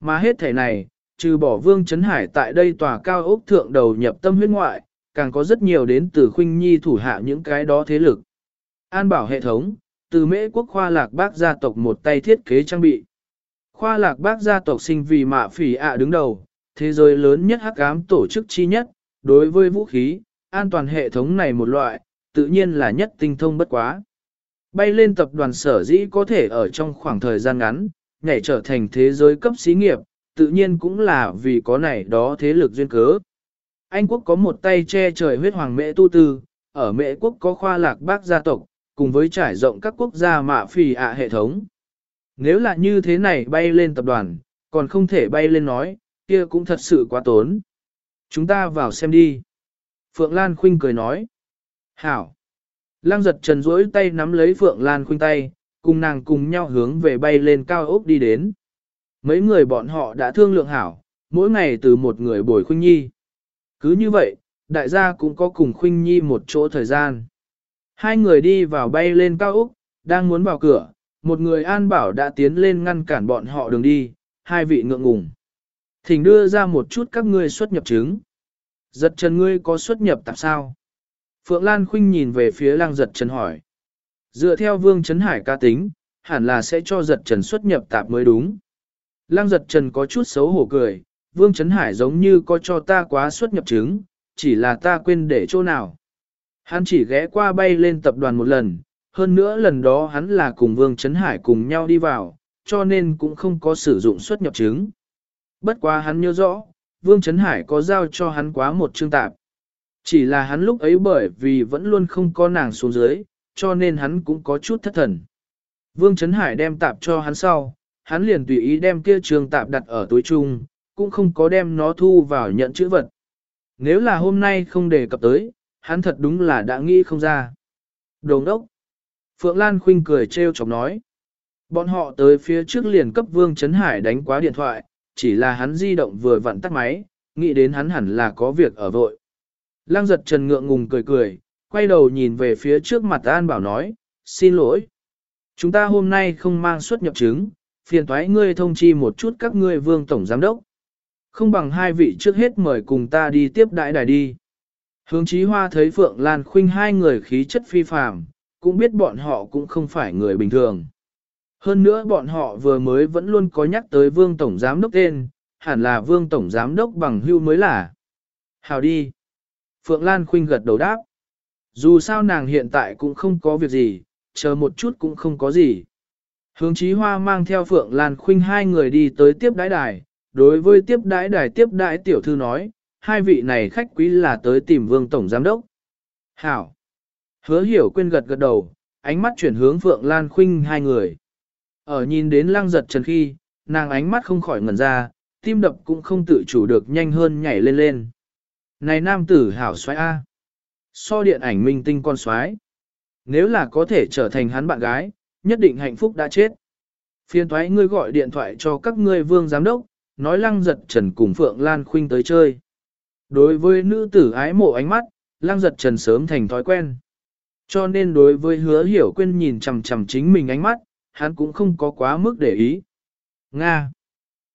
Mà hết thể này, trừ bỏ Vương chấn Hải tại đây tòa cao ốc thượng đầu nhập tâm huyết ngoại, càng có rất nhiều đến từ khuynh nhi thủ hạ những cái đó thế lực. An bảo hệ thống, từ mễ quốc khoa lạc bác gia tộc một tay thiết kế trang bị. Khoa lạc bác gia tộc sinh vì mạ phỉ ạ đứng đầu, thế giới lớn nhất hắc ám tổ chức chi nhất, đối với vũ khí, an toàn hệ thống này một loại, tự nhiên là nhất tinh thông bất quá. Bay lên tập đoàn sở dĩ có thể ở trong khoảng thời gian ngắn, nhảy trở thành thế giới cấp xí nghiệp, tự nhiên cũng là vì có này đó thế lực duyên cớ. Anh quốc có một tay che trời huyết hoàng mễ tu tư, ở mễ quốc có khoa lạc bác gia tộc, cùng với trải rộng các quốc gia mạ phì ạ hệ thống. Nếu là như thế này bay lên tập đoàn, còn không thể bay lên nói, kia cũng thật sự quá tốn. Chúng ta vào xem đi. Phượng Lan Khuynh cười nói. Hảo. Lăng giật trần rỗi tay nắm lấy Phượng Lan Khuynh tay, cùng nàng cùng nhau hướng về bay lên cao ốc đi đến. Mấy người bọn họ đã thương lượng hảo, mỗi ngày từ một người bồi Khuynh Nhi. Cứ như vậy, đại gia cũng có cùng Khuynh Nhi một chỗ thời gian. Hai người đi vào bay lên cao ốc, đang muốn vào cửa, một người an bảo đã tiến lên ngăn cản bọn họ đường đi, hai vị ngượng ngùng. Thỉnh đưa ra một chút các ngươi xuất nhập chứng. Giật trần ngươi có xuất nhập tạp sao? Phượng Lan Khuynh nhìn về phía lang giật trần hỏi. Dựa theo vương trấn hải ca tính, hẳn là sẽ cho giật trần xuất nhập tạp mới đúng. Lang giật trần có chút xấu hổ cười, vương trấn hải giống như có cho ta quá xuất nhập chứng, chỉ là ta quên để chỗ nào. Hắn chỉ ghé qua bay lên tập đoàn một lần, hơn nữa lần đó hắn là cùng Vương Trấn Hải cùng nhau đi vào, cho nên cũng không có sử dụng xuất nhập chứng. Bất quá hắn nhớ rõ, Vương Trấn Hải có giao cho hắn quá một chương tạp. Chỉ là hắn lúc ấy bởi vì vẫn luôn không có nàng xuống dưới, cho nên hắn cũng có chút thất thần. Vương Trấn Hải đem tạp cho hắn sau, hắn liền tùy ý đem kia trường tạp đặt ở túi chung, cũng không có đem nó thu vào nhận chữ vật. Nếu là hôm nay không đề cập tới, hắn thật đúng là đã nghĩ không ra. Đồng đốc. Phượng Lan Khuynh cười trêu chọc nói. Bọn họ tới phía trước liền cấp Vương Trấn Hải đánh quá điện thoại, chỉ là hắn di động vừa vặn tắt máy, nghĩ đến hắn hẳn là có việc ở vội. Lăng giật trần ngượng ngùng cười cười, quay đầu nhìn về phía trước mặt An Bảo nói, xin lỗi. Chúng ta hôm nay không mang xuất nhập chứng, phiền thoái ngươi thông chi một chút các ngươi vương tổng giám đốc. Không bằng hai vị trước hết mời cùng ta đi tiếp đại đài đi. Hướng chí hoa thấy Phượng Lan Khuynh hai người khí chất phi phàm, cũng biết bọn họ cũng không phải người bình thường. Hơn nữa bọn họ vừa mới vẫn luôn có nhắc tới Vương Tổng Giám Đốc tên, hẳn là Vương Tổng Giám Đốc bằng hưu mới là. Hào đi. Phượng Lan Khuynh gật đầu đáp. Dù sao nàng hiện tại cũng không có việc gì, chờ một chút cũng không có gì. Hướng Chí Hoa mang theo Phượng Lan Khuynh hai người đi tới tiếp đái đài, đối với tiếp đái đài tiếp đái tiểu thư nói, hai vị này khách quý là tới tìm Vương Tổng Giám Đốc. Hảo. Hứa hiểu quên gật gật đầu, ánh mắt chuyển hướng Phượng Lan Khuynh hai người. Ở nhìn đến lăng giật trần khi, nàng ánh mắt không khỏi ngẩn ra, tim đập cũng không tự chủ được nhanh hơn nhảy lên lên. Này nam tử hảo xoái A. So điện ảnh minh tinh con xoái. Nếu là có thể trở thành hắn bạn gái, nhất định hạnh phúc đã chết. Phiên thoái ngươi gọi điện thoại cho các ngươi vương giám đốc, nói lăng giật trần cùng Phượng Lan Khuynh tới chơi. Đối với nữ tử ái mộ ánh mắt, lăng giật trần sớm thành thói quen. Cho nên đối với hứa hiểu quên nhìn chằm chằm chính mình ánh mắt, hắn cũng không có quá mức để ý. Nga.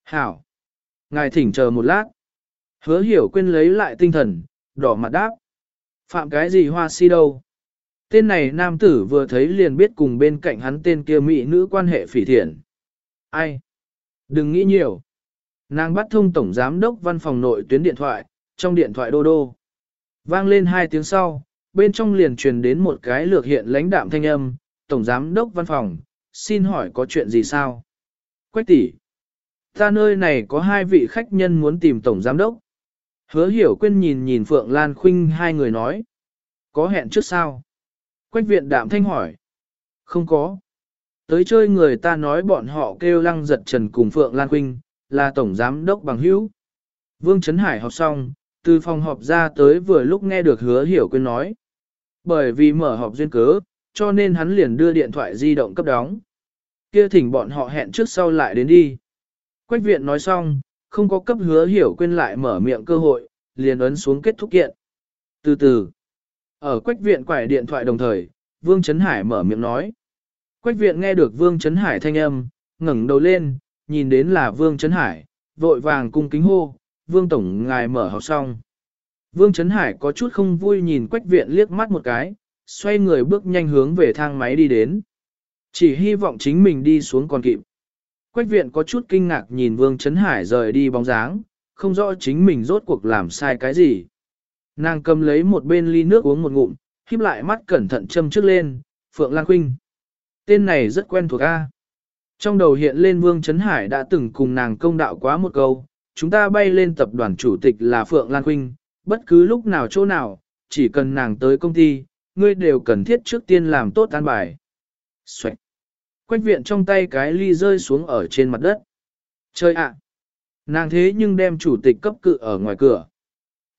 Hảo. Ngài thỉnh chờ một lát. Hứa hiểu quên lấy lại tinh thần, đỏ mặt đáp. Phạm cái gì hoa si đâu. Tên này nam tử vừa thấy liền biết cùng bên cạnh hắn tên kia mỹ nữ quan hệ phỉ thiện. Ai? Đừng nghĩ nhiều. Nàng bắt thông tổng giám đốc văn phòng nội tuyến điện thoại, trong điện thoại đô đô. Vang lên hai tiếng sau, bên trong liền truyền đến một cái lược hiện lãnh đạm thanh âm, tổng giám đốc văn phòng, xin hỏi có chuyện gì sao? Quách tỷ, ta nơi này có hai vị khách nhân muốn tìm tổng giám đốc. Hứa hiểu quên nhìn nhìn Phượng Lan Khuynh hai người nói. Có hẹn trước sao? Quách viện đạm thanh hỏi. Không có. Tới chơi người ta nói bọn họ kêu lăng giật trần cùng Phượng Lan Khuynh, là tổng giám đốc bằng hữu. Vương Trấn Hải học xong, từ phòng họp ra tới vừa lúc nghe được hứa hiểu quên nói. Bởi vì mở họp duyên cớ, cho nên hắn liền đưa điện thoại di động cấp đóng. Kia thỉnh bọn họ hẹn trước sau lại đến đi. Quách viện nói xong, không có cấp hứa hiểu quên lại mở miệng cơ hội, liền ấn xuống kết thúc kiện. Từ từ, ở quách viện quải điện thoại đồng thời, Vương Trấn Hải mở miệng nói. Quách viện nghe được Vương Trấn Hải thanh âm, ngẩng đầu lên, nhìn đến là Vương Trấn Hải, vội vàng cung kính hô, Vương Tổng ngài mở học xong. Vương Trấn Hải có chút không vui nhìn quách viện liếc mắt một cái, xoay người bước nhanh hướng về thang máy đi đến. Chỉ hy vọng chính mình đi xuống còn kịp. Quách viện có chút kinh ngạc nhìn Vương Trấn Hải rời đi bóng dáng, không rõ chính mình rốt cuộc làm sai cái gì. Nàng cầm lấy một bên ly nước uống một ngụm, híp lại mắt cẩn thận châm trước lên, Phượng Lan Khuynh. Tên này rất quen thuộc A. Trong đầu hiện lên Vương Trấn Hải đã từng cùng nàng công đạo quá một câu, chúng ta bay lên tập đoàn chủ tịch là Phượng Lan Khuynh, bất cứ lúc nào chỗ nào, chỉ cần nàng tới công ty, ngươi đều cần thiết trước tiên làm tốt an bài. Xoạch! Quách viện trong tay cái ly rơi xuống ở trên mặt đất. Chơi ạ! Nàng thế nhưng đem chủ tịch cấp cự ở ngoài cửa.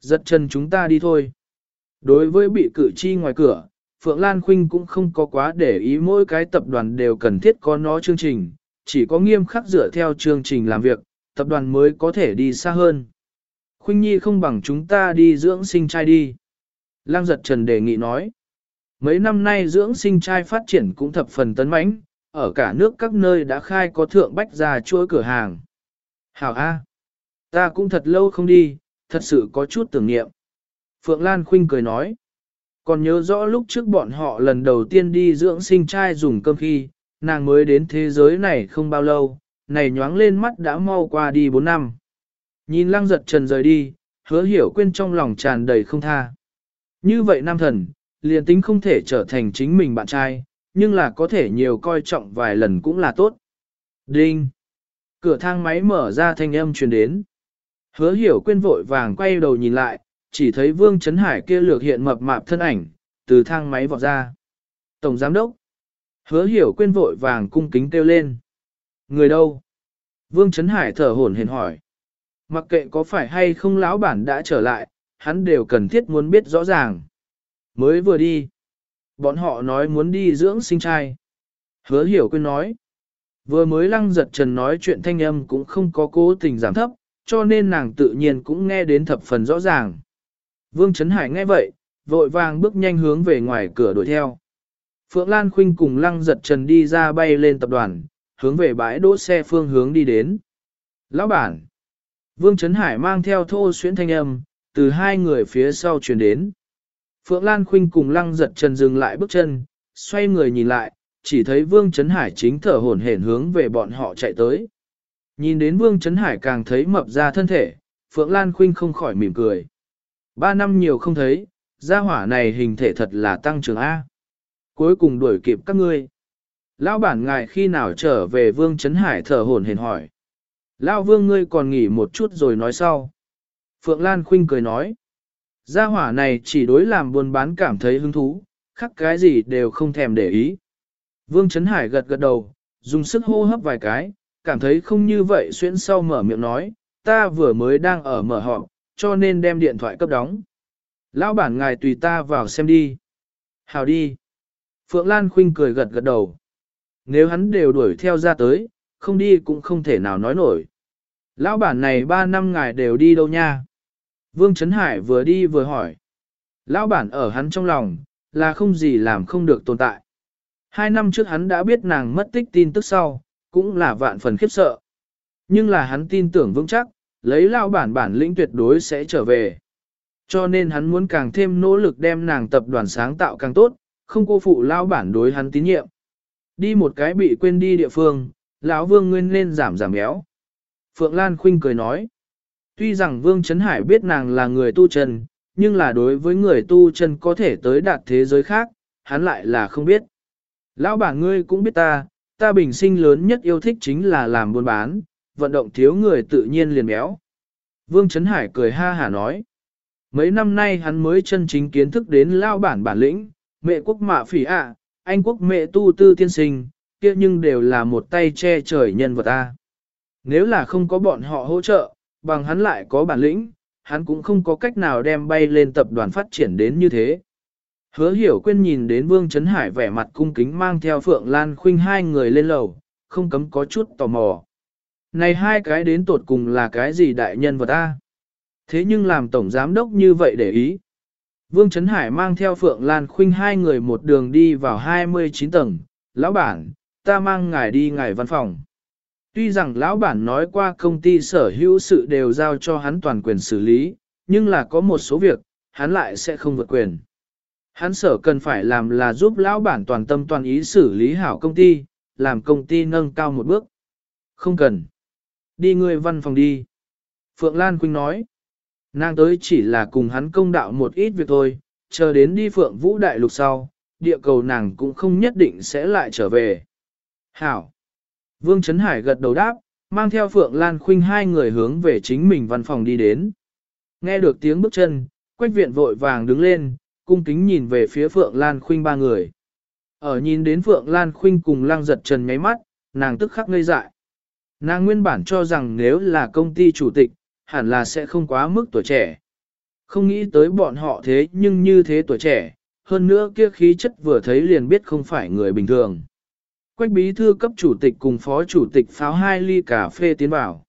Giật chân chúng ta đi thôi. Đối với bị cử chi ngoài cửa, Phượng Lan Khuynh cũng không có quá để ý mỗi cái tập đoàn đều cần thiết có nó chương trình, chỉ có nghiêm khắc dựa theo chương trình làm việc, tập đoàn mới có thể đi xa hơn. Khuynh Nhi không bằng chúng ta đi dưỡng sinh trai đi. Lăng giật trần đề nghị nói. Mấy năm nay dưỡng sinh trai phát triển cũng thập phần tấn mãnh, ở cả nước các nơi đã khai có thượng bách ra chuỗi cửa hàng. Hảo A. Ta cũng thật lâu không đi, thật sự có chút tưởng niệm. Phượng Lan Khuynh cười nói. Còn nhớ rõ lúc trước bọn họ lần đầu tiên đi dưỡng sinh trai dùng cơm khi, nàng mới đến thế giới này không bao lâu, này nhoáng lên mắt đã mau qua đi 4 năm. Nhìn lăng giật trần rời đi, hứa hiểu quên trong lòng tràn đầy không tha. Như vậy nam thần, liền tính không thể trở thành chính mình bạn trai, nhưng là có thể nhiều coi trọng vài lần cũng là tốt. Đinh! Cửa thang máy mở ra thanh âm truyền đến. Hứa hiểu quên vội vàng quay đầu nhìn lại, chỉ thấy Vương Trấn Hải kia lược hiện mập mạp thân ảnh, từ thang máy vọt ra. Tổng Giám Đốc. Hứa hiểu quên vội vàng cung kính kêu lên. Người đâu? Vương Trấn Hải thở hổn hển hỏi. Mặc kệ có phải hay không lão bản đã trở lại, hắn đều cần thiết muốn biết rõ ràng. Mới vừa đi. Bọn họ nói muốn đi dưỡng sinh trai. Hứa hiểu quên nói. Vừa mới lăng giật trần nói chuyện thanh âm cũng không có cố tình giảm thấp, cho nên nàng tự nhiên cũng nghe đến thập phần rõ ràng. Vương Trấn Hải nghe vậy, vội vàng bước nhanh hướng về ngoài cửa đuổi theo. Phượng Lan Khuynh cùng lăng giật trần đi ra bay lên tập đoàn, hướng về bãi đỗ xe phương hướng đi đến. Lão bản! Vương Trấn Hải mang theo thô xuyến thanh âm, từ hai người phía sau truyền đến. Phượng Lan Khuynh cùng lăng giật trần dừng lại bước chân, xoay người nhìn lại, chỉ thấy Vương Trấn Hải chính thở hổn hển hướng về bọn họ chạy tới. Nhìn đến Vương Trấn Hải càng thấy mập ra thân thể, Phượng Lan Khuynh không khỏi mỉm cười. Ba năm nhiều không thấy, gia hỏa này hình thể thật là tăng trưởng A. Cuối cùng đuổi kịp các ngươi. Lão bản ngài khi nào trở về Vương Trấn Hải thở hổn hển hỏi. Lão Vương ngươi còn nghỉ một chút rồi nói sau. Phượng Lan Khuynh cười nói. Gia hỏa này chỉ đối làm buôn bán cảm thấy hứng thú, khắc cái gì đều không thèm để ý. Vương Trấn Hải gật gật đầu, dùng sức hô hấp vài cái, cảm thấy không như vậy xuyên sau mở miệng nói, ta vừa mới đang ở mở họp, cho nên đem điện thoại cấp đóng. Lão bản ngài tùy ta vào xem đi. Hào đi. Phượng Lan Khuynh cười gật gật đầu. Nếu hắn đều đuổi theo ra tới, không đi cũng không thể nào nói nổi. Lão bản này ba năm ngài đều đi đâu nha? Vương Trấn Hải vừa đi vừa hỏi. Lão bản ở hắn trong lòng, là không gì làm không được tồn tại. Hai năm trước hắn đã biết nàng mất tích tin tức sau, cũng là vạn phần khiếp sợ. Nhưng là hắn tin tưởng vững chắc, lấy lao bản bản lĩnh tuyệt đối sẽ trở về. Cho nên hắn muốn càng thêm nỗ lực đem nàng tập đoàn sáng tạo càng tốt, không cô phụ lao bản đối hắn tín nhiệm. Đi một cái bị quên đi địa phương, lão vương nguyên nên giảm giảm béo. Phượng Lan Khuynh cười nói, tuy rằng Vương Trấn Hải biết nàng là người tu chân, nhưng là đối với người tu chân có thể tới đạt thế giới khác, hắn lại là không biết. Lão bản ngươi cũng biết ta, ta bình sinh lớn nhất yêu thích chính là làm buôn bán, vận động thiếu người tự nhiên liền béo. Vương Trấn Hải cười ha hả nói. Mấy năm nay hắn mới chân chính kiến thức đến lao bản bản lĩnh, mẹ quốc mạ phỉ ạ, anh quốc mẹ tu tư tiên sinh, kia nhưng đều là một tay che trời nhân vật ta. Nếu là không có bọn họ hỗ trợ, bằng hắn lại có bản lĩnh, hắn cũng không có cách nào đem bay lên tập đoàn phát triển đến như thế. Hứa hiểu quên nhìn đến Vương Trấn Hải vẻ mặt cung kính mang theo Phượng Lan Khuynh hai người lên lầu, không cấm có chút tò mò. Này hai cái đến tột cùng là cái gì đại nhân vật ta? Thế nhưng làm tổng giám đốc như vậy để ý. Vương Trấn Hải mang theo Phượng Lan Khuynh hai người một đường đi vào 29 tầng. Lão bản, ta mang ngài đi ngài văn phòng. Tuy rằng lão bản nói qua công ty sở hữu sự đều giao cho hắn toàn quyền xử lý, nhưng là có một số việc, hắn lại sẽ không vượt quyền. Hắn sở cần phải làm là giúp lão bản toàn tâm toàn ý xử lý hảo công ty, làm công ty nâng cao một bước. Không cần. Đi người văn phòng đi. Phượng Lan Quynh nói. Nàng tới chỉ là cùng hắn công đạo một ít việc thôi, chờ đến đi Phượng Vũ Đại Lục sau, địa cầu nàng cũng không nhất định sẽ lại trở về. Hảo. Vương Trấn Hải gật đầu đáp, mang theo Phượng Lan Khuynh hai người hướng về chính mình văn phòng đi đến. Nghe được tiếng bước chân, Quách viện vội vàng đứng lên, cung kính nhìn về phía Phượng Lan Khuynh ba người. Ở nhìn đến Phượng Lan Khuynh cùng Lang giật trần nháy mắt, nàng tức khắc ngây dại. Nàng nguyên bản cho rằng nếu là công ty chủ tịch, hẳn là sẽ không quá mức tuổi trẻ. Không nghĩ tới bọn họ thế nhưng như thế tuổi trẻ, hơn nữa kia khí chất vừa thấy liền biết không phải người bình thường. Quách bí thư cấp chủ tịch cùng phó chủ tịch pháo hai ly cà phê tiến vào.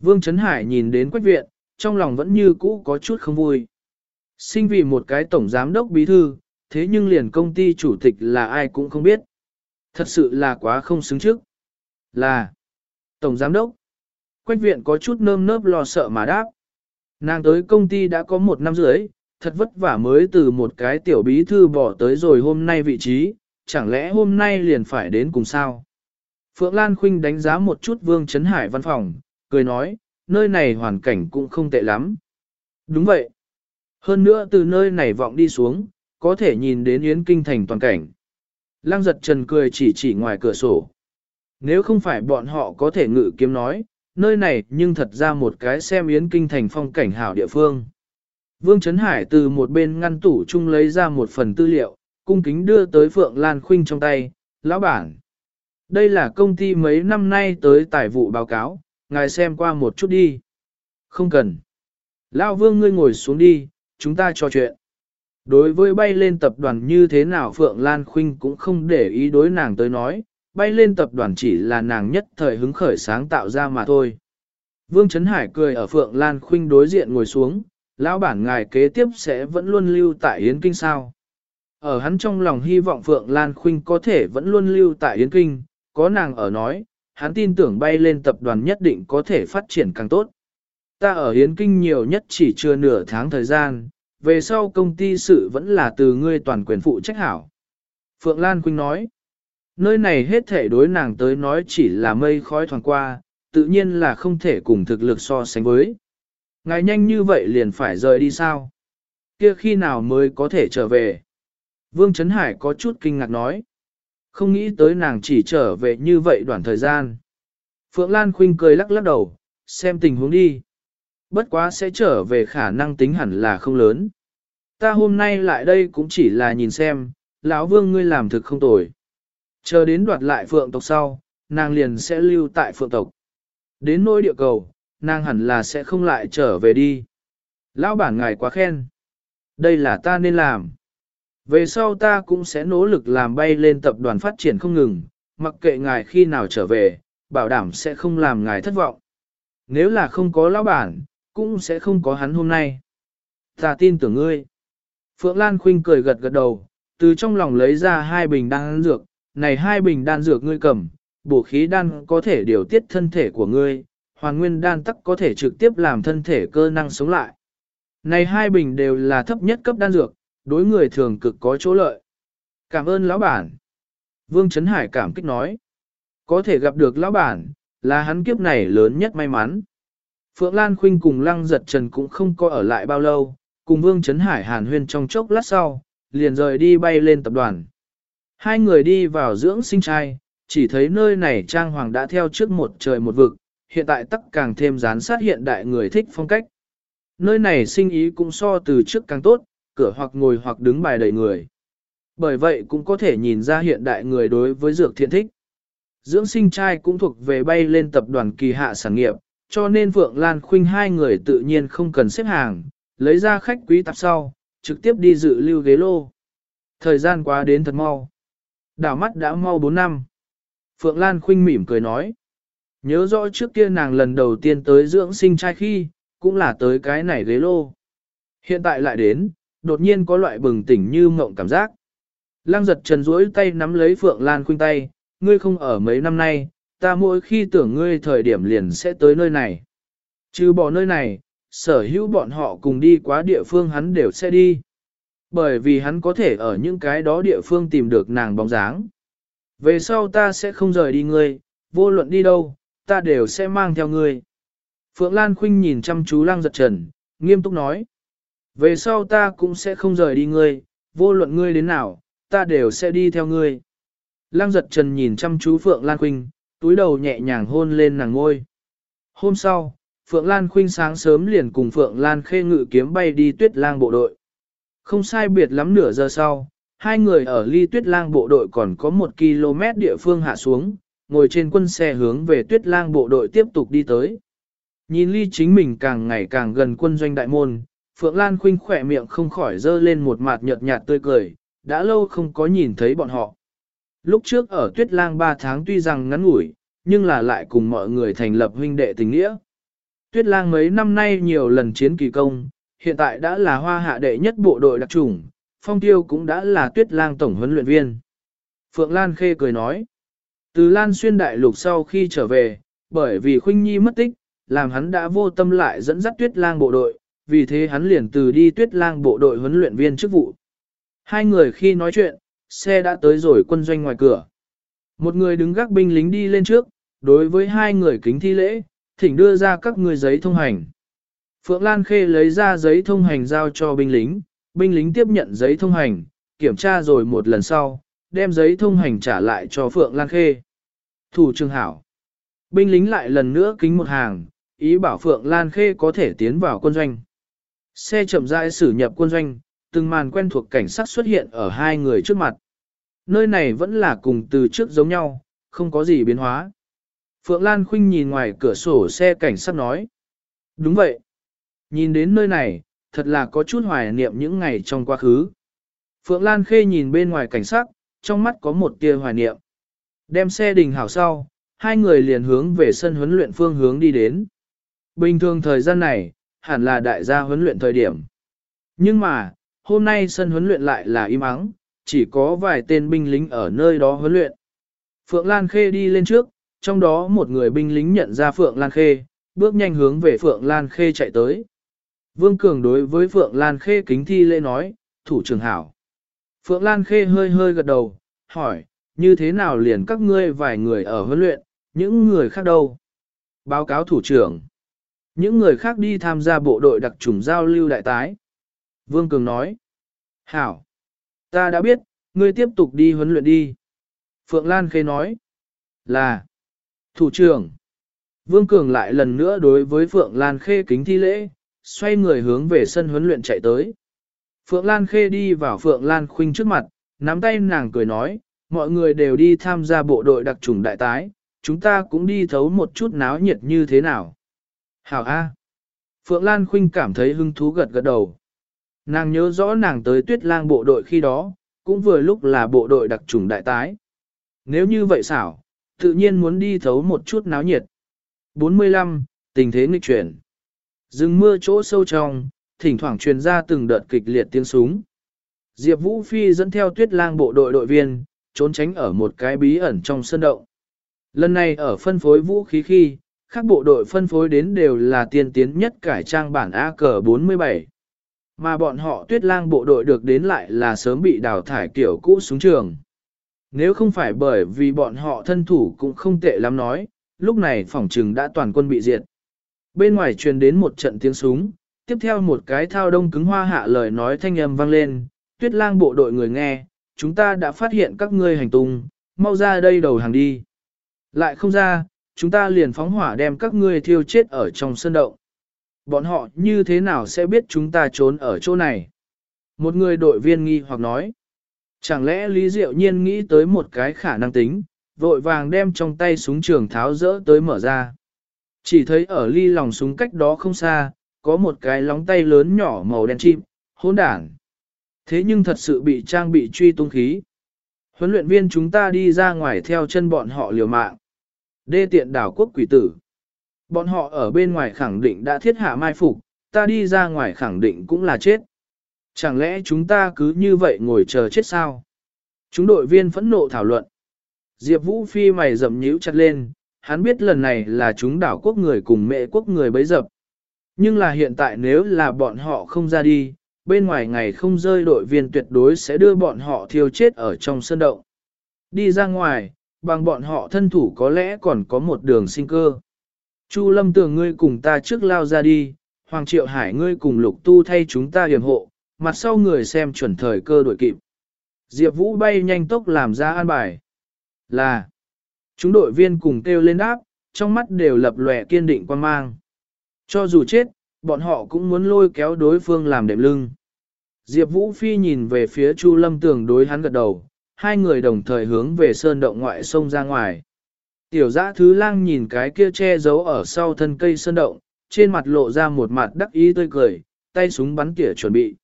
Vương Trấn Hải nhìn đến quách viện, trong lòng vẫn như cũ có chút không vui. Sinh vì một cái tổng giám đốc bí thư, thế nhưng liền công ty chủ tịch là ai cũng không biết. Thật sự là quá không xứng trước. Là tổng giám đốc. Quách viện có chút nơm nớp lo sợ mà đáp. Nàng tới công ty đã có một năm rưỡi, thật vất vả mới từ một cái tiểu bí thư bỏ tới rồi hôm nay vị trí, chẳng lẽ hôm nay liền phải đến cùng sao? Phượng Lan Khuynh đánh giá một chút Vương Trấn Hải văn phòng, cười nói, nơi này hoàn cảnh cũng không tệ lắm. Đúng vậy. Hơn nữa từ nơi này vọng đi xuống, có thể nhìn đến Yến Kinh thành toàn cảnh. Lăng giật trần cười chỉ chỉ ngoài cửa sổ. Nếu không phải bọn họ có thể ngự kiếm nói, nơi này nhưng thật ra một cái xem Yến Kinh thành phong cảnh hảo địa phương. Vương Trấn Hải từ một bên ngăn tủ chung lấy ra một phần tư liệu, cung kính đưa tới Phượng Lan Khuynh trong tay, lão bản. Đây là công ty mấy năm nay tới tài vụ báo cáo, ngài xem qua một chút đi. Không cần. Lão Vương ngươi ngồi xuống đi, chúng ta trò chuyện. Đối với bay lên tập đoàn như thế nào Phượng Lan Khuynh cũng không để ý đối nàng tới nói, bay lên tập đoàn chỉ là nàng nhất thời hứng khởi sáng tạo ra mà thôi. Vương Trấn Hải cười ở Phượng Lan Khuynh đối diện ngồi xuống, lão bản ngài kế tiếp sẽ vẫn luôn lưu tại Yến Kinh sao. Ở hắn trong lòng hy vọng Phượng Lan Khuynh có thể vẫn luôn lưu tại Yến Kinh, có nàng ở nói, hắn tin tưởng bay lên tập đoàn nhất định có thể phát triển càng tốt. Ta ở Yến Kinh nhiều nhất chỉ chưa nửa tháng thời gian, về sau công ty sự vẫn là từ ngươi toàn quyền phụ trách hảo. Phượng Lan Khuynh nói, nơi này hết thể đối nàng tới nói chỉ là mây khói thoảng qua, tự nhiên là không thể cùng thực lực so sánh với. Ngài nhanh như vậy liền phải rời đi sao? Kia khi nào mới có thể trở về? Vương Trấn Hải có chút kinh ngạc nói. Không nghĩ tới nàng chỉ trở về như vậy đoạn thời gian. Phượng Lan Khuynh cười lắc lắc đầu, xem tình huống đi. Bất quá sẽ trở về khả năng tính hẳn là không lớn. Ta hôm nay lại đây cũng chỉ là nhìn xem, lão vương ngươi làm thực không tồi. Chờ đến đoạt lại phượng tộc sau, nàng liền sẽ lưu tại phượng tộc. Đến nỗi địa cầu, nàng hẳn là sẽ không lại trở về đi. Lão bản ngài quá khen. Đây là ta nên làm. Về sau ta cũng sẽ nỗ lực làm bay lên tập đoàn phát triển không ngừng, mặc kệ ngài khi nào trở về, bảo đảm sẽ không làm ngài thất vọng. Nếu là không có lão bản, cũng sẽ không có hắn hôm nay. Ta tin tưởng ngươi. Phượng Lan Khuynh cười gật gật đầu, từ trong lòng lấy ra hai bình đan dược, này hai bình đan dược ngươi cầm, bổ khí đan có thể điều tiết thân thể của ngươi, hoàn nguyên đan tắc có thể trực tiếp làm thân thể cơ năng sống lại. Này hai bình đều là thấp nhất cấp đan dược, đối người thường cực có chỗ lợi. Cảm ơn lão bản. Vương Trấn Hải cảm kích nói. Có thể gặp được lão bản, là hắn kiếp này lớn nhất may mắn. Phượng Lan Khuynh cùng Lăng Giật Trần cũng không có ở lại bao lâu, cùng Vương Trấn Hải hàn huyên trong chốc lát sau, liền rời đi bay lên tập đoàn. Hai người đi vào dưỡng sinh trai, chỉ thấy nơi này trang hoàng đã theo trước một trời một vực, hiện tại tắc càng thêm gián sát hiện đại người thích phong cách. Nơi này sinh ý cũng so từ trước càng tốt, cửa hoặc ngồi hoặc đứng bài đầy người. Bởi vậy cũng có thể nhìn ra hiện đại người đối với dược thiện thích. Dưỡng sinh trai cũng thuộc về bay lên tập đoàn kỳ hạ sản nghiệp, cho nên Phượng Lan Khuynh hai người tự nhiên không cần xếp hàng, lấy ra khách quý tập sau, trực tiếp đi dự lưu ghế lô. Thời gian quá đến thật mau. Đảo mắt đã mau 4 năm. Phượng Lan Khuynh mỉm cười nói. Nhớ rõ trước kia nàng lần đầu tiên tới dưỡng sinh trai khi, cũng là tới cái này ghế lô. Hiện tại lại đến, đột nhiên có loại bừng tỉnh như mộng cảm giác. Lăng giật trần duỗi tay nắm lấy Phượng Lan Khuynh tay, ngươi không ở mấy năm nay, ta mỗi khi tưởng ngươi thời điểm liền sẽ tới nơi này. Trừ bỏ nơi này, sở hữu bọn họ cùng đi quá địa phương hắn đều sẽ đi. Bởi vì hắn có thể ở những cái đó địa phương tìm được nàng bóng dáng. Về sau ta sẽ không rời đi ngươi, vô luận đi đâu, ta đều sẽ mang theo ngươi. Phượng Lan Khuynh nhìn chăm chú lăng giật trần, nghiêm túc nói. Về sau ta cũng sẽ không rời đi ngươi, vô luận ngươi đến nào, ta đều sẽ đi theo ngươi. Lăng giật trần nhìn chăm chú Phượng Lan Khuynh, túi đầu nhẹ nhàng hôn lên nàng ngôi. Hôm sau, Phượng Lan Khuynh sáng sớm liền cùng Phượng Lan khê ngự kiếm bay đi tuyết lang bộ đội. Không sai biệt lắm nửa giờ sau, hai người ở ly tuyết lang bộ đội còn có một km địa phương hạ xuống, ngồi trên quân xe hướng về tuyết lang bộ đội tiếp tục đi tới. Nhìn ly chính mình càng ngày càng gần quân doanh đại môn, Phượng Lan Khuynh khỏe miệng không khỏi dơ lên một mặt nhợt nhạt tươi cười, đã lâu không có nhìn thấy bọn họ. Lúc trước ở tuyết lang 3 tháng tuy rằng ngắn ngủi, nhưng là lại cùng mọi người thành lập huynh đệ tình nghĩa. Tuyết lang mấy năm nay nhiều lần chiến kỳ công, hiện tại đã là hoa hạ đệ nhất bộ đội đặc chủng, phong tiêu cũng đã là tuyết lang tổng huấn luyện viên. Phượng Lan Khê cười nói, từ Lan xuyên đại lục sau khi trở về, bởi vì Khuynh Nhi mất tích, làm hắn đã vô tâm lại dẫn dắt tuyết lang bộ đội, vì thế hắn liền từ đi tuyết lang bộ đội huấn luyện viên chức vụ. Hai người khi nói chuyện, xe đã tới rồi quân doanh ngoài cửa. Một người đứng gác binh lính đi lên trước, đối với hai người kính thi lễ, thỉnh đưa ra các người giấy thông hành. Phượng Lan Khê lấy ra giấy thông hành giao cho binh lính, binh lính tiếp nhận giấy thông hành, kiểm tra rồi một lần sau, đem giấy thông hành trả lại cho Phượng Lan Khê. Thủ trương hảo. Binh lính lại lần nữa kính một hàng, ý bảo Phượng Lan Khê có thể tiến vào quân doanh. Xe chậm rãi xử nhập quân doanh, từng màn quen thuộc cảnh sát xuất hiện ở hai người trước mặt. Nơi này vẫn là cùng từ trước giống nhau, không có gì biến hóa. Phượng Lan Khuynh nhìn ngoài cửa sổ xe cảnh sát nói. Đúng vậy. Nhìn đến nơi này, thật là có chút hoài niệm những ngày trong quá khứ. Phượng Lan Khê nhìn bên ngoài cảnh sát, trong mắt có một tia hoài niệm. Đem xe đình hảo sau, hai người liền hướng về sân huấn luyện phương hướng đi đến. Bình thường thời gian này, hẳn là đại gia huấn luyện thời điểm. Nhưng mà, hôm nay sân huấn luyện lại là im ắng, chỉ có vài tên binh lính ở nơi đó huấn luyện. Phượng Lan Khê đi lên trước, trong đó một người binh lính nhận ra Phượng Lan Khê, bước nhanh hướng về Phượng Lan Khê chạy tới. Vương Cường đối với Phượng Lan Khê kính thi lễ nói, thủ trưởng hảo. Phượng Lan Khê hơi hơi gật đầu, hỏi, như thế nào liền các ngươi vài người ở huấn luyện, những người khác đâu? Báo cáo thủ trưởng. Những người khác đi tham gia bộ đội đặc trùng giao lưu đại tái. Vương Cường nói. Hảo. Ta đã biết, ngươi tiếp tục đi huấn luyện đi. Phượng Lan Khê nói. Là. Thủ trưởng. Vương Cường lại lần nữa đối với Phượng Lan Khê kính thi lễ, xoay người hướng về sân huấn luyện chạy tới. Phượng Lan Khê đi vào Phượng Lan Khuynh trước mặt, nắm tay nàng cười nói, mọi người đều đi tham gia bộ đội đặc trùng đại tái, chúng ta cũng đi thấu một chút náo nhiệt như thế nào. Hảo A. Phượng Lan Khuynh cảm thấy hứng thú gật gật đầu. Nàng nhớ rõ nàng tới tuyết lang bộ đội khi đó, cũng vừa lúc là bộ đội đặc trùng đại tái. Nếu như vậy xảo, tự nhiên muốn đi thấu một chút náo nhiệt. 45. Tình thế nghịch chuyển. Dừng mưa chỗ sâu trong, thỉnh thoảng truyền ra từng đợt kịch liệt tiếng súng. Diệp Vũ Phi dẫn theo tuyết lang bộ đội đội viên, trốn tránh ở một cái bí ẩn trong sân động. Lần này ở phân phối vũ khí khi, các bộ đội phân phối đến đều là tiên tiến nhất cải trang bản AK-47. Mà bọn họ tuyết lang bộ đội được đến lại là sớm bị đào thải kiểu cũ xuống trường. Nếu không phải bởi vì bọn họ thân thủ cũng không tệ lắm nói, lúc này phòng trừng đã toàn quân bị diệt. Bên ngoài truyền đến một trận tiếng súng, tiếp theo một cái thao đông cứng hoa hạ lời nói thanh âm vang lên, tuyết lang bộ đội người nghe, chúng ta đã phát hiện các ngươi hành tung, mau ra đây đầu hàng đi. Lại không ra, chúng ta liền phóng hỏa đem các ngươi thiêu chết ở trong sân động. Bọn họ như thế nào sẽ biết chúng ta trốn ở chỗ này? Một người đội viên nghi hoặc nói. Chẳng lẽ Lý Diệu Nhiên nghĩ tới một cái khả năng tính, vội vàng đem trong tay súng trường tháo rỡ tới mở ra. Chỉ thấy ở ly lòng súng cách đó không xa, có một cái lóng tay lớn nhỏ màu đen chim, hỗn đản. Thế nhưng thật sự bị trang bị truy tung khí. Huấn luyện viên chúng ta đi ra ngoài theo chân bọn họ liều mạng. Đê tiện đảo quốc quỷ tử. Bọn họ ở bên ngoài khẳng định đã thiết hạ mai phục, ta đi ra ngoài khẳng định cũng là chết. Chẳng lẽ chúng ta cứ như vậy ngồi chờ chết sao? Chúng đội viên phẫn nộ thảo luận. Diệp Vũ Phi mày rậm nhíu chặt lên, hắn biết lần này là chúng đảo quốc người cùng mẹ quốc người bấy dập. Nhưng là hiện tại nếu là bọn họ không ra đi, bên ngoài ngày không rơi đội viên tuyệt đối sẽ đưa bọn họ thiêu chết ở trong sân động. Đi ra ngoài, bằng bọn họ thân thủ có lẽ còn có một đường sinh cơ. Chu lâm tưởng ngươi cùng ta trước lao ra đi, Hoàng Triệu Hải ngươi cùng lục tu thay chúng ta hiểm hộ, mặt sau người xem chuẩn thời cơ đổi kịp. Diệp Vũ bay nhanh tốc làm ra an bài. Là, chúng đội viên cùng kêu lên đáp, trong mắt đều lập lòe kiên định quan mang. Cho dù chết, bọn họ cũng muốn lôi kéo đối phương làm đệm lưng. Diệp Vũ Phi nhìn về phía Chu Lâm Tường đối hắn gật đầu, hai người đồng thời hướng về sơn động ngoại sông ra ngoài. Tiểu giã thứ lang nhìn cái kia che giấu ở sau thân cây sơn động, trên mặt lộ ra một mặt đắc ý tươi cười, tay súng bắn tỉa chuẩn bị.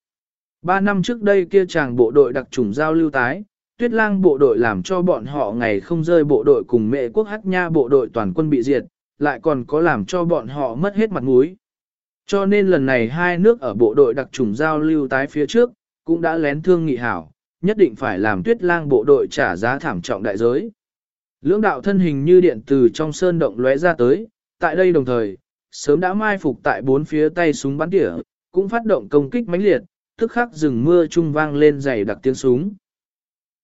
Ba năm trước đây kia chàng bộ đội đặc trùng giao lưu tái, tuyết lang bộ đội làm cho bọn họ ngày không rơi bộ đội cùng mẹ quốc hắc nha bộ đội toàn quân bị diệt, lại còn có làm cho bọn họ mất hết mặt mũi. Cho nên lần này hai nước ở bộ đội đặc trùng giao lưu tái phía trước, cũng đã lén thương nghị hảo, nhất định phải làm tuyết lang bộ đội trả giá thảm trọng đại giới. Lưỡng đạo thân hình như điện từ trong sơn động lóe ra tới, tại đây đồng thời, sớm đã mai phục tại bốn phía tay súng bắn tỉa, cũng phát động công kích mãnh liệt, tức khắc rừng mưa trung vang lên dày đặc tiếng súng.